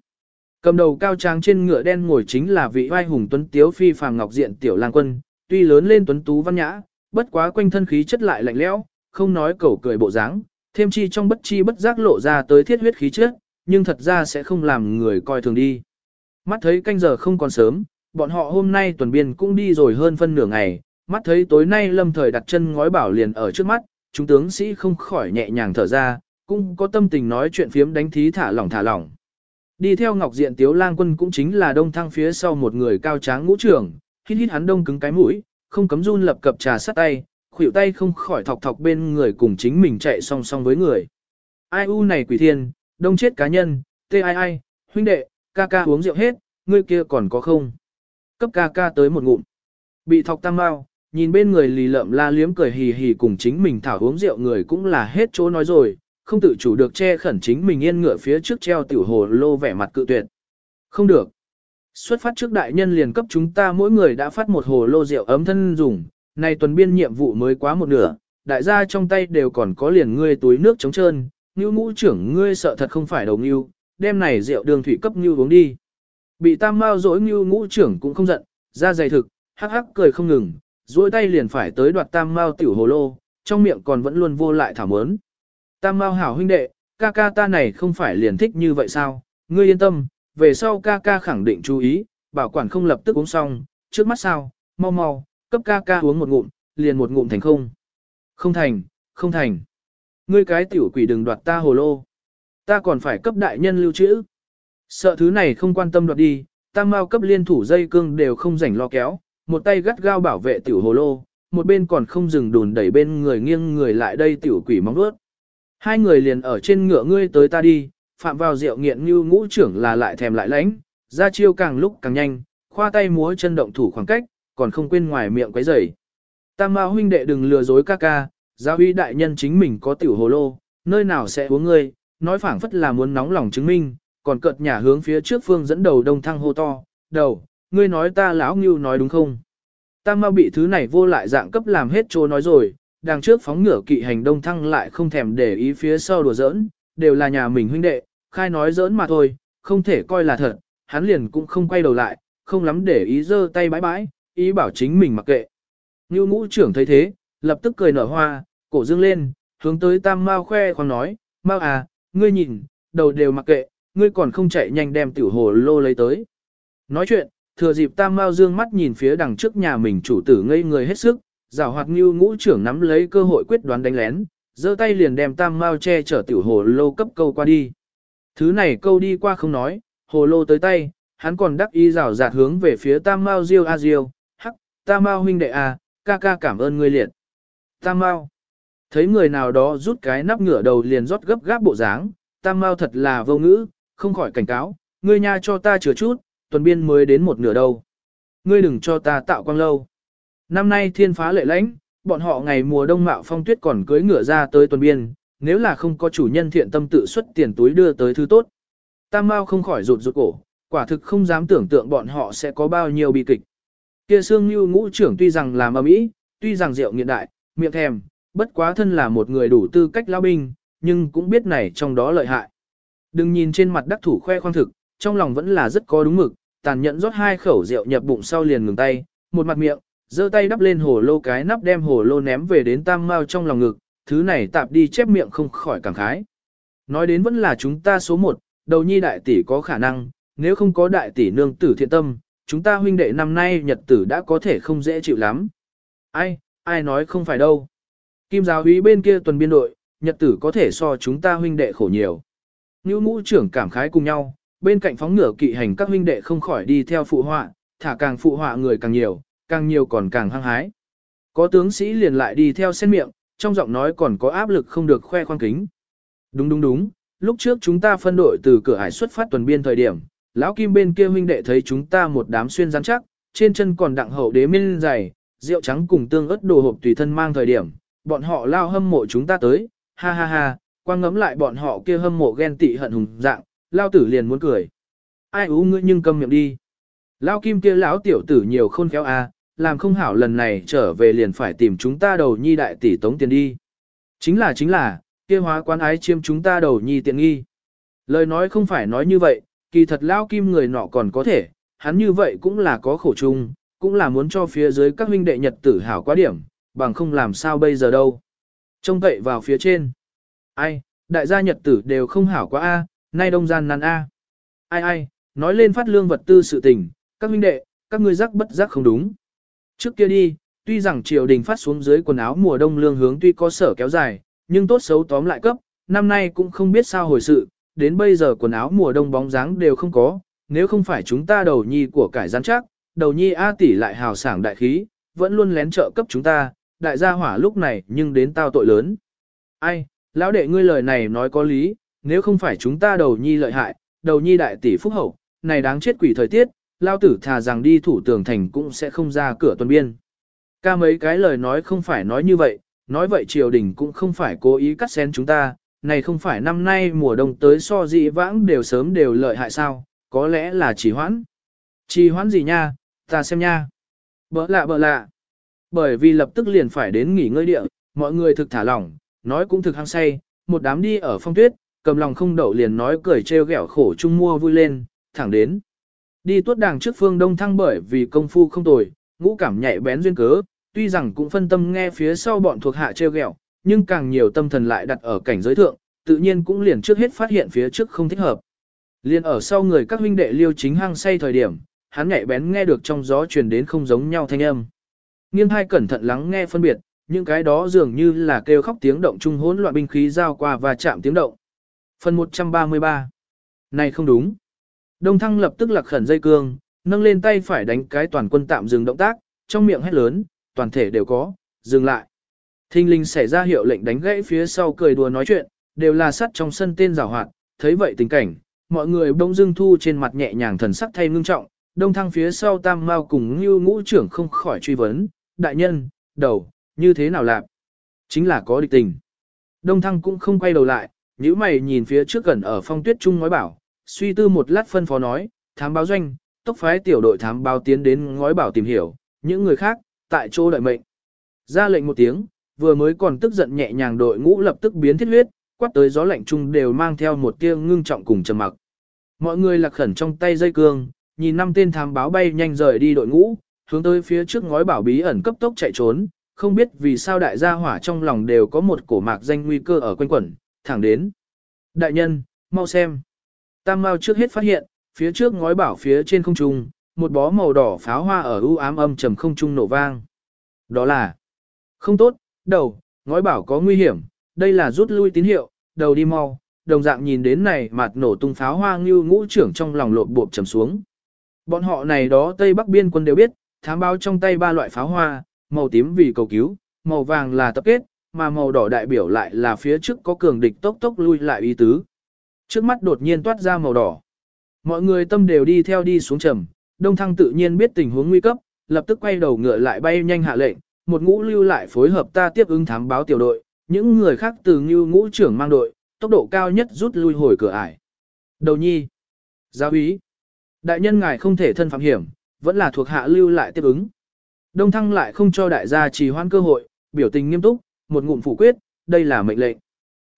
Cầm đầu cao trang trên ngựa đen ngồi chính là vị vai hùng tuấn tiếu phi phàm ngọc diện tiểu lang quân, tuy lớn lên tuấn tú văn nhã, bất quá quanh thân khí chất lại lạnh lẽo, không nói cẩu cười bộ dáng, thêm chi trong bất chi bất giác lộ ra tới thiết huyết khí chất, nhưng thật ra sẽ không làm người coi thường đi. Mắt thấy canh giờ không còn sớm, bọn họ hôm nay tuần biên cũng đi rồi hơn phân nửa ngày, mắt thấy tối nay lâm thời đặt chân ngói bảo liền ở trước mắt, chúng tướng sĩ không khỏi nhẹ nhàng thở ra, cũng có tâm tình nói chuyện phiếm đánh thí thả lỏng thả lỏng. Đi theo ngọc diện tiếu lang quân cũng chính là đông thăng phía sau một người cao tráng ngũ trưởng, hít hít hắn đông cứng cái mũi, không cấm run lập cập trà sắt tay, khuỷu tay không khỏi thọc thọc bên người cùng chính mình chạy song song với người. Ai u này quỷ thiên, đông chết cá nhân, tê ai ai, huynh đệ, ca ca uống rượu hết, ngươi kia còn có không? Cấp ca ca tới một ngụm. Bị thọc tam mau, nhìn bên người lì lợm la liếm cười hì hì cùng chính mình thảo uống rượu người cũng là hết chỗ nói rồi, không tự chủ được che khẩn chính mình yên ngựa phía trước treo tiểu hồ lô vẻ mặt cự tuyệt. Không được. Xuất phát trước đại nhân liền cấp chúng ta mỗi người đã phát một hồ lô rượu ấm thân dùng, này tuần biên nhiệm vụ mới quá một nửa, đại gia trong tay đều còn có liền ngươi túi nước trống trơn, như ngũ trưởng ngươi sợ thật không phải đầu ngưu, đem này rượu đường thủy cấp ngưu uống đi. Bị tam mao dỗi ngưu ngũ trưởng cũng không giận, ra dày thực, hắc hắc cười không ngừng, duỗi tay liền phải tới đoạt tam mao tiểu hồ lô, trong miệng còn vẫn luôn vô lại thảo mớn. Tam mao hảo huynh đệ, ca ca ta này không phải liền thích như vậy sao, ngươi yên tâm, về sau ca ca khẳng định chú ý, bảo quản không lập tức uống xong, trước mắt sao, mau mau, cấp ca ca uống một ngụm, liền một ngụm thành không. Không thành, không thành. Ngươi cái tiểu quỷ đừng đoạt ta hồ lô. Ta còn phải cấp đại nhân lưu trữ. Sợ thứ này không quan tâm đoạt đi, tam mao cấp liên thủ dây cương đều không rảnh lo kéo, một tay gắt gao bảo vệ tiểu hồ lô, một bên còn không dừng đùn đẩy bên người nghiêng người lại đây tiểu quỷ móng đuốt. Hai người liền ở trên ngựa ngươi tới ta đi, phạm vào rượu nghiện như ngũ trưởng là lại thèm lại lãnh, ra chiêu càng lúc càng nhanh, khoa tay múa chân động thủ khoảng cách, còn không quên ngoài miệng quấy rầy. Tam Mao huynh đệ đừng lừa dối ca ca, giáo uy đại nhân chính mình có tiểu hồ lô, nơi nào sẽ uống ngươi, nói phảng phất là muốn nóng lòng chứng minh, còn cợt nhả hướng phía trước phương dẫn đầu đông thăng hô to, đầu, ngươi nói ta lão ngưu nói đúng không? Tam Mao bị thứ này vô lại dạng cấp làm hết trô nói rồi, đằng trước phóng ngửa kỵ hành đông thăng lại không thèm để ý phía sau đùa giỡn, đều là nhà mình huynh đệ, khai nói giỡn mà thôi, không thể coi là thật, hắn liền cũng không quay đầu lại, không lắm để ý giơ tay bãi bãi, ý bảo chính mình mặc kệ. Như ngũ trưởng thấy thế, lập tức cười nở hoa, cổ dương lên, hướng tới tam mao khoe khoang nói, mao à, ngươi nhìn, đầu đều mặc kệ, ngươi còn không chạy nhanh đem tiểu hồ lô lấy tới. Nói chuyện, thừa dịp tam mao dương mắt nhìn phía đằng trước nhà mình chủ tử ngây người hết sức, giảo hoạt như ngũ trưởng nắm lấy cơ hội quyết đoán đánh lén, giơ tay liền đem tam mao che chở tiểu hồ lô cấp câu qua đi. Thứ này câu đi qua không nói, hồ lô tới tay, hắn còn đắc ý rào rạt hướng về phía tam mao diêu a diêu, hắc, tam mao huynh đệ a, ca ca cảm ơn ngươi liệt. Tam mao, thấy người nào đó rút cái nắp ngửa đầu liền rót gấp gáp bộ dáng, tam mao thật là vô ngữ, không khỏi cảnh cáo, ngươi nha cho ta chừa chút, tuần biên mới đến một nửa đâu. Ngươi đừng cho ta tạo quang lâu. Năm nay thiên phá lệ lãnh, bọn họ ngày mùa đông mạo phong tuyết còn cưới ngựa ra tới tuần biên, nếu là không có chủ nhân thiện tâm tự xuất tiền túi đưa tới thứ tốt. Tam Mao không khỏi rụt rụt cổ, quả thực không dám tưởng tượng bọn họ sẽ có bao nhiêu bi kịch. Kia Sương Như ngũ trưởng tuy rằng làm ầm ĩ, tuy rằng rượu nghiện đại, miệng thèm, bất quá thân là một người đủ tư cách lao binh, nhưng cũng biết này trong đó lợi hại. Đừng nhìn trên mặt đắc thủ khoe khoang thực, trong lòng vẫn là rất có đúng mực, tàn nhẫn rót hai khẩu rượu nhập bụng sau liền ngừng tay, một mặt miệng, giơ tay đắp lên hồ lô cái nắp đem hồ lô ném về đến tam mao trong lòng ngực, thứ này tạp đi chép miệng không khỏi cảm khái. Nói đến vẫn là chúng ta số một, đầu nhi đại tỷ có khả năng, nếu không có đại tỷ nương tử thiện tâm, chúng ta huynh đệ năm nay nhật tử đã có thể không dễ chịu lắm. Ai, ai nói không phải đâu. Kim giáo úy bên kia tuần biên đội, nhật tử có thể so chúng ta huynh đệ khổ nhiều. Như ngũ trưởng cảm khái cùng nhau, bên cạnh phóng ngựa kỵ hành các huynh đệ không khỏi đi theo phụ họa, thả càng phụ họa người càng nhiều, càng nhiều còn càng hăng hái. Có tướng sĩ liền lại đi theo sen miệng, trong giọng nói còn có áp lực không được khoe khoang kính. Đúng đúng đúng, lúc trước chúng ta phân đội từ cửa hải xuất phát tuần biên thời điểm, lão kim bên kia huynh đệ thấy chúng ta một đám xuyên rắn chắc, trên chân còn đặng hậu đế minh dày, rượu trắng cùng tương ớt đồ hộp tùy thân mang thời điểm, bọn họ lao hâm mộ chúng ta tới, ha ha ha, quang ngấm lại bọn họ kia hâm mộ ghen tị hận hùng dạng, lao tử liền muốn cười. Ai ú ngươi nhưng câm miệng đi. Lao kim kia lão tiểu tử nhiều khôn khéo a, làm không hảo lần này trở về liền phải tìm chúng ta đầu nhi đại tỷ tống tiền đi. Chính là chính là, kia hóa quán ái chiêm chúng ta đầu nhi tiện nghi. Lời nói không phải nói như vậy, kỳ thật lao kim người nọ còn có thể, hắn như vậy cũng là có khổ chung, cũng là muốn cho phía dưới các huynh đệ nhật tử hảo quá điểm, bằng không làm sao bây giờ đâu. Trông cậy vào phía trên. Ai, đại gia nhật tử đều không hảo quá a, nay đông gian nan a. Ai ai, nói lên phát lương vật tư sự tình, các huynh đệ, các ngươi rắc bất giác không đúng. Trước kia đi, tuy rằng triều đình phát xuống dưới quần áo mùa đông lương hướng tuy có sở kéo dài, nhưng tốt xấu tóm lại cấp, năm nay cũng không biết sao hồi sự, đến bây giờ quần áo mùa đông bóng dáng đều không có, nếu không phải chúng ta đầu nhi của cải gián chắc, đầu nhi A tỷ lại hào sảng đại khí, vẫn luôn lén trợ cấp chúng ta, đại gia hỏa lúc này nhưng đến tao tội lớn. Ai, lão đệ ngươi lời này nói có lý, nếu không phải chúng ta đầu nhi lợi hại, đầu nhi đại tỷ phúc hậu, này đáng chết quỷ thời tiết, lao tử thà rằng đi thủ tường thành cũng sẽ không ra cửa tuần biên. Ca mấy cái lời nói không phải nói như vậy, nói vậy triều đình cũng không phải cố ý cắt xén chúng ta, này không phải năm nay mùa đông tới so dị vãng đều sớm đều lợi hại sao, có lẽ là chỉ hoãn. Chỉ hoãn gì nha, ta xem nha. Bỡ lạ bỡ lạ. Bởi vì lập tức liền phải đến nghỉ ngơi địa, mọi người thực thả lỏng, nói cũng thực hăng say, một đám đi ở phong tuyết, cầm lòng không đậu liền nói cười trêu ghẹo khổ chung mua vui lên, thẳng đến. Đi tuốt đàng trước phương đông thăng bởi vì công phu không tồi, ngũ cảm nhạy bén duyên cớ, tuy rằng cũng phân tâm nghe phía sau bọn thuộc hạ treo ghẹo, nhưng càng nhiều tâm thần lại đặt ở cảnh giới thượng, tự nhiên cũng liền trước hết phát hiện phía trước không thích hợp. Liên ở sau người các huynh đệ liêu chính hăng say thời điểm, hắn nhạy bén nghe được trong gió truyền đến không giống nhau thanh âm. Nghiêng hai cẩn thận lắng nghe phân biệt, những cái đó dường như là kêu khóc tiếng động trung hỗn loạn binh khí giao qua và chạm tiếng động. Phần 133 Này không đúng. Đông Thăng lập tức lạc khẩn dây cương, nâng lên tay phải đánh cái toàn quân tạm dừng động tác, trong miệng hét lớn, toàn thể đều có, dừng lại. Thinh linh xảy ra hiệu lệnh đánh gãy phía sau cười đùa nói chuyện, đều là sắt trong sân tên giảo hoạt, thấy vậy tình cảnh, mọi người bỗng dưng thu trên mặt nhẹ nhàng thần sắc thay ngưng trọng, đông thăng phía sau tam mao cùng như ngũ trưởng không khỏi truy vấn, đại nhân, đầu, như thế nào lạc? Chính là có địch tình. Đông thăng cũng không quay đầu lại, nhíu mày nhìn phía trước gần ở phong tuyết trung nói bảo, suy tư một lát phân phó nói, thám báo doanh, tốc phái tiểu đội thám báo tiến đến ngói bảo tìm hiểu, những người khác, tại chỗ đợi mệnh. Ra lệnh một tiếng, vừa mới còn tức giận nhẹ nhàng đội ngũ lập tức biến thiết huyết, quát tới gió lạnh chung đều mang theo một tia ngưng trọng cùng trầm mặc. Mọi người lạc khẩn trong tay dây cương, nhìn năm tên thám báo bay nhanh rời đi đội ngũ, hướng tới phía trước ngói bảo bí ẩn cấp tốc chạy trốn, không biết vì sao đại gia hỏa trong lòng đều có một cổ mạc danh nguy cơ ở quanh quẩn, thẳng đến. Đại nhân, mau xem. Tam Mao trước hết phát hiện, phía trước ngói bảo phía trên không trung, một bó màu đỏ pháo hoa ở u ám âm trầm không trung nổ vang. Đó là không tốt, đầu, ngói bảo có nguy hiểm, đây là rút lui tín hiệu, đầu đi mau, đồng dạng nhìn đến này mặt nổ tung pháo hoa như ngũ trưởng trong lòng lộn bộp trầm xuống. Bọn họ này đó Tây Bắc biên quân đều biết, thám báo trong tay ba loại pháo hoa, màu tím vì cầu cứu, màu vàng là tập kết, mà màu đỏ đại biểu lại là phía trước có cường địch tốc tốc lui lại ý tứ. Trước mắt đột nhiên toát ra màu đỏ. Mọi người tâm đều đi theo đi xuống trầm, Đông Thăng tự nhiên biết tình huống nguy cấp, lập tức quay đầu ngựa lại bay nhanh hạ lệnh, một ngũ lưu lại phối hợp ta tiếp ứng thám báo tiểu đội, những người khác từ như ngũ trưởng mang đội, tốc độ cao nhất rút lui hồi cửa ải. Đầu nhi, giáo úy, đại nhân ngài không thể thân phạm hiểm, vẫn là thuộc hạ lưu lại tiếp ứng. Đông Thăng lại không cho đại gia trì hoãn cơ hội, biểu tình nghiêm túc, một ngụm phủ quyết, đây là mệnh lệnh.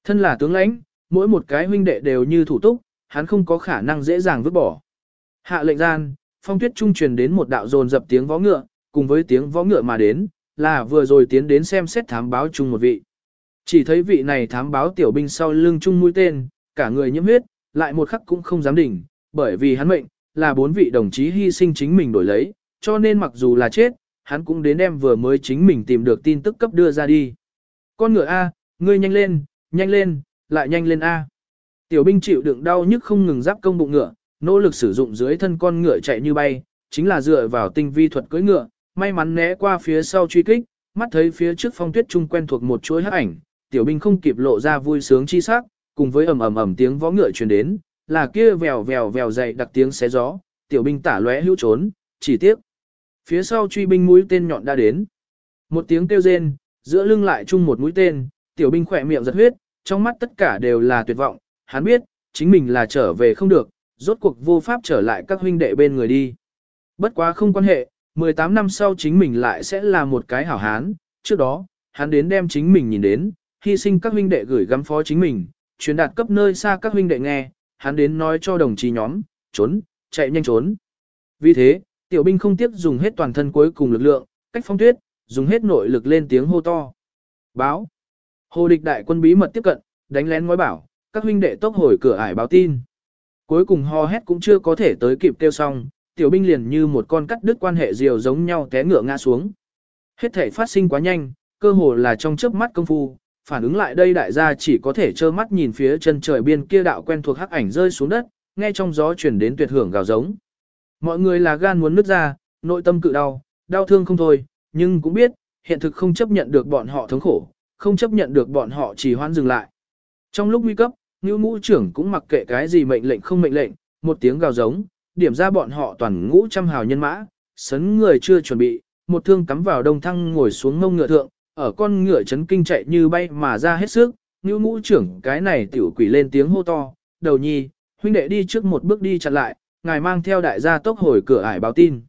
Thân là tướng lãnh, mỗi một cái huynh đệ đều như thủ túc, hắn không có khả năng dễ dàng vứt bỏ. Hạ lệnh gian, phong tuyết trung truyền đến một đạo dồn dập tiếng vó ngựa, cùng với tiếng vó ngựa mà đến, là vừa rồi tiến đến xem xét thám báo chung một vị. Chỉ thấy vị này thám báo tiểu binh sau lưng chung mũi tên, cả người nhiễm huyết, lại một khắc cũng không dám đỉnh, bởi vì hắn mệnh, là bốn vị đồng chí hy sinh chính mình đổi lấy, cho nên mặc dù là chết, hắn cũng đến đem vừa mới chính mình tìm được tin tức cấp đưa ra đi. Con ngựa A, ngươi nhanh lên, nhanh lên, lại nhanh lên A. Tiểu binh chịu đựng đau nhức không ngừng giáp công bụng ngựa, nỗ lực sử dụng dưới thân con ngựa chạy như bay, chính là dựa vào tinh vi thuật cưỡi ngựa, may mắn né qua phía sau truy kích, mắt thấy phía trước phong tuyết trung quen thuộc một chuỗi hắc ảnh, tiểu binh không kịp lộ ra vui sướng chi sắc, cùng với ầm ầm ầm tiếng vó ngựa truyền đến, là kia vèo vèo vèo dậy đặc tiếng xé gió, tiểu binh tả lóe hữu trốn, chỉ tiếc. Phía sau truy binh mũi tên nhọn đã đến. Một tiếng kêu rên, giữa lưng lại chung một mũi tên, tiểu binh khỏe miệng giật huyết, trong mắt tất cả đều là tuyệt vọng, hắn biết, chính mình là trở về không được, rốt cuộc vô pháp trở lại các huynh đệ bên người đi. Bất quá không quan hệ, 18 năm sau chính mình lại sẽ là một cái hảo hán, trước đó, hắn đến đem chính mình nhìn đến, hy sinh các huynh đệ gửi gắm phó chính mình, truyền đạt cấp nơi xa các huynh đệ nghe, hắn đến nói cho đồng chí nhóm, trốn, chạy nhanh trốn. Vì thế, tiểu binh không tiếp dùng hết toàn thân cuối cùng lực lượng, cách phong tuyết, dùng hết nội lực lên tiếng hô to. Báo. Hồ địch đại quân bí mật tiếp cận, đánh lén ngói bảo, các huynh đệ tốc hồi cửa ải báo tin. Cuối cùng ho hét cũng chưa có thể tới kịp kêu xong, tiểu binh liền như một con cắt đứt quan hệ diều giống nhau té ngựa ngã xuống. Hết thể phát sinh quá nhanh, cơ hồ là trong chớp mắt công phu, phản ứng lại đây đại gia chỉ có thể trơ mắt nhìn phía chân trời biên kia đạo quen thuộc hắc ảnh rơi xuống đất, nghe trong gió truyền đến tuyệt hưởng gào giống. Mọi người là gan muốn nứt ra, nội tâm cự đau, đau thương không thôi, nhưng cũng biết, hiện thực không chấp nhận được bọn họ thống khổ, không chấp nhận được bọn họ chỉ hoan dừng lại. Trong lúc nguy cấp, Ngưu ngũ trưởng cũng mặc kệ cái gì mệnh lệnh không mệnh lệnh, một tiếng gào giống, điểm ra bọn họ toàn ngũ trăm hào nhân mã, sấn người chưa chuẩn bị, một thương cắm vào đông thăng ngồi xuống ngông ngựa thượng, ở con ngựa chấn kinh chạy như bay mà ra hết sức, Ngưu ngũ trưởng cái này tiểu quỷ lên tiếng hô to, đầu nhi, huynh đệ đi trước một bước đi chặn lại, ngài mang theo đại gia tốc hồi cửa ải báo tin.